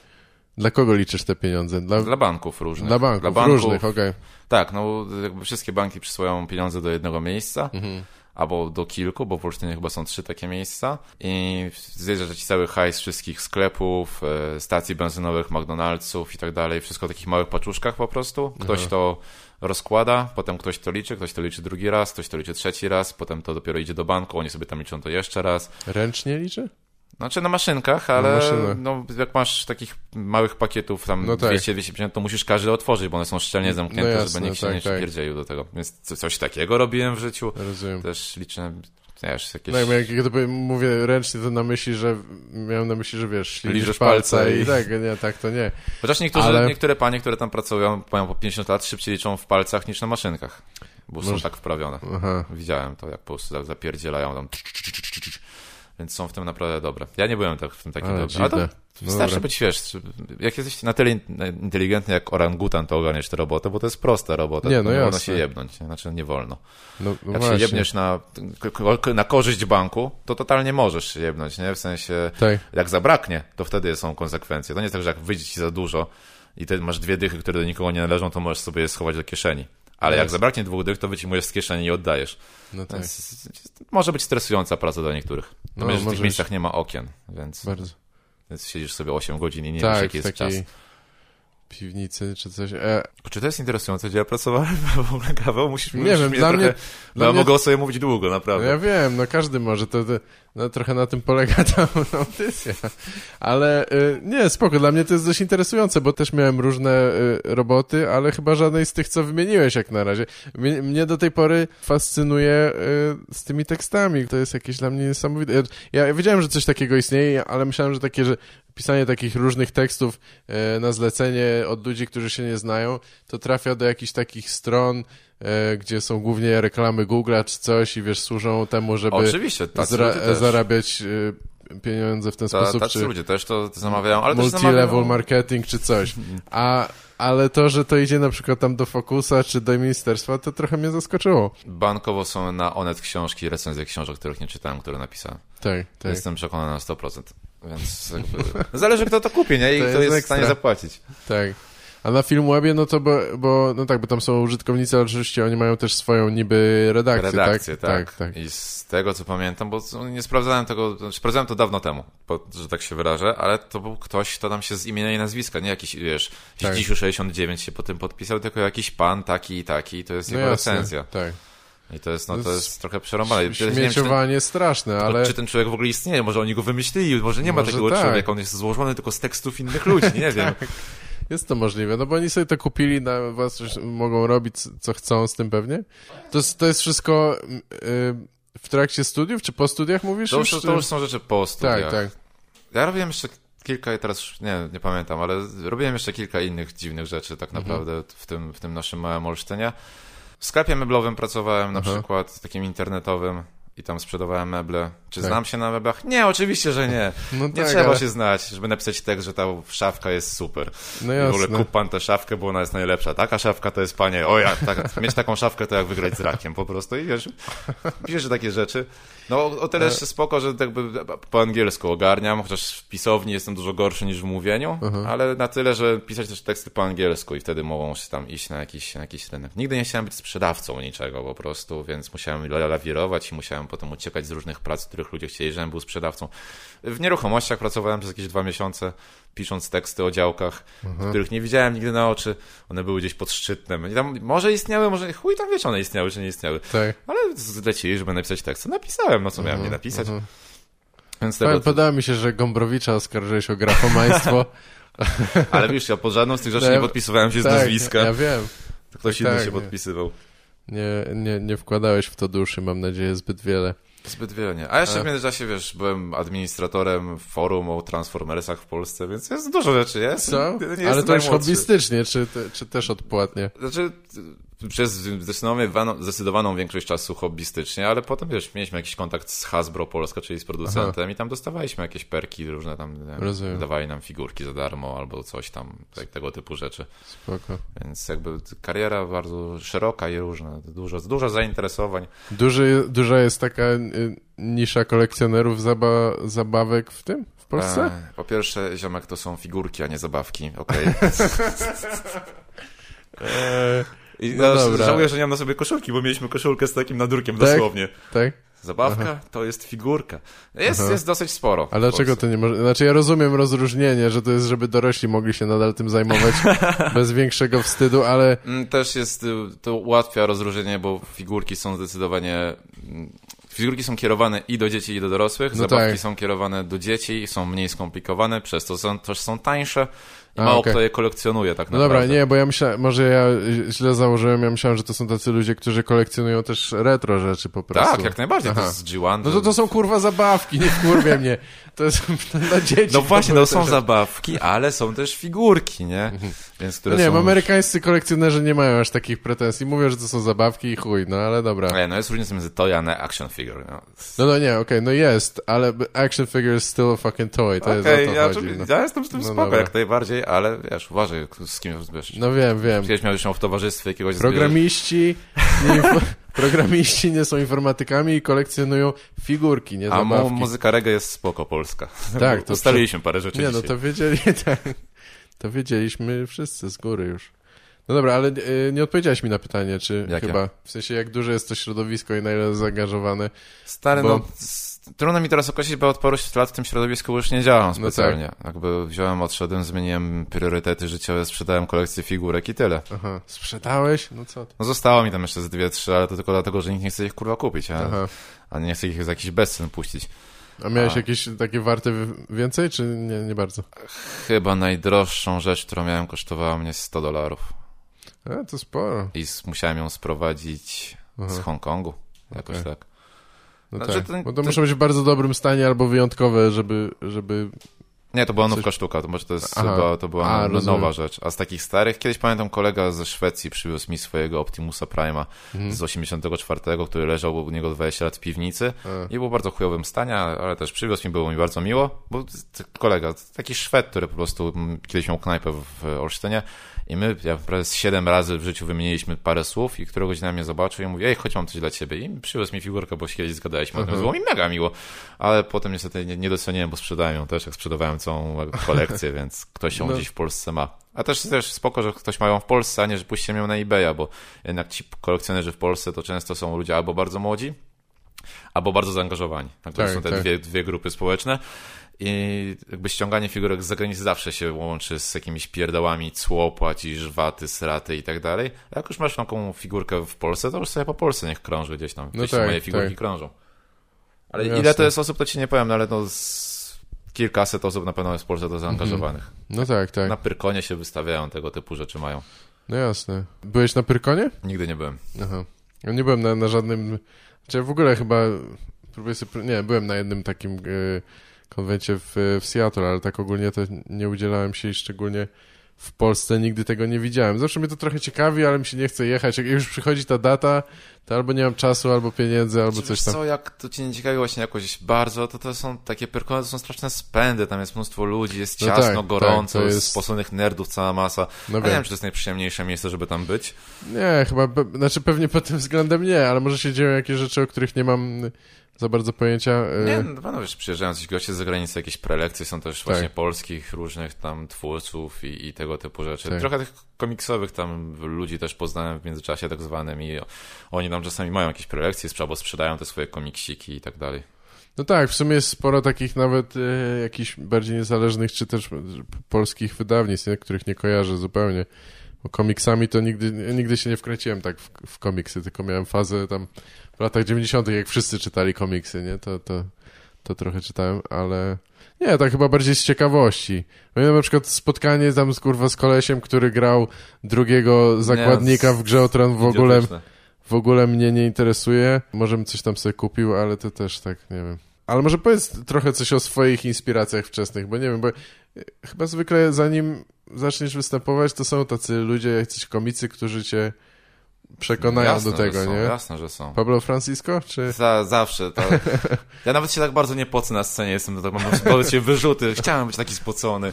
S1: dla kogo liczysz te pieniądze? Dla,
S2: Dla banków różnych.
S1: dla banków,
S2: Dla banków
S1: różnych, okej.
S2: Tak, no jakby wszystkie banki przysyłają pieniądze do jednego miejsca.
S1: Mhm.
S2: Albo do kilku, bo w Olsztynie chyba są trzy takie miejsca. I zjeżdża ci cały hajs wszystkich sklepów, e, stacji benzynowych, McDonald'sów i tak dalej. Wszystko w takich małych paczuszkach po prostu. Ktoś
S1: Aha.
S2: to rozkłada, potem ktoś to liczy, ktoś to liczy drugi raz, ktoś to liczy trzeci raz, potem to dopiero idzie do banku, oni sobie tam liczą to jeszcze raz.
S1: Ręcznie liczy?
S2: Znaczy na maszynkach, ale
S1: maszynach.
S2: no, jak masz takich małych pakietów tam
S1: No tak.
S2: 200-250, to musisz każdy otworzyć, bo one są szczelnie zamknięte,
S1: No jasne,
S2: żeby nikt się
S1: tak,
S2: nie
S1: tak.
S2: do tego. Więc co- coś takiego robiłem w życiu.
S1: Rozumiem.
S2: Też liczyłem, wiesz, jakieś...
S1: No jak, gdyby mówię ręcznie, to na myśli, że miałem na myśli, że wiesz, ślinisz
S2: Liżesz
S1: palca
S2: palce
S1: i...
S2: i-
S1: tak, nie, tak to nie.
S2: Chociaż niektórzy,
S1: Ale-
S2: niektóre panie, które tam pracują, mają po 50 lat, szybciej liczą w palcach niż na maszynkach. Bo są
S1: Może-
S2: tak wprawione.
S1: Aha.
S2: Widziałem to, jak po prostu zapierdzielają tam. Więc są w tym naprawdę dobre. Ja nie byłem tak, w tym takim
S1: Ale
S2: dobry. Ale to
S1: dziwne. No dobra.
S2: być, wiesz, jak jesteś na tyle in- inteligentny jak orangutan, to ogarniesz tę robotę, bo to jest prosta robota,
S1: Nie, no
S2: nie wolno
S1: jasne.
S2: się jebnąć, nie? znaczy nie wolno.
S1: No, no
S2: Jak
S1: właśnie.
S2: się jebniesz na, na korzyść banku, to totalnie możesz się jebnąć, nie? W sensie,
S1: Tak.
S2: jak zabraknie, to wtedy są konsekwencje. To nie jest tak, że jak wyjdzie ci za dużo i ty masz dwie dychy, które do nikogo nie należą, to możesz sobie je schować do kieszeni. Ale jak zabraknie dwóch dych, to wyciągujesz z kieszeni i oddajesz.
S1: No tak,
S2: Więc może być stresująca praca dla niektórych.
S1: No,
S2: No, w tych miejscach nie ma okien, więc,
S1: bardzo.
S2: więc siedzisz sobie 8 godzin i nie wiesz,
S1: tak,
S2: jaki
S1: w
S2: jest
S1: takiej
S2: czas.
S1: piwnicy czy coś. E,
S2: Czy to jest interesujące, gdzie ja pracowałem? *laughs* W ogóle Gaweł, musisz
S1: Nie wiem, dla
S2: trochę,
S1: mnie-
S2: bo
S1: dla
S2: ja
S1: mnie-
S2: mogę o sobie mówić długo,
S1: no
S2: naprawdę.
S1: ja wiem, no każdy może, to, to no, trochę na tym polega *laughs* ta audycja. Ale y, nie, spoko, dla mnie to jest dość interesujące, bo też miałem różne y, roboty, ale chyba żadnej z tych, co wymieniłeś jak na razie. Mnie, do tej pory fascynuje y, z tymi tekstami, to jest jakieś dla mnie niesamowite. Ja, wiedziałem, że coś takiego istnieje, ale myślałem, że takie, że pisanie takich różnych tekstów na zlecenie od ludzi, którzy się nie znają, to trafia do jakichś takich stron, gdzie są głównie reklamy Google'a czy coś i wiesz, służą temu, żeby
S2: Oczywiście,
S1: zra- zarabiać e, pieniądze w ten
S2: Ta,
S1: sposób,
S2: tacy
S1: czy
S2: ludzie też to zamawiają, ale
S1: multi-level
S2: zamawiają...
S1: marketing czy coś. *laughs* A, ale to, że to idzie na przykład tam do Focusa czy do ministerstwa, to trochę mnie zaskoczyło.
S2: Bankowo są na Onet książki, recenzje książek, których nie czytałem, które napisałem.
S1: Tak, tak.
S2: Jestem przekonany na 100%. Więc jakby... *laughs* Zależy, kto to kupi, nie? I
S1: To
S2: kto
S1: jest
S2: jest w stanie zapłacić.
S1: Tak. A na Filmwebie, no to bo, bo, no tak, bo tam są użytkownicy, ale oczywiście oni mają też swoją niby redakcję,
S2: Redakcję,
S1: tak?
S2: tak.
S1: tak, tak.
S2: I z tego, co pamiętam, bo nie sprawdzałem tego, znaczy, sprawdzałem to dawno temu, że tak się wyrażę, ale to był ktoś, kto tam się z imienia i nazwiska, nie jakiś, wiesz,
S1: Tak.
S2: Dzisiu 69 się po tym podpisał, tylko jakiś pan taki i taki, to jest
S1: No
S2: jego
S1: jasne,
S2: recenzja.
S1: tak.
S2: I to jest, no,
S1: To jest
S2: trochę przerąbane. Ja nie wiem, czy, ten,
S1: Śmieciowanie straszne,
S2: ale... czy ten człowiek w ogóle istnieje, może oni go wymyślili, może nie ma
S1: Może
S2: takiego
S1: tak.
S2: człowieka, on jest złożony tylko z tekstów innych ludzi, nie *laughs* wiem.
S1: Jest to możliwe, no bo oni sobie to kupili, na was już mogą robić co chcą z tym pewnie. To jest, to jest wszystko mm, y, w trakcie studiów, czy po studiach mówisz?
S2: To już,
S1: czy-
S2: to już są rzeczy po studiach.
S1: Tak, tak.
S2: Ja robiłem jeszcze kilka, teraz już nie, nie pamiętam, ale robiłem jeszcze kilka innych dziwnych rzeczy tak
S1: Mhm.
S2: naprawdę w, tym, w tym naszym małym Olsztynie. W sklepie meblowym pracowałem na
S1: Aha.
S2: przykład, takim internetowym i tam sprzedawałem meble. Czy
S1: Tak.
S2: znam się na meblach? Nie, oczywiście, że nie. *laughs*
S1: No
S2: Nie
S1: tak,
S2: trzeba
S1: ale-
S2: się znać, żeby napisać tekst, że ta szafka jest super.
S1: No
S2: I w ogóle
S1: jasne.
S2: kup pan tę szafkę, bo ona jest najlepsza. Taka szafka to jest, panie, o ja, tak, mieć taką szafkę to jak wygrać z rakiem po prostu. I wiesz, piszesz takie rzeczy. No o tyle jeszcze spoko, że jakby po angielsku ogarniam, chociaż w pisowni jestem dużo gorszy niż w mówieniu, ale na tyle, że pisać też teksty po angielsku i wtedy mogą się tam iść na jakiś, na jakiś rynek. Nigdy nie chciałem być sprzedawcą niczego po prostu, więc musiałem la- lawirować i musiałem potem uciekać z różnych prac, których ludzie chcieli, żebym był sprzedawcą. W nieruchomościach pracowałem przez jakieś dwa miesiące, pisząc teksty o działkach, których nie widziałem nigdy na oczy. One były gdzieś pod szczytnem. I tam może istniały, może chuj tam wie, czy one istniały, czy nie istniały.
S1: Tak.
S2: Ale zlecili, żeby napisać tekst. Napisałem, no co miałem nie napisać. Więc
S1: Pa-
S2: tego,
S1: Podoba mi się, że Gombrowicza oskarżyłeś o grafomaństwo. *laughs*
S2: ale wiesz, ja po żadną z tych rzeczy nie *laughs* podpisywałem się z
S1: tak,
S2: nazwiska.
S1: Ja wiem.
S2: To Ktoś inny
S1: tak,
S2: się
S1: nie.
S2: podpisywał.
S1: Nie, nie, nie wkładałeś w to duszy, mam nadzieję, zbyt wiele.
S2: Zbyt wiele nie. A jeszcze w międzyczasie, wiesz, byłem administratorem forum o Transformersach w Polsce, więc jest dużo rzeczy, jest.
S1: Co?
S2: Nie
S1: Ale to już hobbystycznie, czy, czy też odpłatnie?
S2: Znaczy, przez zdecydowaną, zdecydowaną większość czasu hobbystycznie, ale potem, wiesz, mieliśmy jakiś kontakt z Hasbro Polska, czyli z producentem i tam dostawaliśmy jakieś perki różne tam,
S1: Rozumiem.
S2: dawali nam figurki za darmo albo coś tam, tak, tego typu rzeczy.
S1: Spoko.
S2: Więc jakby kariera bardzo szeroka i różna, dużo, dużo zainteresowań.
S1: Duży, duża jest taka y, nisza kolekcjonerów zaba, zabawek w tym? W Polsce?
S2: E, po pierwsze, ziomek, to są figurki, a nie zabawki, okej.
S1: Eee, *laughs* *laughs*
S2: I
S1: No
S2: no
S1: dobra.
S2: żałuję, że nie mam na sobie koszulki, bo mieliśmy koszulkę z takim nadrukiem
S1: Tak?
S2: dosłownie.
S1: tak?
S2: Zabawka to jest figurka. Jest,
S1: Aha.
S2: jest dosyć sporo.
S1: A dlaczego to nie może... Znaczy ja rozumiem rozróżnienie, że to jest, żeby dorośli mogli się nadal tym zajmować *laughs* bez większego wstydu, ale
S2: Mm, Też jest, y, to ułatwia rozróżnienie, bo figurki są zdecydowanie... mm, Figurki są kierowane i do dzieci, i do dorosłych.
S1: No
S2: Zabawki
S1: tak.
S2: są kierowane do dzieci, są mniej skomplikowane, przez to są, też są tańsze
S1: A,
S2: mało
S1: okej.
S2: kto je kolekcjonuje tak
S1: No
S2: naprawdę.
S1: dobra, nie, bo ja myślałem, może ja źle założyłem, ja myślałem, że to są tacy ludzie, którzy kolekcjonują też retro rzeczy po prostu.
S2: Tak, jak najbardziej.
S1: Aha.
S2: To jest G1.
S1: No to to są kurwa zabawki, nie wkurwia mnie. To jest *laughs* dla dzieci.
S2: No właśnie,
S1: to
S2: no są zabawki, ale są też figurki, nie? Więc które
S1: No nie,
S2: są...
S1: wiem, amerykańscy kolekcjonerzy nie mają aż takich pretensji. Mówią, że to są zabawki i chuj, no ale dobra.
S2: Nie, no jest różnica między toy a ne- action figure. No.
S1: No no nie, okej, no jest, ale action figure is still a fucking toy, to jest
S2: Okej,
S1: o to
S2: ja,
S1: chodzi. No.
S2: ja jestem z tym
S1: No
S2: spoko
S1: dobra.
S2: jak najbardziej, ale wiesz, uważaj z kim wiesz.
S1: no wiem, wiem.
S2: Kiedyś miałeś się w towarzystwie jakiegoś...
S1: Programiści nie, *laughs* programiści nie są informatykami i kolekcjonują figurki, nie
S2: A mu,
S1: zabawki.
S2: muzyka reggae jest spoko polska.
S1: Tak, to
S2: Ustaliliśmy parę rzeczy
S1: Nie, no
S2: dzisiaj.
S1: to wiedzieli, *laughs* tak. To wiedzieliśmy wszyscy z góry już. No dobra, ale y, nie odpowiedziałeś mi na pytanie, czy
S2: Jakie?
S1: chyba, w sensie jak duże jest to środowisko i na ile zaangażowane.
S2: Stary,
S1: bo-
S2: no... Trudno mi teraz określić, bo od paru lat w tym środowisku już nie działam
S1: No
S2: specjalnie. Jakby wziąłem, odszedłem, zmieniłem priorytety życiowe, sprzedałem kolekcję figurek i tyle.
S1: Aha, sprzedałeś? No co?
S2: No zostało mi tam jeszcze z dwie, trzy, ale to tylko dlatego, że nikt nie chce ich kurwa kupić, a, a nie chce ich za jakiś bezcen puścić.
S1: A miałeś
S2: A.
S1: jakieś takie warte więcej, czy nie, nie bardzo?
S2: Chyba najdroższą rzecz, którą miałem, kosztowała mnie 100 dolarów.
S1: A, to sporo.
S2: I musiałem ją sprowadzić z
S1: Aha.
S2: Hongkongu. Jakoś
S1: Okej.
S2: tak.
S1: No
S2: Znaczy,
S1: tak.
S2: to-
S1: Bo to
S2: to-
S1: muszą być w bardzo dobrym stanie albo wyjątkowe, żeby, żeby...
S2: Nie, to była
S1: Coś-
S2: nówka sztuka, to może to, jest,
S1: Aha.
S2: chyba, to była
S1: A,
S2: no-
S1: rozumiem.
S2: nowa rzecz. A z takich starych, kiedyś pamiętam kolega ze Szwecji przywiózł mi swojego Optimusa Prime'a
S1: Mhm.
S2: z 84, który leżał u niego 20 lat w piwnicy
S1: A.
S2: i był w bardzo chujowym stanie, ale też przywiózł mi, było mi bardzo miło, bo kolega, taki Szwed, który po prostu kiedyś miał knajpę w Olsztynie i my, ja prawie z 7 razy w życiu wymieniliśmy parę słów i któregoś dnia mnie zobaczył i mówi, ej, chodź, mam coś dla ciebie. I przywiózł mi figurkę, bo się kiedyś zgadaliśmy, o tym,
S1: Aha.
S2: było mi mega miło, ale potem niestety nie, nie doceniłem, bo sprzedałem ją też, jak sprzedawałem całą kolekcję, *laughs* więc ktoś ją
S1: No.
S2: gdzieś w Polsce ma. A też też spoko, że ktoś ma ją w Polsce, a nie, że puściłem ją na eBaya, bo jednak ci kolekcjonerzy w Polsce to często są ludzie albo bardzo młodzi, albo bardzo zaangażowani. To
S1: Tak,
S2: są te
S1: tak.
S2: dwie, dwie grupy społeczne. I jakby ściąganie figurek z zagranicy zawsze się łączy z jakimiś pierdołami, cło, płacisz, waty, straty i tak dalej. A jak już masz taką figurkę w Polsce, to już sobie po Polsce niech krąży gdzieś tam.
S1: No
S2: Gdzieś
S1: tak,
S2: moje figurki
S1: tak.
S2: krążą. Ale
S1: No
S2: ile
S1: jasne.
S2: to jest osób, to ci nie powiem, no ale no z kilkaset osób na pewno jest w Polsce to zaangażowanych.
S1: No tak, tak.
S2: Na Pyrkonie się wystawiają, tego typu rzeczy mają.
S1: No jasne. Byłeś na Pyrkonie?
S2: Nigdy nie byłem.
S1: Aha. Ja nie byłem na, na żadnym... Znaczy w ogóle chyba... Próbuję sobie... Nie, byłem na jednym takim e, konwencie w, w Seattle, ale tak ogólnie to nie udzielałem się i szczególnie w Polsce nigdy tego nie widziałem. Zawsze mnie to trochę ciekawi, ale mi się nie chce jechać. Jak już przychodzi ta data, to albo nie mam czasu, albo pieniędzy, albo
S2: Wiesz
S1: coś tam.
S2: co, jak to cię nie ciekawi właśnie jakoś bardzo, to to są takie Pyrkony, to są straszne spędy, tam jest mnóstwo ludzi, jest
S1: No
S2: ciasno,
S1: tak,
S2: gorąco,
S1: tak,
S2: jest sposonych nerdów cała masa.
S1: No
S2: Ja nie
S1: wiem.
S2: czy to jest najprzyjemniejsze miejsce, żeby tam być.
S1: Nie, chyba, znaczy pewnie pod tym względem nie, ale może się dzieją jakieś rzeczy, o których nie mam za bardzo pojęcia. e,
S2: Nie, no pewno wiesz, przyjeżdżają ci goście z zagranicy, jakieś prelekcje, są też właśnie polskich różnych tam twórców i, i tego typu rzeczy.
S1: Tak.
S2: Trochę tych komiksowych tam ludzi też poznałem w międzyczasie tak zwanym i oni tam czasami mają jakieś prelekcje, albo sprzedają te swoje komiksiki i tak dalej.
S1: No tak, w sumie jest sporo takich nawet e, jakichś bardziej niezależnych, czy też e, polskich wydawnictw, nie? których nie kojarzę zupełnie. Bo komiksami to nigdy, nigdy się nie wkręciłem tak w, w komiksy, tylko miałem fazę tam w latach 90., jak wszyscy czytali komiksy, nie? To, to, to trochę czytałem, ale nie, tak chyba bardziej z ciekawości. Miałem na przykład spotkanie tam z kurwa z kolesiem, który grał drugiego zakładnika w grze o tron w ogóle w ogóle mnie nie interesuje. Może bym coś tam sobie kupił, ale to też tak, nie wiem. Ale może powiedz trochę coś o swoich inspiracjach wczesnych, bo nie wiem, bo chyba zwykle zanim zaczniesz występować, to są tacy ludzie, jacyś komicy, którzy cię przekonają
S2: jasne,
S1: do tego,
S2: są,
S1: nie?
S2: Jasne, że są.
S1: Pablo Francisco, czy...
S2: Za, zawsze. To... Ja nawet się tak bardzo nie pocę na scenie, jestem tak, mam wobec się wyrzuty. Chciałem być taki spocony.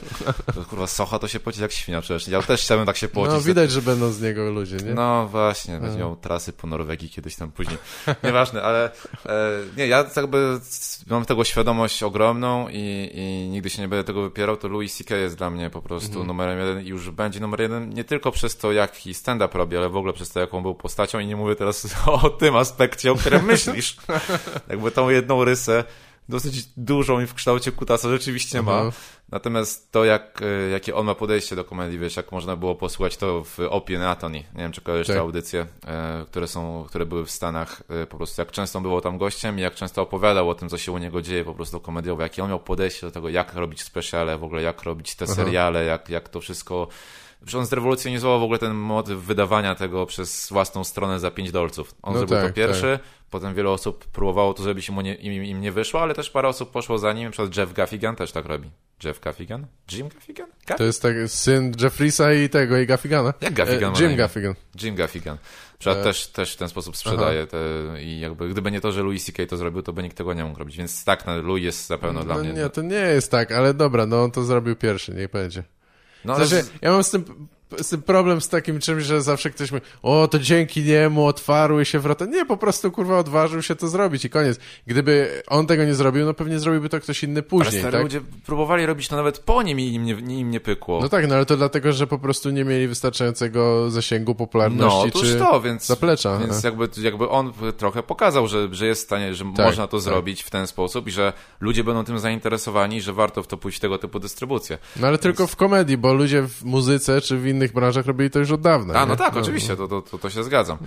S2: To, kurwa, Socha to się poci jak świnia przecież. Ja też chciałbym tak się pocić.
S1: No widać, że będą z niego ludzie, nie?
S2: No właśnie, będzie miał trasy po Norwegii kiedyś tam później. Nieważne, ale e, nie, ja jakby mam tego świadomość ogromną i, i nigdy się nie będę tego wypierał, to Louis C.K. jest dla mnie po prostu
S1: Mhm.
S2: numerem jeden i już będzie numer jeden nie tylko przez to, jaki stand-up robi, ale w ogóle przez to, jaką był postacią i nie mówię teraz *laughs* o tym aspekcie, o którym myślisz. *laughs* jakby tą jedną rysę dosyć dużą i w kształcie kutasa rzeczywiście ma.
S1: Aha.
S2: Natomiast to, jak, e, jakie on ma podejście do komedii, wiesz, jak można było posłuchać to w Opie Anatomy. Nie wiem, czy kojarzysz
S1: Tak.
S2: te audycje, e, które, są, które były w Stanach. E, po prostu jak często on był tam gościem i jak często opowiadał o tym, co się u niego dzieje po prostu komediowo, jakie on miał podejście do tego, jak robić specjale, w ogóle jak robić te
S1: Aha.
S2: seriale, jak, jak to wszystko... Że on zrewolucjonizował w ogóle ten motyw wydawania tego przez własną stronę za 5 dolców. On
S1: No
S2: zrobił
S1: tak,
S2: to pierwszy, potem wiele osób próbowało to zrobić, mu nie, im, im nie wyszło, ale też parę osób poszło za nim, przykład Jeff Gaffigan też tak robi. Jeff Gaffigan? Jim Gaffigan? Gaff?
S1: To jest tak syn Jeffrisa i tego, i Gaffigana.
S2: Jak Gaffigan
S1: E, Jim? Gaffigan.
S2: Jim Gaffigan. Przykład
S1: E.
S2: też, też w ten sposób sprzedaje te, i jakby gdyby nie to, że Louis C.K. to zrobił, to by nikt tego nie mógł robić, więc tak, no, Louis jest na pewno dla
S1: No
S2: mnie.
S1: nie, to nie jest tak, ale dobra, no on to zrobił pierwszy, niech będzie.
S2: No, ale
S1: Znaczy, ja mam z tym, z problem z takim czymś, że zawsze ktoś mówi, o, to dzięki niemu otwarły się wrota. Nie, po prostu, kurwa, odważył się to zrobić i koniec. Gdyby on tego nie zrobił, no pewnie zrobiłby to ktoś inny
S2: ale
S1: później,
S2: stary
S1: tak?
S2: ludzie próbowali robić to nawet po nim i im nie, im nie pykło.
S1: No tak, no ale to dlatego, że po prostu nie mieli wystarczającego zasięgu, popularności,
S2: No,
S1: czy
S2: to, więc,
S1: zaplecza.
S2: więc jakby, jakby on trochę pokazał, że, że jest w stanie, że
S1: Tak,
S2: można to
S1: tak.
S2: zrobić w ten sposób i że ludzie będą tym zainteresowani że warto w to pójść tego typu dystrybucję.
S1: No ale tylko w komedii, bo ludzie w muzyce czy w innych branżach robili to już od dawna.
S2: A,
S1: nie?
S2: no tak, oczywiście, to, to, to, to się zgadzam.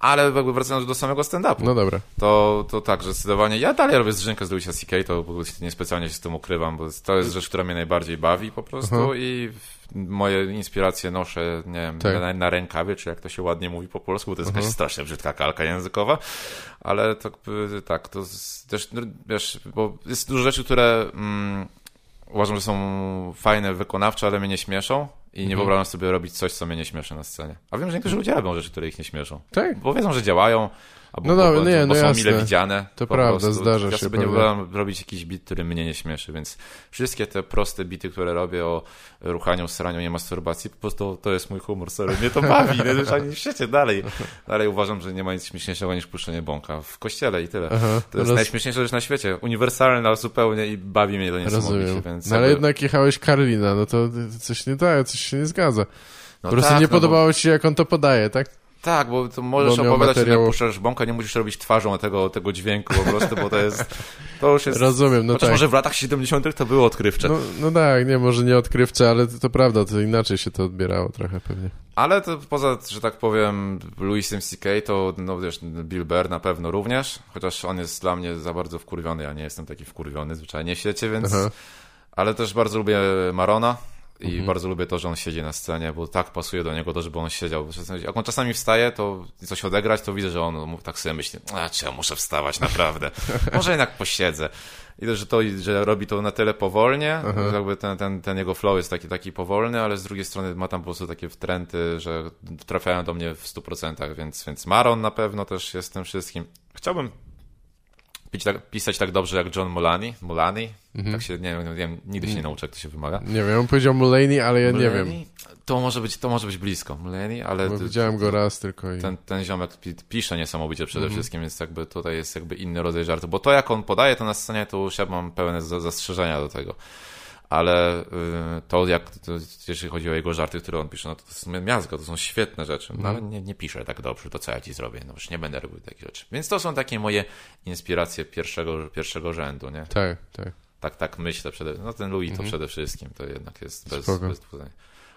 S2: Ale jakby wracając do samego stand-upu,
S1: No dobra.
S2: to, to tak, że zdecydowanie ja dalej robię zdrzękę z Louisa C.K., to w ogóle niespecjalnie się z tym ukrywam, bo to jest rzecz, która mnie najbardziej bawi po prostu
S1: Aha.
S2: i moje inspiracje noszę, nie wiem,
S1: Tak.
S2: na, na rękawie, czy jak to się ładnie mówi po polsku, bo to jest jakaś strasznie brzydka kalka językowa, ale to, tak, to też, no, wiesz, bo jest dużo rzeczy, które mm, uważam, że są fajne, wykonawcze, ale mnie nie śmieszą i
S1: Mhm.
S2: nie wyobrażam sobie robić coś, co mnie nie śmieszy na scenie. A wiem, że niektórzy ludzie robią rzeczy, które ich nie śmieszą.
S1: Tak.
S2: Bo wiedzą, że działają, albo
S1: No
S2: bo, bo,
S1: nie,
S2: bo
S1: no
S2: są
S1: jasne.
S2: mile widziane.
S1: To prawda,
S2: prostu.
S1: zdarza
S2: ja
S1: się
S2: sobie nie wyobrażam robić jakiś bit, który mnie nie śmieszy, więc wszystkie te proste bity, które robię o ruchaniu, sraniu i masturbacji, po prostu to jest mój humor, sorry, mnie to bawi, najzwyczajniej w świecie, dalej. Dalej uważam, że nie ma nic śmieszniejszego niż puszczenie bąka w kościele i tyle.
S1: Aha,
S2: To jest
S1: roz-
S2: najśmieszniejsza rzecz na świecie, uniwersalna zupełnie i bawi mnie to niesamowicie,
S1: Rozumiem.
S2: więc...
S1: No ale
S2: jakby-
S1: jednak jechałeś Karlina, no to coś nie tak, coś się nie zgadza.
S2: no
S1: po prostu
S2: tak,
S1: nie
S2: no bo-
S1: podobało ci się, jak on to podaje, tak?
S2: Tak, bo to możesz
S1: Bo
S2: opowiadać,
S1: materiał-
S2: że puszczasz bąka, nie musisz robić twarzą tego, tego dźwięku po prostu, bo to jest... To już jest...
S1: Rozumiem, no
S2: Chociaż
S1: tak.
S2: może w latach 70 to było odkrywcze.
S1: No, no tak, nie, może nie odkrywcze, ale to, to prawda, to inaczej się to odbierało trochę pewnie.
S2: Ale to poza, że tak powiem, Louisem C.K., to no wiesz, Bill Burr na pewno również, chociaż on jest dla mnie za bardzo wkurwiony, ja nie jestem taki wkurwiony zwyczajnie w świecie, więc...
S1: Aha.
S2: Ale też bardzo lubię Marona i
S1: Mhm.
S2: bardzo lubię to, że on siedzi na scenie, bo tak pasuje do niego to, żeby on siedział. Jak on czasami wstaje, to coś odegrać, to widzę, że on tak sobie myśli, a czy ja muszę wstawać, naprawdę. Może jednak posiedzę. I to, że to, że robi to na tyle powolnie, że jakby ten, ten, ten jego flow jest taki, taki powolny, ale z drugiej strony ma tam po prostu takie wtręty, że trafiają do mnie w 100%, więc, więc Maron na pewno też jest tym wszystkim. Chciałbym tak, pisać tak dobrze jak John Mulani, Mulani,
S1: Mhm.
S2: tak się, nie wiem, nie wiem, nigdy się nie nauczę, jak to się wymaga.
S1: Nie wiem, on powiedział Mulaney, ale ja nie wiem,
S2: Mulaney? To może być, to może być blisko, Mulani, ale
S1: bo widziałem go raz tylko i...
S2: ten, ten ziomek pi- pisze niesamowicie przede
S1: Mhm.
S2: wszystkim, więc jakby tutaj jest jakby inny rodzaj żartu, bo to jak on podaje to na scenie, to już ja mam pełne za- zastrzeżenia do tego. Ale y, to jak, to, jeżeli chodzi o jego żarty, które on pisze, no to, to jest miazgo, to są świetne rzeczy, no
S1: Mhm.
S2: ale nie, nie pisze tak dobrze, to co ja ci zrobię, no już nie będę robił takich rzeczy. Więc to są takie moje inspiracje pierwszego, pierwszego rzędu, nie?
S1: Tak, tak.
S2: Tak, tak myślę. Przede... No ten Louis to
S1: Mhm.
S2: przede wszystkim, to jednak jest bez,
S1: Spoko.
S2: bez dwuznań.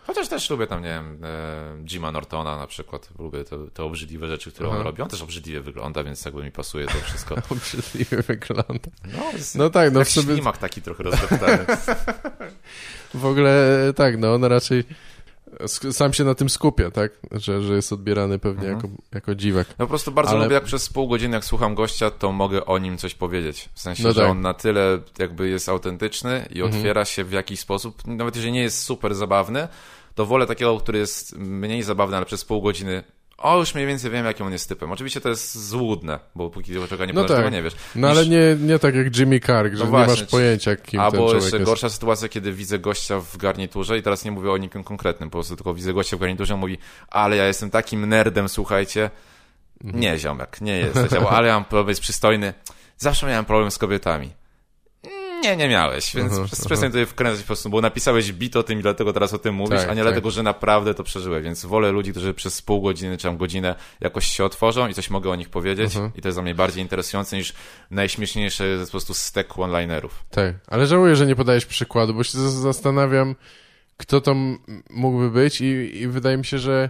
S2: Chociaż też lubię tam, nie wiem, e, Jima Nortona na przykład. Lubię te, te obrzydliwe rzeczy, które on
S1: Aha.
S2: robi. On też obrzydliwie wygląda, więc jakby mi pasuje to wszystko. *laughs*
S1: Obrzydliwie wygląda.
S2: No,
S1: No tak, no w sobie
S2: ślimak taki trochę rozdeptany.
S1: w ogóle tak, no on raczej sam się na tym skupia, tak? Że, że jest odbierany pewnie
S2: Mhm.
S1: jako, jako dziwak.
S2: Ja po prostu bardzo
S1: Ale-
S2: lubię, jak przez pół godziny, jak słucham gościa, to mogę o nim coś powiedzieć. W sensie,
S1: No
S2: że
S1: tak.
S2: on na tyle jakby jest autentyczny i
S1: Mhm.
S2: otwiera się w jakiś sposób, nawet jeżeli nie jest super zabawny, to wolę takiego, który jest mniej zabawny, ale przez pół godziny o, już mniej więcej wiem, jakim on jest typem. Oczywiście to jest złudne, bo póki do czego nie
S1: No tak.
S2: tego nie wiesz.
S1: No ale nie, nie tak jak Jimmy Carr, że
S2: No
S1: nie
S2: właśnie,
S1: masz
S2: czy-
S1: pojęcia, kim ten
S2: Albo
S1: człowiek
S2: jeszcze
S1: jest.
S2: gorsza sytuacja, kiedy widzę gościa w garniturze i teraz nie mówię o nikim konkretnym, po prostu tylko widzę gościa w garniturze i mówi, ale ja jestem takim nerdem, słuchajcie.
S1: Mhm.
S2: Nie, ziomek, nie jesteś, ale ja mam problem, jest przystojny. Zawsze miałem problem z kobietami. Nie, nie miałeś, więc
S1: aha.
S2: przestań tutaj wkręcać po prostu, bo napisałeś bit o tym i dlatego teraz o tym mówisz,
S1: Tak,
S2: a nie
S1: tak.
S2: dlatego, że naprawdę to przeżyłeś, więc wolę ludzi, którzy przez pół godziny czy tam godzinę jakoś się otworzą i coś mogę o nich powiedzieć
S1: Aha.
S2: i to jest dla mnie bardziej interesujące niż najśmieszniejszy po prostu stek one-linerów.
S1: Tak, ale żałuję, że nie podajesz przykładu, bo się zastanawiam, kto to mógłby być i, i wydaje mi się, że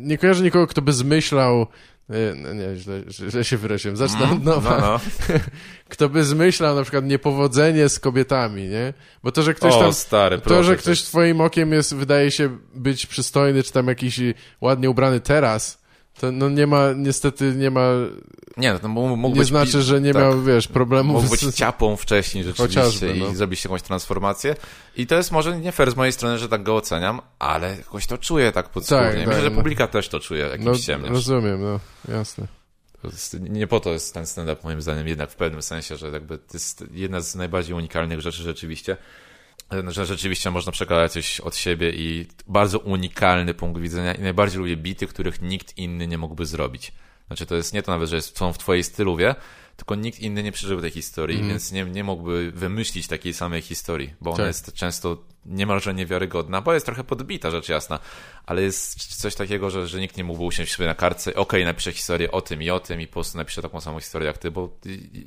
S1: nie kojarzę nikogo, kto by zmyślał e, no nie, źle, źle się wyraziłem. Zacznę od nowa.
S2: No, no. *laughs*
S1: Kto by zmyślał na przykład niepowodzenie z kobietami, nie? Bo to, że ktoś
S2: o,
S1: tam...
S2: stary,
S1: To, że ktoś twoim okiem jest, wydaje się być przystojny, czy tam jakiś ładnie ubrany teraz, to no nie ma, niestety nie ma,
S2: Nie, no, mógł,
S1: nie
S2: być...
S1: znaczy, że nie
S2: tak.
S1: miał, wiesz, problemów
S2: Mógł być ciapą wcześniej rzeczywiście
S1: Chociażby, no.
S2: i zrobić jakąś transformację. I to jest może nie fair z mojej strony, że tak go oceniam, ale jakoś to czuję tak podskórnie.
S1: Tak,
S2: Myślę,
S1: tak,
S2: że
S1: no.
S2: publika też to czuje, jakim
S1: No, rozumiem, no, jasne.
S2: Nie po to jest ten stand-up moim zdaniem jednak w pewnym sensie, że jakby to jest jedna z najbardziej unikalnych rzeczy rzeczywiście, że rzeczywiście można przekazać coś od siebie i bardzo unikalny punkt widzenia i najbardziej lubię bity, których nikt inny nie mógłby zrobić. Znaczy to jest nie to nawet, że są w twojej styluwie, tylko nikt inny nie przeżył tej historii,
S1: Mhm.
S2: więc nie, nie mógłby wymyślić takiej samej historii, bo ona
S1: Tak.
S2: jest często niemalże niewiarygodna, bo jest trochę podbita, rzecz jasna, ale jest coś takiego, że, że nikt nie mógłby usiąść sobie na kartce, okej, napiszę historię o tym i o tym i po prostu napiszę taką samą historię jak ty, bo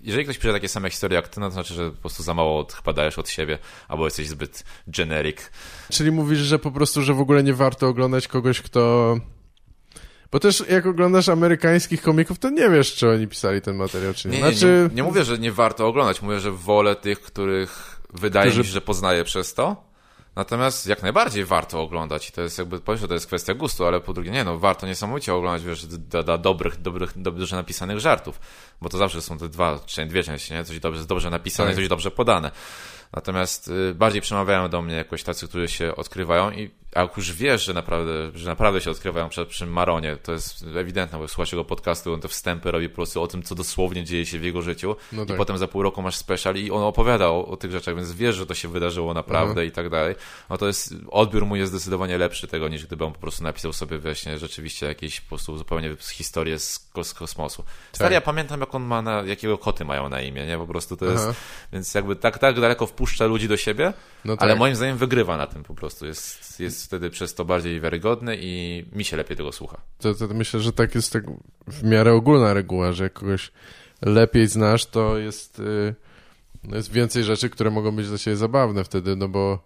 S2: jeżeli ktoś pisze takie same historie jak ty, no to znaczy, że po prostu za mało chyba dajesz od siebie, albo jesteś zbyt generic.
S1: Czyli mówisz, że po prostu, że w ogóle nie warto oglądać kogoś, kto... Bo też jak oglądasz amerykańskich komików, to nie wiesz, czy oni pisali ten materiał, czy nie.
S2: Nie,
S1: znaczy,
S2: nie, nie mówię, że nie warto oglądać, mówię, że wolę tych, których wydaje
S1: Którzy-
S2: mi się, że poznaję przez to. Natomiast jak najbardziej warto oglądać i to jest jakby, po to jest kwestia gustu, ale po drugie nie, no warto niesamowicie oglądać, wiesz, do, do dobrych, dobrych, dobrze napisanych żartów, bo to zawsze są te dwa, dwie części, nie? Coś dobrze, dobrze napisane,
S1: Tak.
S2: coś dobrze podane. Natomiast y, bardziej przemawiają do mnie jakoś tacy, którzy się odkrywają i a jak już wiesz, że naprawdę, że naprawdę się odkrywają przy, przy Maronie, to jest ewidentne, bo słuchasz jego podcastu, on te wstępy robi po prostu o tym, co dosłownie dzieje się w jego życiu
S1: No
S2: i
S1: tak.
S2: potem za pół roku masz special i on opowiada o, o tych rzeczach, więc wiesz, że to się wydarzyło naprawdę
S1: Mhm.
S2: i tak dalej. No to jest, odbiór mój jest zdecydowanie lepszy tego, niż gdyby on po prostu napisał sobie właśnie rzeczywiście jakieś po prostu zupełnie historię z, z kosmosu. Stary,
S1: Tak.
S2: ja pamiętam, jak on ma na, jakiego koty mają na imię, nie? Po prostu to jest,
S1: Aha.
S2: więc jakby tak, tak daleko wpuszcza ludzi do siebie,
S1: no tak.
S2: ale moim zdaniem wygrywa na tym po prostu. Jest, jest wtedy przez to bardziej wiarygodny i mi się lepiej tego słucha.
S1: to, to myślę, że tak jest tak w miarę ogólna reguła, że jak kogoś lepiej znasz, to jest, y, no jest więcej rzeczy, które mogą być dla ciebie zabawne wtedy, no bo,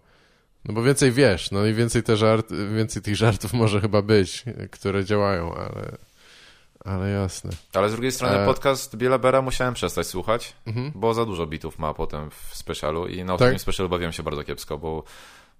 S1: no bo więcej wiesz, no i więcej, te żart, więcej tych żartów *laughs* może chyba być, które działają, ale, ale jasne.
S2: Ale z drugiej strony
S1: E-
S2: podcast Biela Bera musiałem przestać słuchać,
S1: Mhm.
S2: bo za dużo bitów ma potem w specialu i na
S1: Tak?
S2: ostatnim specialu bawiłem się bardzo kiepsko, bo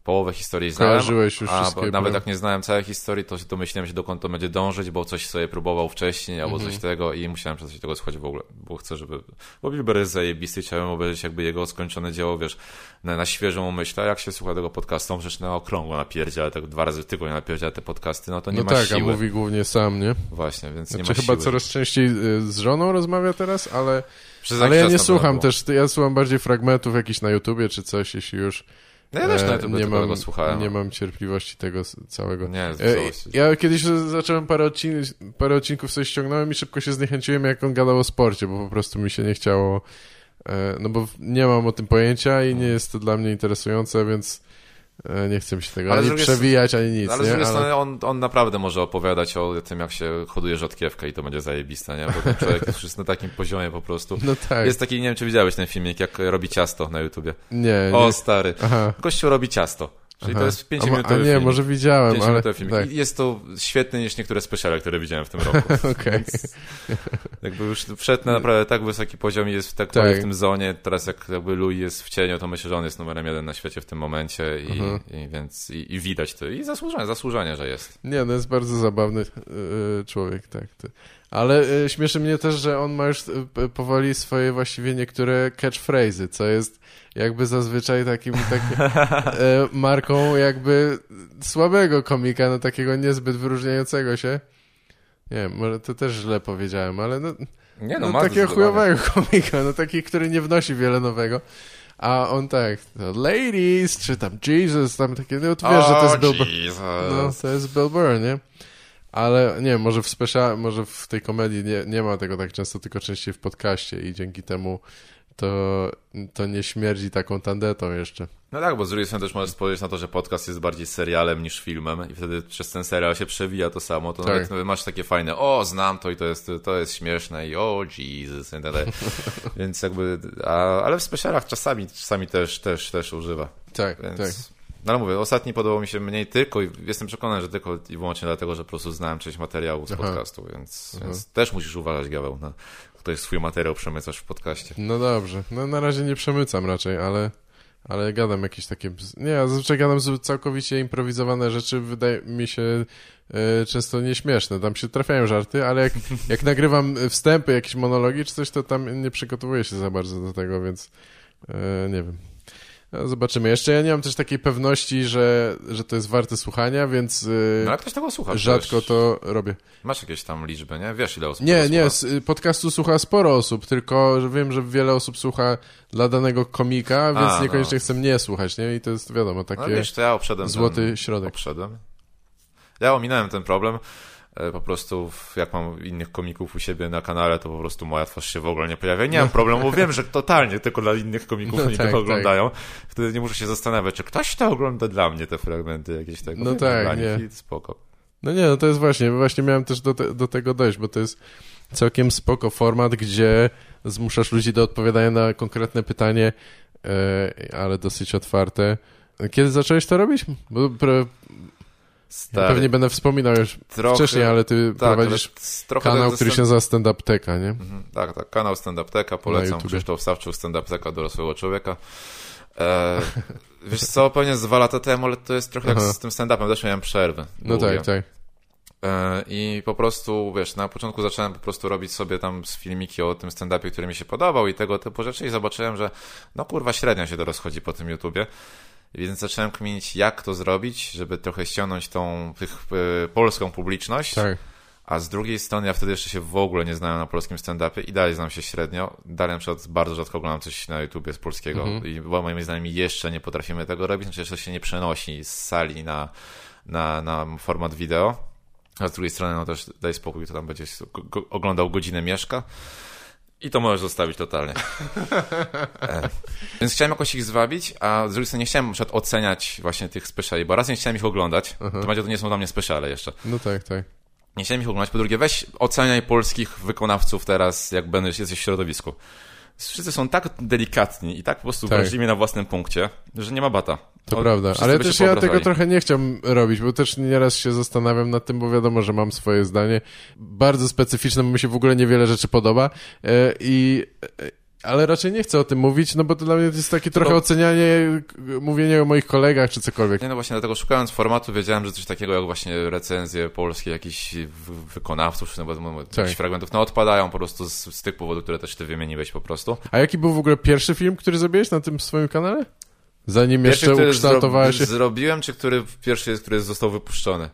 S2: połowę historii znałem,
S1: Kojarzyłeś już
S2: a nawet jak nie znałem całej historii, to domyśliłem się dokąd to będzie dążyć, bo coś sobie próbował wcześniej albo
S1: Mhm.
S2: coś tego i musiałem przestać tego słuchać w ogóle, bo chcę, żeby... Bo Bill Burr jest zajebisty, chciałem obejrzeć jakby jego skończone dzieło, wiesz, na, na świeżą myśl, a jak się słucha tego podcastu, on przecież na okrągło napierdziela, tak dwa razy w tygodniu napierdziela te podcasty, no to nie
S1: No
S2: ma
S1: tak,
S2: siły.
S1: a mówi głównie sam, nie?
S2: Właśnie, więc nie
S1: Znaczy
S2: ma
S1: chyba
S2: siły.
S1: coraz częściej y, z żoną rozmawia teraz, ale,
S2: Przez
S1: ale ja nie słucham
S2: było.
S1: też, ja słucham bardziej fragmentów jakichś na YouTubie czy coś, jeśli już
S2: No ja też na
S1: e,
S2: YouTube
S1: nie mam,
S2: słuchałem.
S1: nie mam cierpliwości tego całego.
S2: Nie,
S1: E. Ja kiedyś zacząłem parę, odcin parę odcinków sobie ściągnąłem i szybko się zniechęciłem, jak on gadał o sporcie, bo po prostu mi się nie chciało, e, no bo nie mam o tym pojęcia i nie jest to dla mnie interesujące, więc nie chcę mi się tego
S2: Ale
S1: ani przewijać, ani nic,
S2: Ale z drugiej strony on, on naprawdę może opowiadać o tym, jak się hoduje rzodkiewkę i to będzie zajebiste, nie? Bo ten człowiek jest na takim poziomie po prostu.
S1: No tak,
S2: Jest taki, nie wiem, czy widziałeś ten filmik, jak robi ciasto na YouTubie.
S1: nie,
S2: O,
S1: nie.
S2: stary.
S1: Aha,
S2: Gościu robi ciasto. Czyli
S1: Aha.
S2: to jest 5
S1: A,
S2: minut
S1: a nie,
S2: film.
S1: może widziałem,
S2: 5
S1: ale...
S2: film.
S1: Tak,
S2: jest to świetny niż niektóre speciale, które widziałem w tym roku. *laughs*
S1: okej.
S2: Jakby już wszedł na naprawdę tak wysoki poziom i jest tak,
S1: Tak.
S2: w tym zonie. Teraz jak jakby Louis jest w cieniu, to myślę, że on jest numerem jeden na świecie w tym momencie i,
S1: Mhm.
S2: i więc i, i widać to. I zasłużenie, zasłużenie, że jest.
S1: Nie, no jest bardzo zabawny yy, człowiek, tak. Ty. Ale yy, śmieszy mnie też, że on ma już yy, powoli swoje właściwie niektóre catchphrase'y, co jest jakby zazwyczaj takim, takim yy, *laughs* marką jakby słabego komika, no takiego niezbyt wyróżniającego się. Nie wiem, może to też źle powiedziałem, ale no,
S2: Nie
S1: no,
S2: ma
S1: takiego chujowego komika, no taki, który nie wnosi wiele nowego. A on tak, no, ladies, czy tam Jesus, tam takie, no to wiesz, że to jest Bill Burr. No, to jest Bill Burr, nie? Ale nie wiem, może w special, może w tej komedii nie, nie ma tego tak często, tylko częściej w podcaście i dzięki temu to, to nie śmierdzi taką tandetą jeszcze.
S2: No tak, bo z drugiej strony też możesz spojrzeć na to, że podcast jest bardziej serialem niż filmem i wtedy przez ten serial się przewija to samo, to
S1: Tak.
S2: nawet nawet masz takie fajne, o, znam to i to jest, to jest śmieszne i o, Jesus i tak dalej. *laughs* Więc jakby, a, ale w specialach czasami, czasami też, też, też używa.
S1: Tak,
S2: Więc,
S1: tak.
S2: No ale mówię, ostatni podobał mi się mniej tylko i jestem przekonany, że tylko i wyłącznie dlatego, że po prostu znałem część materiału z
S1: Aha.
S2: podcastu, więc, więc też musisz uważać, Gaweł, na ktoś swój materiał przemycasz w podcaście.
S1: No dobrze. No na razie nie przemycam raczej, ale, ale gadam jakieś takie... Nie, ja zazwyczaj gadam całkowicie improwizowane rzeczy, wydaje mi się e, często nieśmieszne. Tam się trafiają żarty, ale jak, *laughs* jak nagrywam wstępy, jakieś monologi czy coś, to tam nie przygotowuję się za bardzo do tego, więc e, nie wiem. No, zobaczymy. Jeszcze ja nie mam też takiej pewności, że, że to jest warte słuchania, więc e,
S2: No ale ktoś tego słucha.
S1: rzadko to robię.
S2: Masz jakieś tam liczby, nie? Wiesz ile osób
S1: Nie, nie,
S2: słucha?
S1: podcastu słucha sporo osób, tylko że wiem, że wiele osób słucha dla danego komika, więc
S2: A,
S1: niekoniecznie
S2: no.
S1: chce mnie słuchać, nie? I to jest, wiadomo,
S2: No
S1: takie
S2: wiesz, to ja obszedłem
S1: złoty
S2: ten,
S1: środek.
S2: Obszedłem. Ja ominąłem ten problem. E, Po prostu w- jak mam innych komików u siebie na kanale, to po prostu moja twarz się w ogóle nie pojawia. Nie mam problemu, wiem, że totalnie tylko dla innych komików
S1: No
S2: oni
S1: tak,
S2: to oglądają. Wtedy nie muszę się zastanawiać, czy ktoś to ogląda dla mnie, te fragmenty jakieś tego.
S1: No tak, nie.
S2: nich i Spoko.
S1: No nie, no to jest właśnie, właśnie miałem też do, te, do tego dojść, bo to jest całkiem spoko format, gdzie zmuszasz ludzi do odpowiadania na konkretne pytanie, e, ale dosyć otwarte. Kiedy zacząłeś to robić? Bo
S2: Stary,
S1: pewnie będę wspominał już
S2: trochę,
S1: wcześniej, ale ty
S2: tak,
S1: prowadzisz
S2: ale
S1: kanał, który się nazywa Stand Up Teka, nie?
S2: Mhm, Tak, tak. Kanał Stand Up Teka, polecam. Krzysztof Sawczuk, Stand Up Teka dorosłego człowieka. E, *laughs* wiesz co, pewnie z dwa lata temu, ale to jest trochę jak
S1: Aha.
S2: z tym stand-upem, też miałem przerwę.
S1: No
S2: długie.
S1: tak, tak.
S2: E, I po prostu, wiesz, na początku zacząłem po prostu robić sobie tam z filmiki o tym stand-upie, który mi się podobał i tego typu rzeczy i zobaczyłem, że no kurwa średnio się to rozchodzi po tym YouTubie. Więc zacząłem kminić, jak to zrobić, żeby trochę ściągnąć tą tych, e, polską publiczność.
S1: Tak.
S2: A z drugiej strony ja wtedy jeszcze się w ogóle nie znałem na polskim stand-upie i dalej znam się średnio. Dalej na przykład bardzo rzadko oglądam coś na YouTubie z polskiego
S1: Mhm.
S2: i bo moimi znajomymi jeszcze nie potrafimy tego robić, znaczy to się nie przenosi z sali na, na, na format wideo. A z drugiej strony no też daj spokój, to tam będzie oglądał godzinę mieszka. I to możesz zostawić totalnie. *laughs* e, więc chciałem jakoś ich zwabić, a z drugiej strony nie chciałem na przykład oceniać właśnie tych speciali, bo raz nie chciałem ich oglądać, to będzie to nie są dla mnie speciale jeszcze.
S1: No tak, tak.
S2: Nie chciałem ich oglądać. Po drugie, weź oceniaj polskich wykonawców teraz, jak będziesz jesteś w środowisku. Wszyscy są tak delikatni i tak po prostu
S1: Tak.
S2: wrażliwi na własnym punkcie, że nie ma bata.
S1: To
S2: O,
S1: prawda,
S2: wszyscy
S1: ale też ja tego trochę nie chciałem robić, bo też nieraz się zastanawiam nad tym, bo wiadomo, że mam swoje zdanie. Bardzo specyficzne, bo mi się w ogóle niewiele rzeczy podoba e, i... Ale raczej nie chcę o tym mówić, no bo to dla mnie jest takie trochę
S2: Bo-
S1: ocenianie, mówienie o moich kolegach czy cokolwiek.
S2: Nie, no właśnie dlatego szukając formatu wiedziałem, że coś takiego jak właśnie recenzje polskie jakichś wykonawców, czy nawet no,
S1: Tak.
S2: jakichś fragmentów, no odpadają po prostu z, z tych powodów, które też ty wymieniłeś po prostu.
S1: A jaki był w ogóle pierwszy film, który zrobiłeś na tym swoim kanale? Zanim jeszcze
S2: który
S1: ukształtowałeś się...
S2: zrobiłem, czy który pierwszy jest, który został wypuszczony?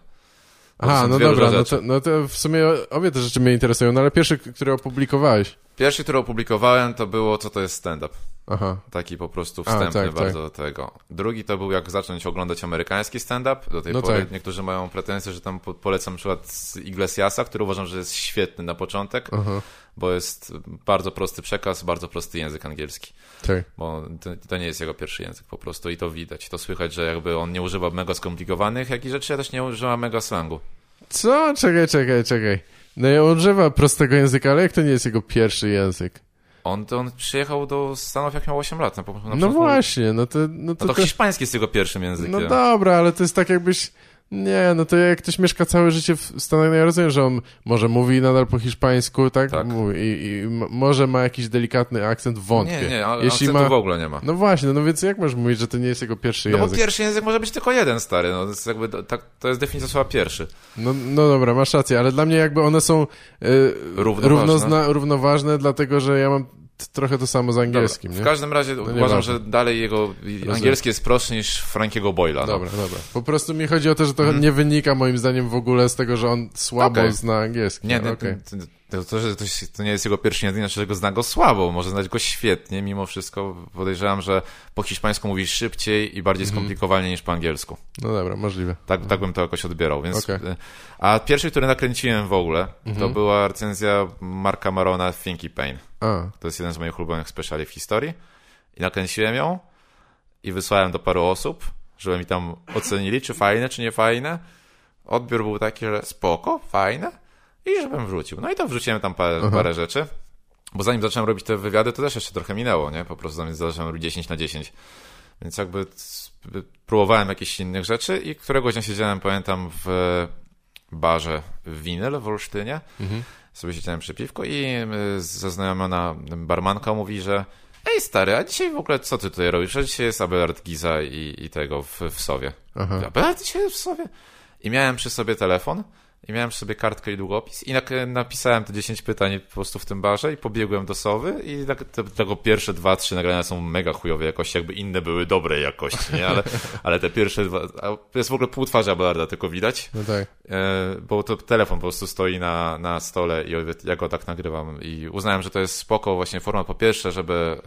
S1: Aha, no dobra, no to, no to w sumie obie te rzeczy mnie interesują, no ale pierwszy, który opublikowałeś.
S2: Pierwszy, który opublikowałem, to było co to jest stand-up.
S1: Aha,
S2: Taki po prostu
S1: A,
S2: wstępny
S1: tak,
S2: bardzo do tego. Drugi to był jak zacząć oglądać amerykański stand-up. Do tej
S1: No
S2: pory
S1: tak.
S2: niektórzy mają pretensje, że tam po- polecam przykład z Iglesiasa, który uważam, że jest świetny na początek,
S1: aha,
S2: bo jest bardzo prosty przekaz, bardzo prosty język angielski.
S1: tak.
S2: Bo to, to nie jest jego pierwszy język po prostu i to widać. To słychać, że jakby on nie używa mega skomplikowanych jakichś rzeczy, a też nie używa mega slangu.
S1: Co? Czekaj, czekaj, czekaj. No ja używa prostego języka, ale jak to nie jest jego pierwszy język?
S2: On, to on przyjechał do Stanów jak miał 8 lat. Na, na
S1: No właśnie, no to... No
S2: No
S1: to,
S2: to
S1: to
S2: hiszpański jest jego pierwszym językiem.
S1: no dobra, ale to jest tak jakbyś... Nie, no to jak ktoś mieszka całe życie w Stanach, no ja rozumiem, że on może mówi nadal po hiszpańsku, tak?
S2: Tak.
S1: Mówi, i, i może ma jakiś delikatny akcent, wątpię.
S2: nie, nie, ale
S1: Jeśli
S2: akcentu
S1: ma...
S2: w ogóle nie ma.
S1: No właśnie, no więc jak możesz mówić, że to nie jest jego pierwszy
S2: No bo
S1: język?
S2: pierwszy język może być tylko jeden, stary. No, to, jest jakby, tak, to jest definicja słowa pierwszy.
S1: No, no dobra, masz rację, ale dla mnie jakby one są e,
S2: Równoważne.
S1: równozna, równoważne, dlatego że ja mam trochę to samo z angielskim,
S2: Dobra,
S1: nie?
S2: W każdym razie uważam,
S1: nieważne.
S2: że dalej jego angielski jest prostszy niż Frankiego Boyla. No.
S1: Dobra, dobra. Po prostu mi chodzi o to, że to nie wynika moim zdaniem w ogóle z tego, że on słabo
S2: Okej.
S1: zna angielski.
S2: Nie, nie
S1: okej.
S2: to, to, to, że to, nie jest jego pierwszy język, znaczy, że go zna go słabo, może znać go świetnie, mimo wszystko podejrzewam, że po hiszpańsku mówi szybciej i bardziej
S1: Mhm.
S2: skomplikowanie niż po angielsku.
S1: No dobra, możliwe.
S2: Tak, tak bym to jakoś odbierał, więc...
S1: Okej.
S2: y, A pierwszy, który nakręciłem w ogóle,
S1: Mhm.
S2: to była recenzja Marka Marona Thinky Pain.
S1: A,
S2: To jest jeden z moich ulubionych speciali w historii. I nakręciłem ją i wysłałem do paru osób, żeby mi tam ocenili, czy fajne, czy nie fajne. Odbiór był taki, że spoko, fajne i żebym wrzucił. No i to wrzuciłem tam parę, parę rzeczy. Bo zanim zacząłem robić te wywiady, to też jeszcze trochę minęło, nie? Po prostu zanim zacząłem robić 10 na 10. Więc jakby próbowałem jakichś innych rzeczy i któregoś dnia siedziałem, pamiętam, w barze Winyl w Olsztynie. Sobie siedziałem przy piwku i zaznajomiona barmanka mówi, że ej stary, a dzisiaj w ogóle co ty tutaj robisz? A dzisiaj jest Abelard Giza i, i tego w, w Sowie.
S1: Aha.
S2: Abelard dzisiaj w Sowie? I miałem przy sobie telefon i miałem przy sobie kartkę i długopis i napisałem te 10 pytań po prostu w tym barze i pobiegłem do Sowy i tak, te, tego pierwsze dwa, trzy nagrania są mega chujowej jakości, jakby inne były dobrej jakości, nie? Ale, *laughs* ale te pierwsze dwa, to jest w ogóle pół twarzy Abelarda tylko widać,
S1: no tak.
S2: E, bo to telefon po prostu stoi na, na stole i ja go tak nagrywam i uznałem, że to jest spoko właśnie forma po pierwsze, żeby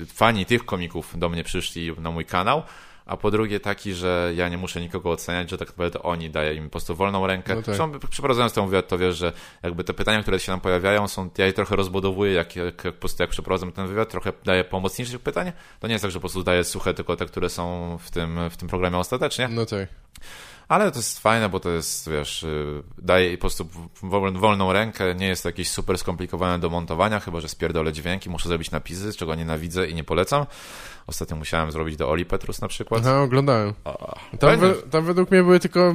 S2: e, fani tych komików do mnie przyszli na mój kanał, a po drugie taki, że ja nie muszę nikogo oceniać, że tak naprawdę oni daję im po prostu wolną rękę.
S1: No tak.
S2: Przeprowadzając ten wywiad, to wiesz, że jakby te pytania, które się nam pojawiają, są, ja je trochę rozbudowuję, jak, jak, jak po prostu jak przeprowadzam ten wywiad, trochę daję pomocniejszych pytań. To nie jest tak, że po prostu daję suche tylko te, które są w tym, w tym programie ostatecznie.
S1: No tak.
S2: Ale to jest fajne, bo to jest, wiesz, y, daje po prostu wol- wolną rękę, nie jest to jakieś super skomplikowane do montowania, chyba że spierdolę dźwięki, muszę zrobić napisy, czego nienawidzę i nie polecam. Ostatnio musiałem zrobić do Oli Petrus na przykład.
S1: Aha, oglądałem. Tam, we, tam według mnie były tylko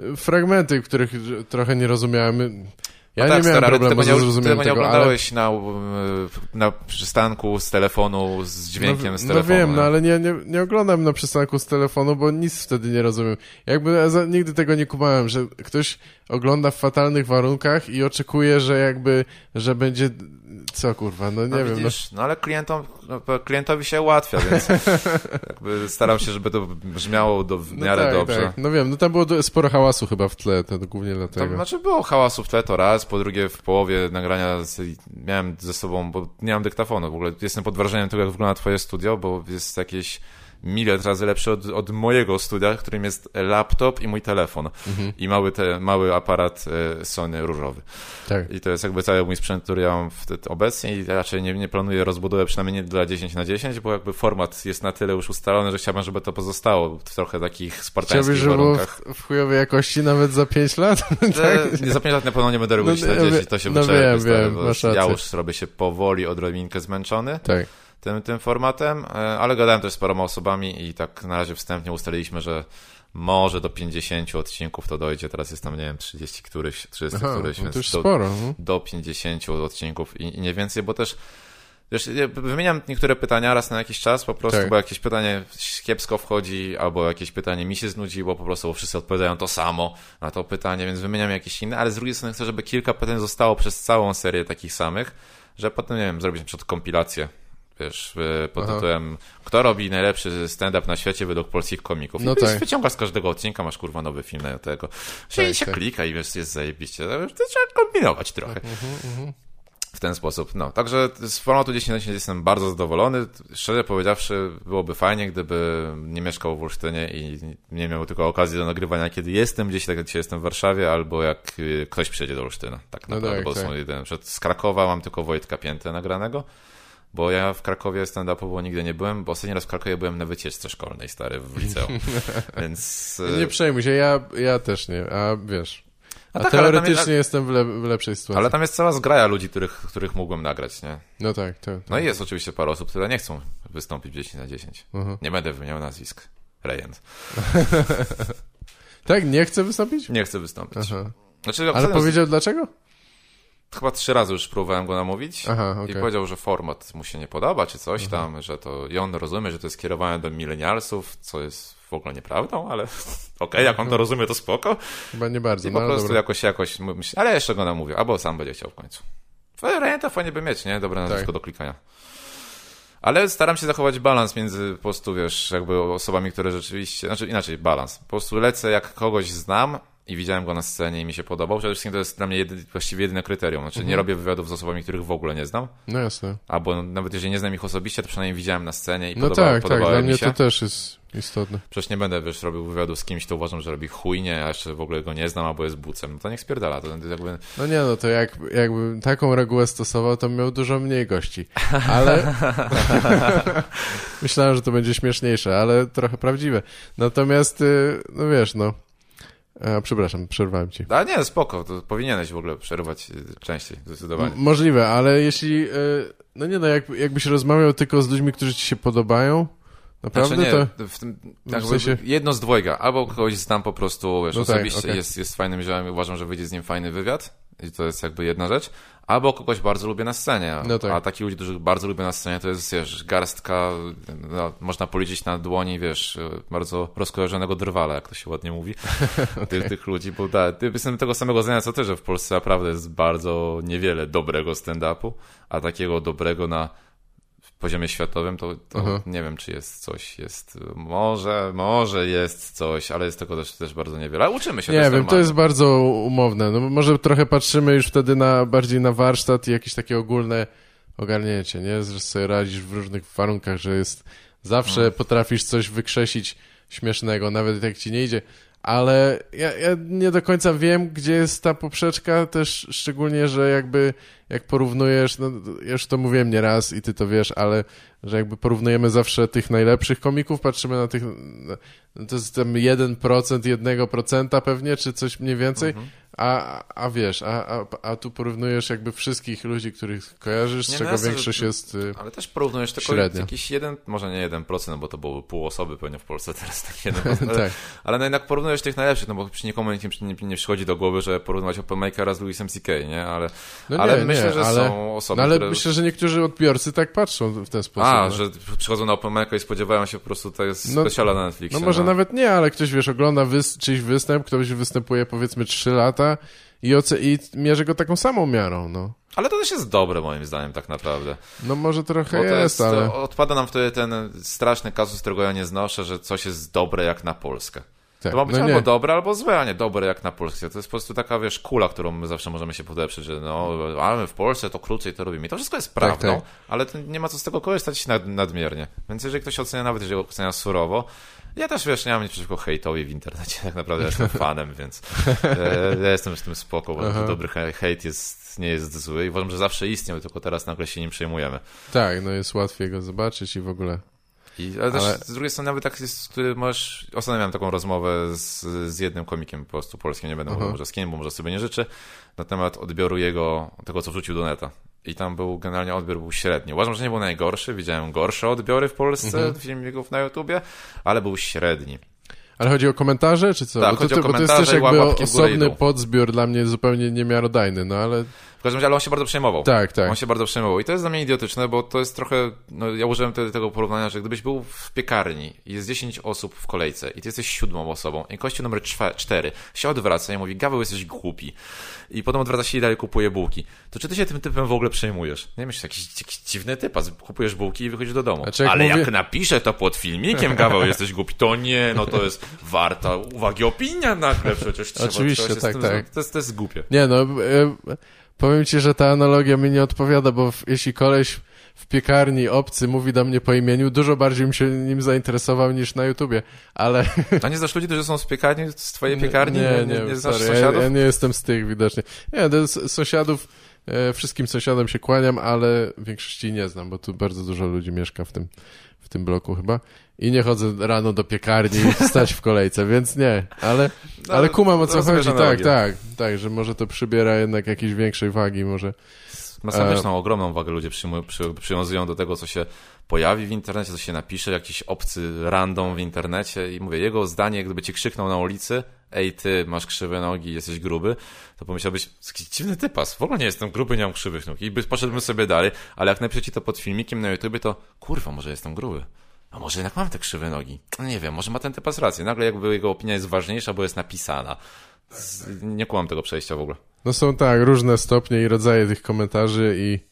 S1: y, fragmenty, których trochę nie rozumiałem. Ja
S2: No
S1: nie
S2: tak,
S1: miałem
S2: stary,
S1: problemu
S2: ty
S1: ze
S2: nie,
S1: zrozumieniem
S2: tego nie
S1: tego, ale...
S2: oglądałeś na, y, na przystanku z telefonu, z dźwiękiem
S1: no,
S2: z
S1: no
S2: telefonu.
S1: wiem,
S2: nie?
S1: no ale nie, nie, nie oglądam na przystanku z telefonu, bo nic wtedy nie rozumiem. Jakby ja za, nigdy tego nie kumałem, że ktoś ogląda w fatalnych warunkach i oczekuje, że jakby, że będzie... Co kurwa, no nie
S2: no,
S1: wiem. No,
S2: widzisz, no ale klientom, no, klientowi się ułatwia, więc *laughs* jakby staram się, żeby to brzmiało do, w
S1: no
S2: miarę
S1: tak,
S2: dobrze.
S1: Tak. No wiem, no tam było sporo hałasu chyba w tle, to głównie dlatego.
S2: znaczy było hałasu w tle to raz, po drugie w połowie nagrania z, miałem ze sobą, bo nie mam dyktafonu, w ogóle jestem pod wrażeniem tego, jak wygląda twoje studio, bo jest jakieś miliard razy lepsze od, od mojego studia, którym jest laptop i mój telefon
S1: Mhm.
S2: i mały, te, mały aparat e, Sony różowy.
S1: Tak.
S2: I to jest jakby cały mój sprzęt, który ja mam obecnie i raczej nie, nie planuję rozbudowy, przynajmniej nie dla 10 na 10, bo jakby format jest na tyle już ustalony, że chciałbym, żeby to pozostało w trochę takich
S1: Chciałbyś,
S2: spartańskich
S1: żeby było
S2: warunkach.
S1: w, w chujowej jakości nawet za 5 lat? *laughs*
S2: Tak. Nie za pięć lat na pewno nie będę robił
S1: No,
S2: 40, to się
S1: no
S2: wyczerpie, Ja już robię się powoli, odrobinkę zmęczony
S1: tak.
S2: Tym, tym formatem, e, ale gadałem też z paroma osobami i tak na razie wstępnie ustaliliśmy, że może do 50 odcinków to dojdzie, teraz jest tam, nie wiem, 30 któryś, 30
S1: Aha,
S2: któryś,
S1: no
S2: więc
S1: to już
S2: do,
S1: sporo. No.
S2: do 50 odcinków i, i nie więcej, bo też Wiesz, ja wymieniam niektóre pytania raz na jakiś czas, po prostu,
S1: Tak.
S2: bo jakieś pytanie kiepsko wchodzi, albo jakieś pytanie mi się znudziło, po prostu, bo wszyscy odpowiadają to samo na to pytanie, więc wymieniam jakieś inne, ale z drugiej strony chcę, żeby kilka pytań zostało przez całą serię takich samych, że potem, nie wiem, zrobić na przykład kompilację, wiesz, pod
S1: Aha.
S2: tytułem kto robi najlepszy stand-up na świecie według polskich komików.
S1: No
S2: I
S1: tak.
S2: wyciągasz z każdego odcinka, masz kurwa nowy film na tego.
S1: Tak,
S2: I się
S1: tak.
S2: klika i wiesz, jest zajebiście. To trzeba kombinować trochę
S1: Mhm,
S2: w ten sposób. No, także z formatu 10 na 10 jestem bardzo zadowolony. Szczerze powiedziawszy, byłoby fajnie, gdyby nie mieszkał w Olsztynie i nie miał tylko okazji do nagrywania, kiedy jestem gdzieś, tak jak dzisiaj jestem w Warszawie, albo jak y, ktoś przyjedzie do Olsztyna. Tak
S1: No
S2: naprawdę,
S1: tak,
S2: bo
S1: tak.
S2: są. Przed z Krakowa mam tylko Wojtka Piętę nagranego. Bo ja w Krakowie stand-upowo nigdy nie byłem, bo ostatni raz w Krakowie byłem na wycieczce szkolnej, stary, w liceum. *laughs* Więc... y,
S1: Nie przejmuj się, ja, ja też nie, a wiesz... A,
S2: tak, ale tam
S1: teoretycznie
S2: jest-
S1: jestem w, le, w lepszej sytuacji.
S2: Ale tam jest cała zgraja ludzi, których, których mógłbym nagrać, nie?
S1: No tak, to, to.
S2: No i jest oczywiście parę osób, które nie chcą wystąpić w 10 na 10.
S1: Mhm.
S2: Nie będę wymieniał nazwisk. Rejent. *laughs*
S1: Tak, nie chce wystąpić?
S2: Nie chcę wystąpić.
S1: Aha.
S2: Znaczy,
S1: Ale powiedział dlaczego?
S2: Chyba trzy razy już próbowałem go namówić
S1: Aha,
S2: i
S1: okej.
S2: powiedział, że format mu się nie podoba, czy coś tam, że to i on rozumie, że to jest kierowane do milenialsów, co jest w ogóle nieprawdą, ale *laughs* okej, jak on to rozumie, to spoko.
S1: Chyba nie bardzo.
S2: I
S1: No,
S2: po
S1: ale
S2: prostu
S1: dobra.
S2: jakoś, jakoś myślę, ale jeszcze go namówię, albo sam będzie chciał w końcu. Rejenta fajnie by mieć, nie? Dobre nazwisko
S1: Tak.
S2: do klikania. Ale staram się zachować balans między po prostu, wiesz, jakby osobami, które rzeczywiście, znaczy inaczej, balans. Po prostu lecę, jak kogoś znam i widziałem go na scenie i mi się podobał. Przede wszystkim to jest dla mnie jedy, właściwie jedyne kryterium. Znaczy
S1: Mhm.
S2: nie robię wywiadów z osobami, których w ogóle nie znam.
S1: No jasne.
S2: Albo nawet jeżeli nie znam ich osobiście, to przynajmniej widziałem na scenie i
S1: No
S2: podobało,
S1: tak, tak,
S2: podobały
S1: dla mnie to też jest istotne.
S2: Przecież nie będę, wiesz, robił wywiadu z kimś, to uważam, że robi chujnie, a jeszcze w ogóle go nie znam, albo jest bucem. No to niech spierdala. To jakby...
S1: No nie, no to jak, jakbym taką regułę stosował, to miał dużo mniej gości. Ale *laughs* *laughs* myślałem, że to będzie śmieszniejsze, ale trochę prawdziwe. Natomiast, y, no wiesz, no. A, przepraszam, przerwałem ci.
S2: A nie, spoko, to powinieneś w ogóle przerywać y, częściej, zdecydowanie.
S1: M- możliwe, ale jeśli. y, no nie, no, jak, jakbyś rozmawiał tylko z ludźmi, którzy ci się podobają, naprawdę
S2: Znaczy nie,
S1: to.
S2: w tym,
S1: w
S2: jakby
S1: sensie-
S2: jedno z dwojga. Albo kogoś znam po prostu, wiesz,
S1: No tak,
S2: osobiście,
S1: okej.
S2: jest, jest fajnym ziomem i uważam, że wyjdzie z nim fajny wywiad. I to jest jakby jedna rzecz. Albo kogoś bardzo lubię na scenie.
S1: No tak.
S2: A takich ludzi, których bardzo lubię na scenie, to jest, wiesz, garstka, no, można policzyć na dłoni, wiesz, bardzo rozkojarzonego drwala, jak to się ładnie mówi. *laughs* tych, tych ludzi, bo da, jestem tego samego zdania co ty, że w Polsce naprawdę jest bardzo niewiele dobrego stand-upu, a takiego dobrego na poziomie światowym, to, to nie wiem, czy jest coś, jest, może, może jest coś, ale jest tego też, też bardzo niewiele. Ale uczymy się,
S1: Nie wiem, to jest bardzo umowne. No może trochę patrzymy już wtedy na bardziej na warsztat i jakieś takie ogólne ogarnięcie, nie? Że sobie radzisz w różnych warunkach, że jest zawsze
S2: No.
S1: potrafisz coś wykrzesić śmiesznego, nawet jak ci nie idzie. Ale ja, ja nie do końca wiem, gdzie jest ta poprzeczka, też szczególnie, że jakby jak porównujesz, no ja już to mówiłem nieraz i ty to wiesz, ale że jakby porównujemy zawsze tych najlepszych komików, patrzymy na tych, no to jest tam 1%, 1% pewnie, czy coś mniej więcej,
S2: Mhm.
S1: a, a wiesz, a, a, a tu porównujesz jakby wszystkich ludzi, których kojarzysz, z
S2: Nie, no
S1: czego
S2: jasne,
S1: większość
S2: że-
S1: jest... y,
S2: Ale też porównujesz tylko
S1: Średnio.
S2: jakiś jeden, może nie jeden procent, bo to było pół osoby pewnie w Polsce *laughs* teraz, tak jeden *laughs* procent, ale,
S1: Tak.
S2: ale no jednak porównujesz tych najlepszych, no bo przy nikomu nie, nie, nie przychodzi do głowy, że porównywać Openmakera z Louisem C.K., nie? Ale,
S1: No
S2: ale
S1: nie,
S2: myślę,
S1: nie,
S2: że
S1: ale,
S2: są osoby,
S1: no ale
S2: które...
S1: myślę, że niektórzy odbiorcy tak patrzą w ten sposób.
S2: A,
S1: no.
S2: że przychodzą na Openmaker i spodziewają się po prostu to jest
S1: No-
S2: specjala na Netflixie.
S1: No może nawet nie, ale ktoś, wiesz, ogląda wys czyjś występ, ktoś występuje powiedzmy 3 lata i, i mierzy go taką samą miarą, no.
S2: Ale to też jest dobre moim zdaniem tak naprawdę.
S1: No może trochę jest,
S2: jest,
S1: ale...
S2: odpada nam wtedy ten straszny kazus, którego ja nie znoszę, że coś jest dobre jak na Polskę.
S1: Tak,
S2: To ma być
S1: no
S2: albo
S1: nie.
S2: dobre, albo złe, a nie dobre jak na Polskę. To jest po prostu taka, wiesz, kula, którą my zawsze możemy się podeprzeć, że no, ale my w Polsce to krócej to robimy. I to wszystko jest prawdą,
S1: tak.
S2: ale to nie ma co z tego korzystać nad, nadmiernie. Więc jeżeli ktoś ocenia, nawet jeżeli ocenia surowo, ja też, wiesz, nie mam nic przeciwko hejtowi w internecie, tak naprawdę ja jestem *laughs* fanem, więc e, ja jestem z tym spoko, bo
S1: Aha.
S2: dobry he- hejt jest, nie jest zły i uważam, że zawsze istniał, tylko teraz nagle się nim przejmujemy.
S1: Tak, no jest łatwiej go zobaczyć i w ogóle...
S2: I, ale też
S1: Ale-
S2: z drugiej strony nawet tak jest, możesz... Ostatnio miałem taką rozmowę z, z jednym komikiem po prostu polskim, nie będę mówił może z kim, bo może sobie nie życzy, na temat odbioru jego, tego co wrzucił do neta. I tam był, generalnie odbiór był średni. Uważam, że nie był najgorszy, widziałem gorsze odbiory w Polsce
S1: Mhm.
S2: filmików na YouTubie, ale był średni.
S1: Ale chodzi o komentarze, czy co?
S2: Tak,
S1: bo, to,
S2: chodzi o
S1: to, bo to jest
S2: komentarze
S1: też jakby osobny podzbiór dla mnie zupełnie niemiarodajny, no ale
S2: W każdym razie, ale on się bardzo przejmował.
S1: tak, tak.
S2: On się bardzo przejmował. I to jest dla mnie idiotyczne, bo to jest trochę. No, ja użyłem wtedy tego porównania, że gdybyś był w piekarni i jest 10 osób w kolejce i ty jesteś siódmą osobą i kościół numer 4 się odwraca i mówi, Gaweł, jesteś głupi. I potem odwraca się i dalej kupuje bułki. To czy ty się tym typem w ogóle przejmujesz? Nie myślisz, jakiś, jakiś dziwny typ, kupujesz bułki i wychodzisz do domu.
S1: Znaczy, jak
S2: Ale
S1: mówię-
S2: jak napiszę to pod filmikiem, Gaweł, jesteś głupi, to nie, no to jest warta uwagi opinia nagle przecież. Trzeba,
S1: Oczywiście, tak, tak.
S2: z- To jest, to jest głupie.
S1: Nie no, e, powiem ci, że ta analogia mi nie odpowiada, bo w, jeśli koleś w piekarni obcy mówi do mnie po imieniu, dużo bardziej bym się nim zainteresował niż na YouTubie, ale...
S2: A nie znasz ludzi, którzy są z piekarni, z twojej piekarni?
S1: Nie, nie,
S2: nie znasz
S1: sorry, ja,
S2: sąsiadów?
S1: ja nie jestem z tych widocznie. Nie, do sąsiadów, e, wszystkim sąsiadom się kłaniam, ale większości nie znam, bo tu bardzo dużo ludzi mieszka w tym, tym bloku chyba. i nie chodzę rano do piekarni *laughs* stać w kolejce, więc nie, ale,
S2: No,
S1: ale kumam o co chodzi, tak,
S2: analogię.
S1: tak, tak, że może to przybiera jednak jakiejś większej wagi, może.
S2: Masakrycznie ogromną wagę ludzie przyjmują, przy, przywiązują do tego, co się pojawi w internecie, co się napisze, jakiś obcy random w internecie i mówię, jego zdanie, gdyby ci krzyknął na ulicy, ej ty, masz krzywe nogi, jesteś gruby, to pomyślałbyś, dziwny typas, w ogóle nie jestem gruby, nie mam krzywych nóg i by, poszedłbym sobie dalej, ale jak napisze ci to pod filmikiem na YouTubie, to kurwa, może jestem gruby. A może jednak mam te krzywe nogi? No Nie wiem, może ma ten typas rację. Nagle jakby jego opinia jest ważniejsza, bo jest napisana. Nie kłam tego przejścia w ogóle.
S1: No są tak, różne stopnie i rodzaje tych komentarzy i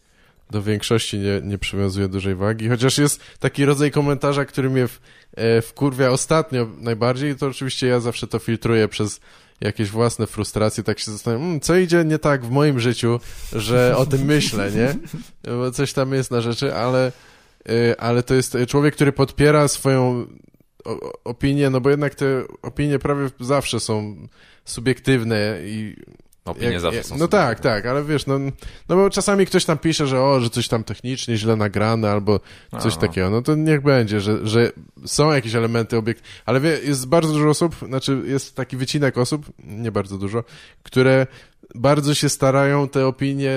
S1: do większości nie, nie przywiązuje dużej wagi, chociaż jest taki rodzaj komentarza, który mnie w, e, wkurwia ostatnio najbardziej, to oczywiście ja zawsze to filtruję przez jakieś własne frustracje, tak się zastanawiam, mm, co idzie nie tak w moim życiu, że o tym myślę, nie? Bo coś tam jest na rzeczy, ale, e, ale to jest człowiek, który podpiera swoją opinię, no bo jednak te opinie prawie zawsze są subiektywne i
S2: Opinie
S1: jak-
S2: zawsze są
S1: No tak, tak, ale wiesz, no, no bo czasami ktoś tam pisze, że o, że coś tam technicznie źle nagrane albo coś
S2: A.
S1: takiego, no to niech będzie, że, że są jakieś elementy obiekt, ale wie, jest bardzo dużo osób, znaczy jest taki wycinek osób, nie bardzo dużo, które bardzo się starają te opinie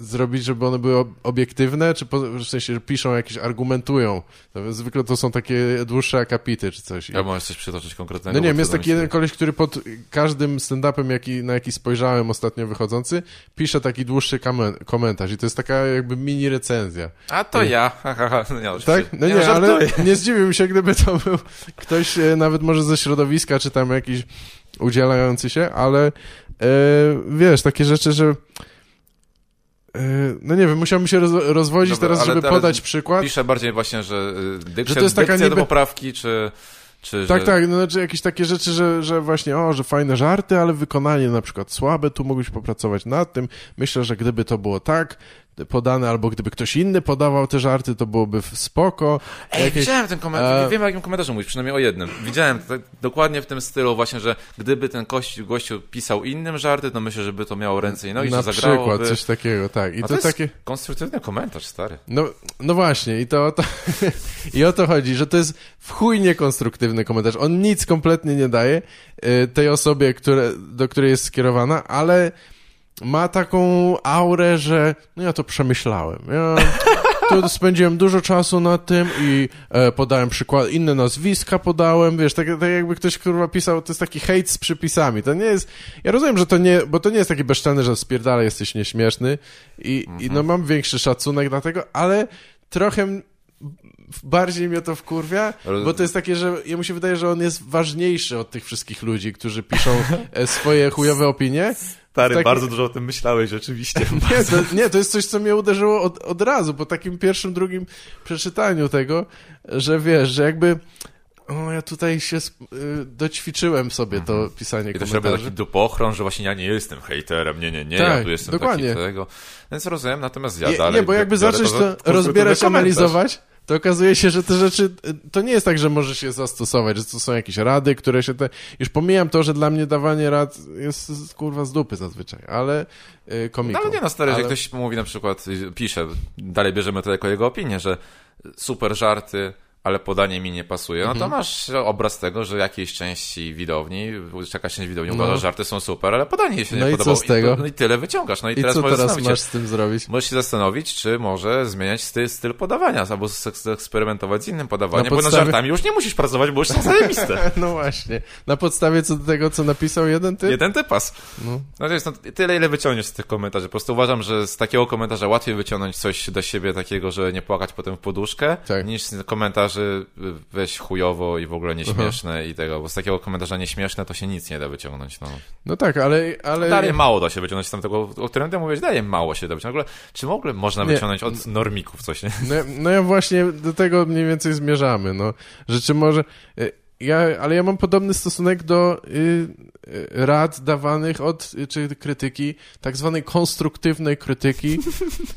S1: zrobić, żeby one były ob- obiektywne, czy po, w sensie, że piszą jakieś, argumentują. No, zwykle to są takie dłuższe akapity, czy coś. I-
S2: Ja możesz coś przytoczyć konkretnego.
S1: no nie wiem, jest taki jeden koleś, który pod każdym stand-upem, jaki, na jaki spojrzałem ostatnio wychodzący, pisze taki dłuższy komentarz i to jest taka jakby mini recenzja.
S2: A to ja. *laughs* Ha, ha. No, nie,
S1: Tak? No nie, ale
S2: żartuję.
S1: nie zdziwiłbym się, gdyby to był ktoś e, nawet może ze środowiska, czy tam jakiś udzielający się, ale e, wiesz, takie rzeczy, że no nie wiem, musiałbym się roz, rozwodzić
S2: Dobra,
S1: teraz, żeby
S2: teraz
S1: podać przykład.
S2: Piszę bardziej właśnie, że dykcja,
S1: Że to jest taka
S2: dykcja do
S1: niby-
S2: poprawki, czy... czy
S1: Tak,
S2: że...
S1: tak, no znaczy jakieś takie rzeczy, że, że właśnie, o, że fajne żarty, ale wykonanie na przykład słabe, tu mógłbyś popracować nad tym. Myślę, że gdyby to było tak podane, albo gdyby ktoś inny podawał te żarty, to byłoby spoko.
S2: Ej,
S1: Jakieś-
S2: widziałem ten komentarz,
S1: E,
S2: wiem o jakim komentarzu mówisz, przynajmniej o jednym. Widziałem tak, dokładnie w tym stylu właśnie, że gdyby ten gościu, gościu pisał innym żarty, to myślę, żeby to miało ręce i nogi,
S1: na
S2: że
S1: przykład,
S2: zagrałoby.
S1: coś takiego, tak. I
S2: A
S1: to,
S2: to jest
S1: takie...
S2: konstruktywny komentarz, stary.
S1: No, no właśnie, i to, to, *laughs* i o to chodzi, że to jest w chuj niekonstruktywny komentarz. On nic kompletnie nie daje y, tej osobie, które, do której jest skierowana, ale ma taką aurę, że no ja to przemyślałem. Ja tu spędziłem dużo czasu na tym i e, podałem przykład, inne nazwiska podałem, wiesz, tak, tak jakby ktoś kurwa pisał, to jest taki hejt z przypisami. To nie jest, ja rozumiem, że to nie, bo to nie jest taki bezczelny, że spierdala jesteś nieśmieszny i, i no mam większy szacunek dla tego, ale trochę bardziej mnie to wkurwia, bo to jest takie, że jemu się wydaje, że on jest ważniejszy od tych wszystkich ludzi, którzy piszą e, swoje chujowe opinie.
S2: Stary,
S1: Taki-
S2: bardzo dużo o tym myślałeś, rzeczywiście. *laughs*
S1: Nie to, nie, to jest coś, co mnie uderzyło od, od razu, po takim pierwszym, drugim przeczytaniu tego, że wiesz, że jakby o, ja tutaj się y, doćwiczyłem sobie to pisanie
S2: I też robię
S1: komentarzy.
S2: taki dupochron, że właśnie ja nie jestem hejterem, nie, nie, nie, ja
S1: Tak,
S2: tu jestem
S1: dokładnie.
S2: taki tego. Więc rozumiem, natomiast ja
S1: Nie,
S2: dalej
S1: nie, bo jakby zacząć
S2: za
S1: to
S2: konstruktywny
S1: rozbierać, analizować, to okazuje się, że te rzeczy, y, to nie jest tak, że możesz je zastosować, że to są jakieś rady, które się te, już pomijam to, że dla mnie dawanie rad jest kurwa z dupy zazwyczaj, ale y, komiką.
S2: No ale nie no, stary,
S1: Ale-
S2: że ktoś mówi na przykład, y, pisze, dalej bierzemy to jako jego opinię, że super żarty, ale podanie mi nie pasuje, no to
S1: Mhm.
S2: masz obraz tego, że jakiejś części widowni, jakaś część widowni
S1: No.
S2: uważa, że żarty są super, ale podanie się
S1: No
S2: nie
S1: i co
S2: podobało.
S1: z tego?
S2: no i tyle wyciągasz. No i,
S1: I
S2: teraz
S1: co
S2: możesz
S1: teraz masz z tym zrobić?
S2: Możesz się zastanowić, czy może zmieniać styl, styl podawania, albo eksperymentować z innym podawaniem,
S1: Na
S2: bo nad
S1: podstawie-
S2: żartami już nie musisz pracować, bo już są zajebiste. *laughs*
S1: No właśnie. Na podstawie co do tego, co napisał jeden typ?
S2: Jeden typas.
S1: No.
S2: No to jest no, tyle, ile wyciągniesz z tych komentarzy. Po prostu uważam, że z takiego komentarza łatwiej wyciągnąć coś do siebie takiego, że nie płakać potem w poduszkę,
S1: Tak.
S2: niż z komentarzy weź chujowo i w ogóle nieśmieszne i tego, bo z takiego komentarza nieśmieszne to się nic nie da wyciągnąć. No.
S1: No tak, ale... ale...
S2: Dalej mało da się wyciągnąć z tamtego, o którym ty mówisz, dalej mało się da wyciągnąć. Czy w ogóle można
S1: Nie.
S2: wyciągnąć od normików coś, nie? *laughs*
S1: No, no ja właśnie do tego mniej więcej zmierzamy, no. Że czy może... y, Ja, ale ja mam podobny stosunek do y, rad dawanych od, czy krytyki, tak zwanej konstruktywnej krytyki.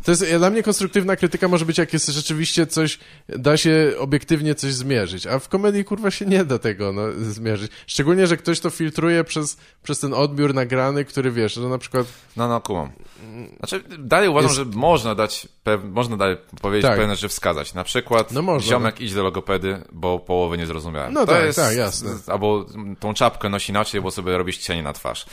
S1: To jest, dla mnie konstruktywna krytyka może być, jak jest rzeczywiście coś, da się obiektywnie coś zmierzyć, a w komedii, kurwa, się nie da tego no, zmierzyć. Szczególnie, że ktoś to filtruje przez, przez ten odbiór nagrany, który wiesz, że na przykład...
S2: No, no, kumam. Znaczy, dalej uważam, jest... że można dać, można dalej powiedzieć tak. pewne rzeczy wskazać. Na przykład, no można, ziomek no. idź do logopedy, bo połowy nie zrozumiałem.
S1: No
S2: to
S1: tak,
S2: jest,
S1: tak, jasne.
S2: Albo tą czapkę nosi inaczej, bo sobie robisz cienie na twarz.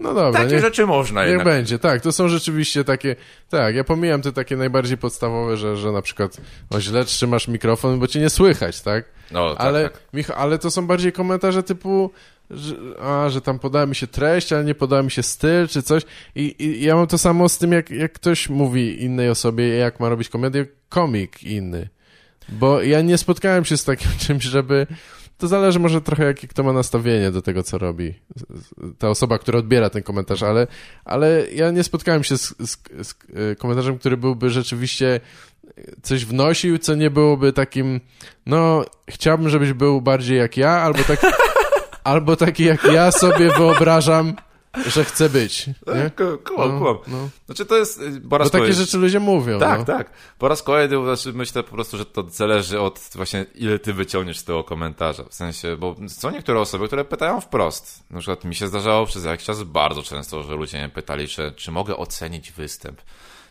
S1: No dobra.
S2: Takie
S1: niech,
S2: rzeczy można
S1: niech
S2: jednak.
S1: będzie, tak. To są rzeczywiście takie, tak, ja pomijam te takie najbardziej podstawowe, że, że na przykład no, źle trzymasz mikrofon, bo cię nie słychać, tak?
S2: No, tak,
S1: ale,
S2: tak.
S1: Ale to są bardziej komentarze typu że, a, że tam podała mi się treść, ale nie podała mi się styl, czy coś. I, I, ja mam to samo z tym, jak, jak ktoś mówi innej osobie, jak ma robić komedię, komik inny. Bo ja nie spotkałem się z takim *laughs* czymś, żeby... To zależy może trochę, jakie kto ma nastawienie do tego, co robi. Ta osoba, która odbiera ten komentarz, ale, ale ja nie spotkałem się z, z, z komentarzem, który byłby rzeczywiście coś wnosił, co nie byłoby takim, no, chciałbym, żebyś był bardziej jak ja, albo taki, *laughs* albo taki jak ja sobie wyobrażam, że chcę być. Nie?
S2: Kumam, no, no. Znaczy to jest... Y,
S1: po raz Bo takie kolejny... rzeczy ludzie mówią.
S2: Tak,
S1: no.
S2: tak. Po raz kolejny znaczy myślę po prostu, że to zależy od właśnie ile ty wyciągniesz z tego komentarza. W sensie, bo są niektóre osoby, które pytają wprost. Na przykład mi się zdarzało przez jakiś czas bardzo często, że ludzie mnie pytali, czy, czy mogę ocenić występ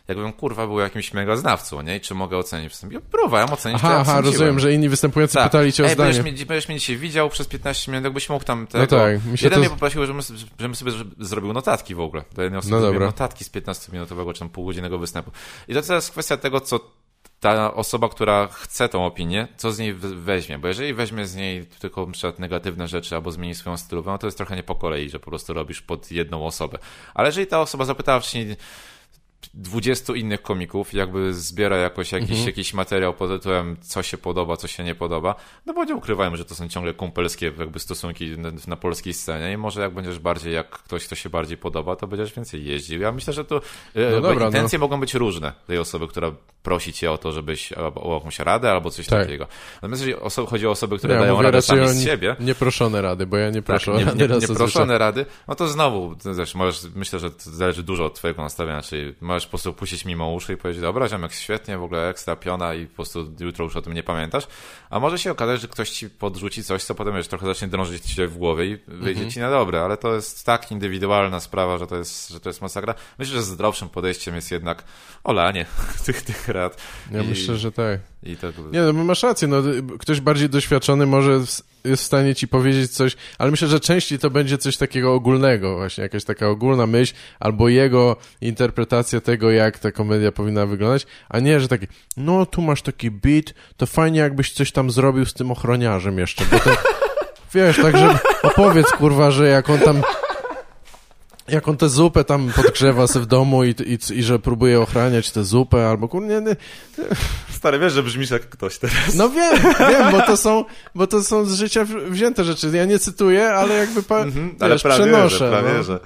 S2: jakbym kurwa był jakimś mega znawcą, nie? I czy mogę ocenić występ? Ja próbowałem ocenić,
S1: aha, aha, rozumiem, że inni występujący tak. pytali cię o
S2: Ej,
S1: zdanie.
S2: Będziesz mnie, będziesz mnie dzisiaj widział przez 15 minut, jakbyś mógł tam tego...
S1: No tak.
S2: Mi się Jeden to... mnie poprosił, żebym, żebym sobie zrobił notatki w ogóle. Do jednej osoby no dobra. notatki z 15-minutowego czy tam półgodzinnego występu. I to teraz kwestia tego, co ta osoba, która chce tą opinię, co z niej weźmie. Bo jeżeli weźmie z niej tylko na przykład negatywne rzeczy albo zmieni swoją stylową, no to jest trochę nie po kolei, że po prostu robisz pod jedną osobę. Ale jeżeli ta osoba zapytała wcześniej 20 innych komików, jakby zbiera jakoś jakiś, mhm. jakiś materiał pod tytułem co się podoba, co się nie podoba, no bo nie ukrywajmy, że to są ciągle kumpelskie jakby stosunki na, na, polskiej scenie i może jak będziesz bardziej, jak ktoś, kto się bardziej podoba, to będziesz więcej jeździł. Ja myślę, że to e, no dobra, intencje no. mogą być różne tej osoby, która prosi cię o to, żebyś o, jakąś radę albo coś tak. takiego. Natomiast jeżeli oso chodzi o osoby, które ja dają radę sami z siebie...
S1: Nieproszone rady, bo ja nie proszę
S2: tak,
S1: nie,
S2: nie, nie, proszone rady, no to znowu, zresztą możesz, myślę, że to zależy dużo od twojego nastawienia, czyli możesz po prostu puścić mimo uszy i powiedzieć, dobra, ziomek, świetnie, w ogóle ekstra piona i po prostu jutro już o tym nie pamiętasz. A może się okazać, że ktoś ci podrzuci coś, co potem już trochę zacznie drążyć ci w głowie i wyjdzie mhm. ci na dobre, ale to jest tak indywidualna sprawa, że to jest, że to jest masakra. Myślę, że zdrowszym podejściem jest jednak olanie *laughs* tych, tych rad.
S1: Ja I, myślę, że tak.
S2: I to...
S1: Nie, no masz rację, no, ktoś bardziej doświadczony może jest w stanie ci powiedzieć coś, ale myślę, że częściej to będzie coś takiego ogólnego, właśnie jakaś taka ogólna myśl, albo jego interpretacja tego, jak ta komedia powinna wyglądać, a nie, że taki, no tu masz taki beat, to fajnie jakbyś coś tam zrobił z tym ochroniarzem jeszcze, bo to, *laughs* wiesz, także opowiedz kurwa, że jak on tam jak on tę zupę tam podgrzewa sobie w domu i, i, i że próbuje ochraniać tę zupę, albo kurnie... Nie,
S2: Stary, wiesz, że brzmisz jak ktoś teraz.
S1: No wiem, wiem, bo to są, bo to są z życia wzięte rzeczy. Ja nie cytuję, ale jakby pa, wiesz, ale prawie przenoszę. Że, prawie, no. że.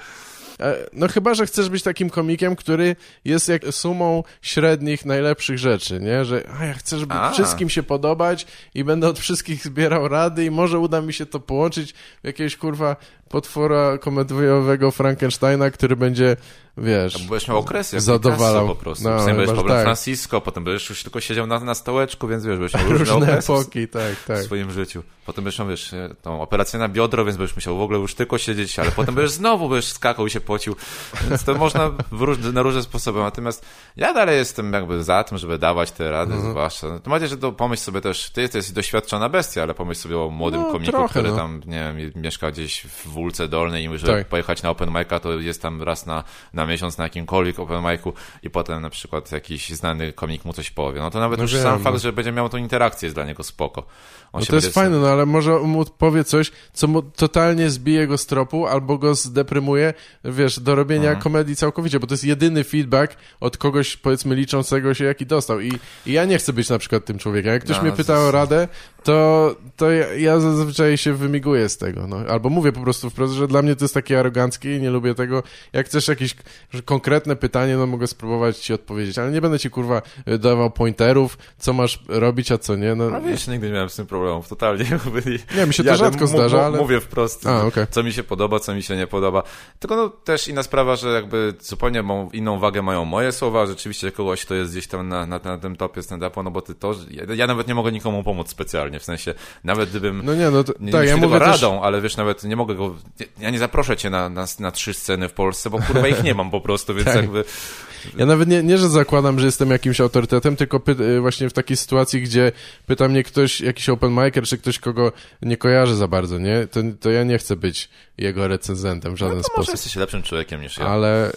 S1: E, no chyba, że chcesz być takim komikiem, który jest jak sumą średnich, najlepszych rzeczy, nie? Że a, ja chcę, żeby a. wszystkim się podobać i będę od wszystkich zbierał rady i może uda mi się to połączyć w jakiegoś, kurwa, potwora komediowego Frankensteina, który będzie wiesz...
S2: Bo będziesz miał okresy, jak
S1: zadowalał.
S2: po prostu. No, będziesz tak. Francisco, potem będziesz już tylko siedział na, na stołeczku, więc wiesz, będziesz miał różne,
S1: różne epoki, tak, tak.
S2: w swoim życiu. Potem będziesz miał, wiesz, tą operację na biodro, więc będziesz musiał w ogóle już tylko siedzieć, ale potem będziesz znowu będziesz skakał i się pocił. Więc to można różne, na różne sposoby. Natomiast ja dalej jestem jakby za tym, żeby dawać te rady, mhm. zwłaszcza. No, to macie, że to pomyśl sobie też, ty jesteś doświadczona bestia, ale pomyśl sobie o młodym no, komiku, trochę, który no. tam, nie wiem, mieszka gdzieś w Wólce Dolnej i żeby tak. pojechać na open mic'a, to jest tam raz na, na miesiąc na jakimkolwiek open mic'u i potem na przykład jakiś znany komik mu coś powie. No to nawet no już wiem, sam fakt, no. że będzie miał tą interakcję jest dla niego spoko.
S1: On no to jest fajne, no ale może mu powie coś, co mu totalnie zbije go z tropu albo go zdeprymuje, wiesz, do robienia mhm. komedii całkowicie, bo to jest jedyny feedback od kogoś, powiedzmy, liczącego się, jaki dostał. I, i ja nie chcę być na przykład tym człowiekiem. Jak ktoś no, mnie pyta o radę, to, to ja, ja zazwyczaj się wymiguję z tego, no. Albo mówię po prostu wprost, że dla mnie to jest takie aroganckie i nie lubię tego. Jak chcesz jakieś konkretne pytanie, no mogę spróbować ci odpowiedzieć, ale nie będę ci, kurwa, dawał pointerów, co masz robić, a co nie, no.
S2: A wiesz, nigdy nie miałem z tym problemów, totalnie. *laughs*
S1: Nie, mi się to
S2: Jadę,
S1: rzadko zdarza, ale...
S2: Mówię wprost,
S1: A, okej.
S2: co mi się podoba, co mi się nie podoba. Tylko no też inna sprawa, że jakby zupełnie inną wagę mają moje słowa, rzeczywiście kogoś, kto jest gdzieś tam na, na, na tym topie stand-upu, no bo ty to, ja, ja nawet nie mogę nikomu pomóc specjalnie, w sensie, nawet gdybym
S1: No nie, no to,
S2: nie,
S1: tak, ja mówię też...
S2: radą, ale wiesz, nawet nie mogę go, ja nie zaproszę cię na, na, na trzy sceny w Polsce, bo kurwa ich nie mam po prostu, więc *laughs*
S1: Tak.
S2: jakby,
S1: Ja nawet nie, nie, że zakładam, że jestem jakimś autorytetem, tylko py, y, właśnie w takiej sytuacji, gdzie pyta mnie ktoś, jakiś open micer, czy ktoś, kogo nie kojarzy za bardzo, nie? To, to ja nie chcę być jego recenzentem w żaden
S2: no to może
S1: sposób.
S2: jesteś lepszym człowiekiem niż ja.
S1: Ale,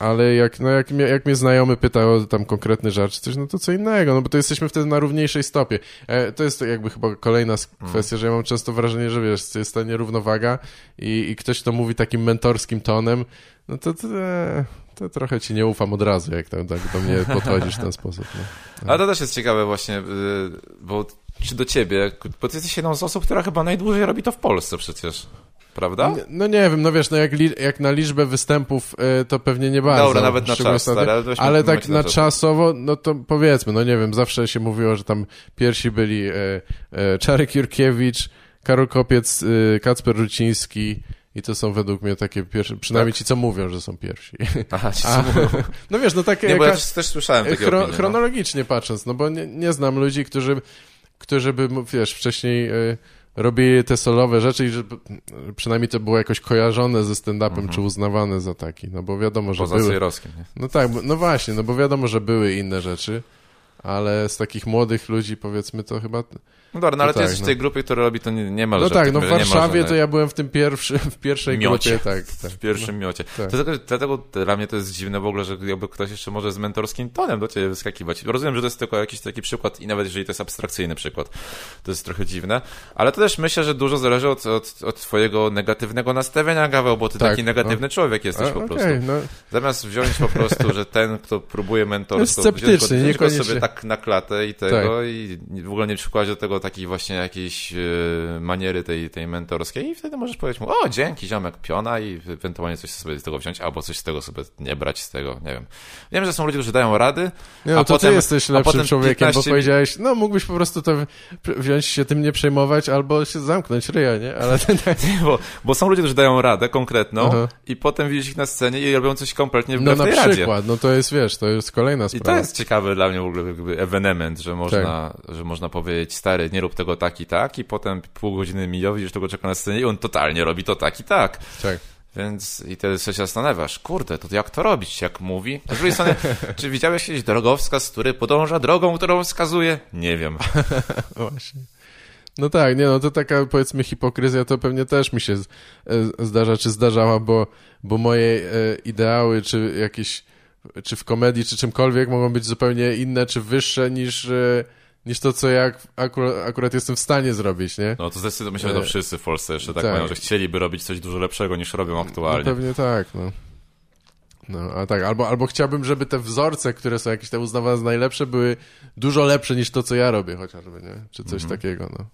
S1: ale jak, no jak, mnie, jak mnie znajomy pyta o tam konkretny żart czy coś, no to co innego, no bo to jesteśmy wtedy na równiejszej stopie. E, to jest jakby chyba kolejna s-
S2: Mm.
S1: kwestia, że ja mam często wrażenie, że wiesz, jest ta nierównowaga i, i ktoś to mówi takim mentorskim tonem, no to, to, e, to trochę ci nie ufam od razu, jak tam, tak do mnie *laughs* podchodzisz w ten sposób. No.
S2: Ale to też jest ciekawe właśnie, y, bo czy do ciebie, bo ty jesteś jedną z osób, która chyba najdłużej robi to w Polsce przecież, prawda?
S1: No nie wiem, no wiesz, no jak, li, jak na liczbę występów, e, to pewnie nie bardzo.
S2: Dobra, nawet na czas, stary, ale
S1: ale tak na
S2: na czas.
S1: czasowo, no to powiedzmy, no nie wiem, zawsze się mówiło, że tam pierwsi byli e, e, Czarek Jurkiewicz, Karol Kopiec, e, Kacper Ruciński i to są według mnie takie pierwsze, przynajmniej
S2: Tak?
S1: ci, co mówią, że są pierwsi. *laughs*
S2: Aha, ci
S1: A,
S2: mówią.
S1: no wiesz, no takie...
S2: Nie, bo ja też, słyszałem takie
S1: chro,
S2: opinie, no.
S1: chronologicznie patrząc, no bo nie, nie znam ludzi, którzy, którzy by, wiesz, wcześniej y, robili te solowe rzeczy i żeby przynajmniej to było jakoś kojarzone ze stand-upem, czy uznawane za taki, no bo wiadomo, że.
S2: Poza
S1: były...
S2: Nie?
S1: No tak, no właśnie, no bo wiadomo, że były inne rzeczy, ale z takich młodych ludzi, powiedzmy, to chyba...
S2: No dobra, no ale
S1: No
S2: ty
S1: tak,
S2: jesteś w
S1: no.
S2: tej grupie, która robi to nie, niemalże.
S1: No tak, no w Warszawie to ja byłem w tym pierwszy, w pierwszej
S2: Miocie.
S1: grupie, tak, *laughs* tak.
S2: W pierwszym miocie.
S1: tak.
S2: Dlatego, dlatego dla mnie to jest dziwne w ogóle, że jakby ktoś jeszcze może z mentorskim tonem do ciebie wyskakiwać. Rozumiem, że to jest tylko jakiś taki przykład i nawet jeżeli to jest abstrakcyjny przykład, to jest trochę dziwne, ale to też myślę, że dużo zależy od, od, od twojego negatywnego nastawienia, Gaweł, bo ty
S1: Tak,
S2: taki negatywny człowiek jesteś
S1: A,
S2: po prostu.
S1: no,
S2: Zamiast wziąć po prostu, że ten, kto próbuje mentorstwo,
S1: Jest sceptyczny,
S2: wziąć go, wziąć go
S1: niekoniecznie.
S2: sobie tak na klatę i tego
S1: Tak.
S2: i w ogóle nie przykładać do tego takiej właśnie jakiejś e, maniery tej, tej mentorskiej i wtedy możesz powiedzieć mu, o dzięki ziomek, piona i ewentualnie coś sobie z tego wziąć, albo coś z tego sobie nie brać z tego, nie wiem. Wiem, że są ludzie, którzy dają rady,
S1: Nie, no
S2: A
S1: to
S2: potem-
S1: ty jesteś lepszym człowiekiem,
S2: 15
S1: bo powiedziałeś, no mógłbyś po prostu to w- wziąć się tym nie przejmować albo się zamknąć ryja, nie? Ale *laughs*
S2: bo, bo są ludzie, którzy dają radę konkretną
S1: Aha.
S2: i potem widzisz ich na scenie i robią coś kompletnie
S1: no
S2: wbrew
S1: na
S2: tej radzie.
S1: przykład, no to jest, wiesz, to jest kolejna
S2: I
S1: sprawa.
S2: to jest ciekawy dla mnie w ogóle jakby ewenement, że można, że można powiedzieć, stary, nie rób tego tak i tak i potem pół godziny mija, widzisz tego czeka na scenie i on totalnie robi to tak i tak.
S1: Tak.
S2: Więc i wtedy się zastanawiasz, kurde, to jak to robić, jak mówi? A z drugiej strony, *laughs* czy widziałeś kiedyś drogowskaz, który podąża drogą, którą wskazuje? Nie wiem. *laughs*
S1: Właśnie. No tak, nie no, to taka powiedzmy hipokryzja to pewnie też mi się z- e, zdarza, czy zdarzała, bo, bo moje e, ideały, czy jakieś, czy w komedii, czy czymkolwiek mogą być zupełnie inne, czy wyższe niż, e, niż to, co ja akurat, akurat jestem w stanie zrobić, nie?
S2: No to zdecydowanie myślę, że to wszyscy w Polsce jeszcze tak,
S1: tak.
S2: mają, że chcieliby robić coś dużo lepszego niż robią
S1: No
S2: aktualnie.
S1: pewnie tak, no. No, a tak, albo, albo chciałbym, żeby te wzorce, które są jakieś tam uznawane za najlepsze, były dużo lepsze niż to, co ja robię chociażby, nie? Czy coś
S2: Mhm.
S1: takiego, no.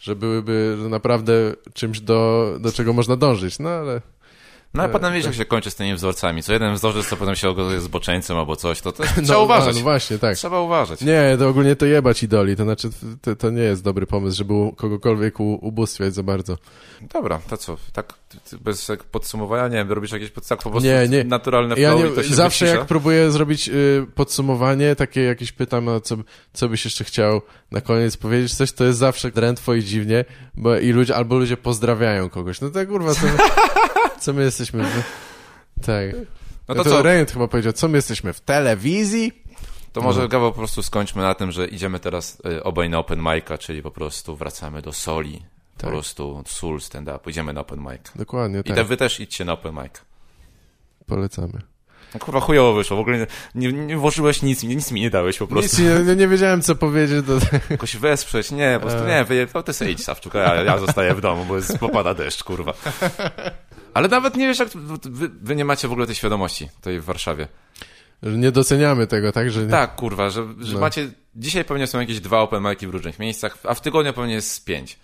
S1: Że byłyby naprawdę czymś, do, do czego można dążyć, no ale...
S2: No a
S1: Tak,
S2: potem wiesz, jak się kończy z tymi wzorcami. Co jeden wzorzec, to potem się okazuje zboczeńcem albo coś, to, to *laughs* trzeba
S1: no,
S2: uważać.
S1: No właśnie, tak.
S2: Trzeba uważać.
S1: Nie, to ogólnie to jebać idoli, to znaczy to, to nie jest dobry pomysł, żeby kogokolwiek u, ubóstwiać za bardzo.
S2: Dobra, to co? Tak bez podsumowania, nie wiem, robisz jakieś pod, tak po prostu
S1: Nie, nie.
S2: naturalne flow
S1: Ja nie,
S2: to się
S1: zawsze
S2: wycisza?
S1: jak próbuję zrobić y, podsumowanie, takie jakieś pytam, no, co, co byś jeszcze chciał na koniec powiedzieć, coś, to jest zawsze drętwo i dziwnie, bo i ludzie, albo ludzie pozdrawiają kogoś. No tak kurwa, my, *laughs* *laughs* co my jesteśmy w... Tak.
S2: No
S1: No
S2: to
S1: to
S2: co?
S1: Rejent chyba powiedział, co my jesteśmy w telewizji?
S2: To
S1: No.
S2: może Gaweł po prostu skończmy na tym, że idziemy teraz y, obaj na open mic'a, czyli po prostu wracamy do soli. Po
S1: Tak.
S2: prostu soul stand-up. Idziemy na open mic.
S1: Dokładnie,
S2: I
S1: tak.
S2: te, wy też idźcie na open mic.
S1: Polecamy.
S2: No, kurwa chujowo wyszło, w ogóle nie, nie, nie włożyłeś nic, nic mi nie dałeś po prostu.
S1: Nic, nie, nie wiedziałem, co powiedzieć do... *laughs*
S2: Jakoś wesprzeć, nie, po prostu nie, wy, to ty sobie idź Sawczuk, a ja, ja zostaję w domu, bo jest, popada deszcz, kurwa. *laughs* Ale nawet nie wiesz, jak wy, wy nie macie w ogóle tej świadomości, tej w Warszawie.
S1: że nie doceniamy tego, tak? Że nie...
S2: Tak, kurwa, że, że
S1: No.
S2: macie dzisiaj pewnie są jakieś dwa open mic'i w różnych miejscach, a w tygodniu pewnie jest pięć.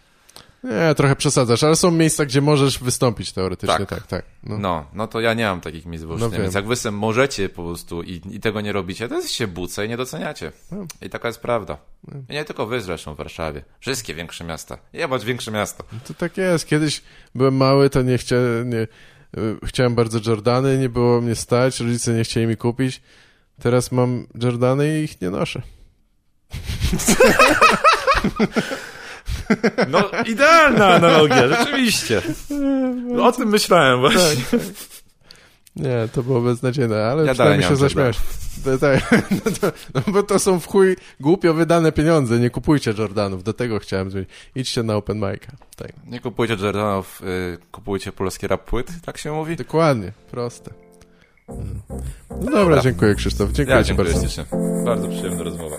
S1: Nie, trochę przesadzasz, ale są miejsca, gdzie możesz wystąpić teoretycznie, tak,
S2: Tak.
S1: tak. No.
S2: No, no to ja nie mam takich miejsc wyłącznie,
S1: No
S2: więc jak wy sobie możecie po prostu i, i tego nie robicie, to jesteście buce i nie doceniacie.
S1: No.
S2: I taka jest prawda. I nie tylko wy zresztą w Warszawie. Wszystkie większe miasta. Jebać większe miasta.
S1: To tak jest. Kiedyś byłem mały, to nie chciałem, nie, y, chciałem bardzo Jordany, nie było mnie stać, rodzice nie chcieli mi kupić. Teraz mam Jordany i ich nie noszę. *laughs*
S2: No, idealna analogia, rzeczywiście. O tym myślałem właśnie.
S1: Nie, to było beznadziejne, ale
S2: Ja
S1: przynajmniej się zaśmiałeś. To, *laughs* tak, no, to, no bo to są w chuj głupio wydane pieniądze, nie kupujcie Jordanów, do tego chciałem zmienić. Idźcie na open mic'a. Tak.
S2: Nie kupujcie Jordanów, y, kupujcie polskie rap płyt, tak się mówi?
S1: Dokładnie, proste. No dobra, dziękuję Krzysztof, dziękuję
S2: Ja
S1: Ci
S2: dziękuję
S1: bardzo.
S2: ślicznie. Bardzo przyjemna rozmowa.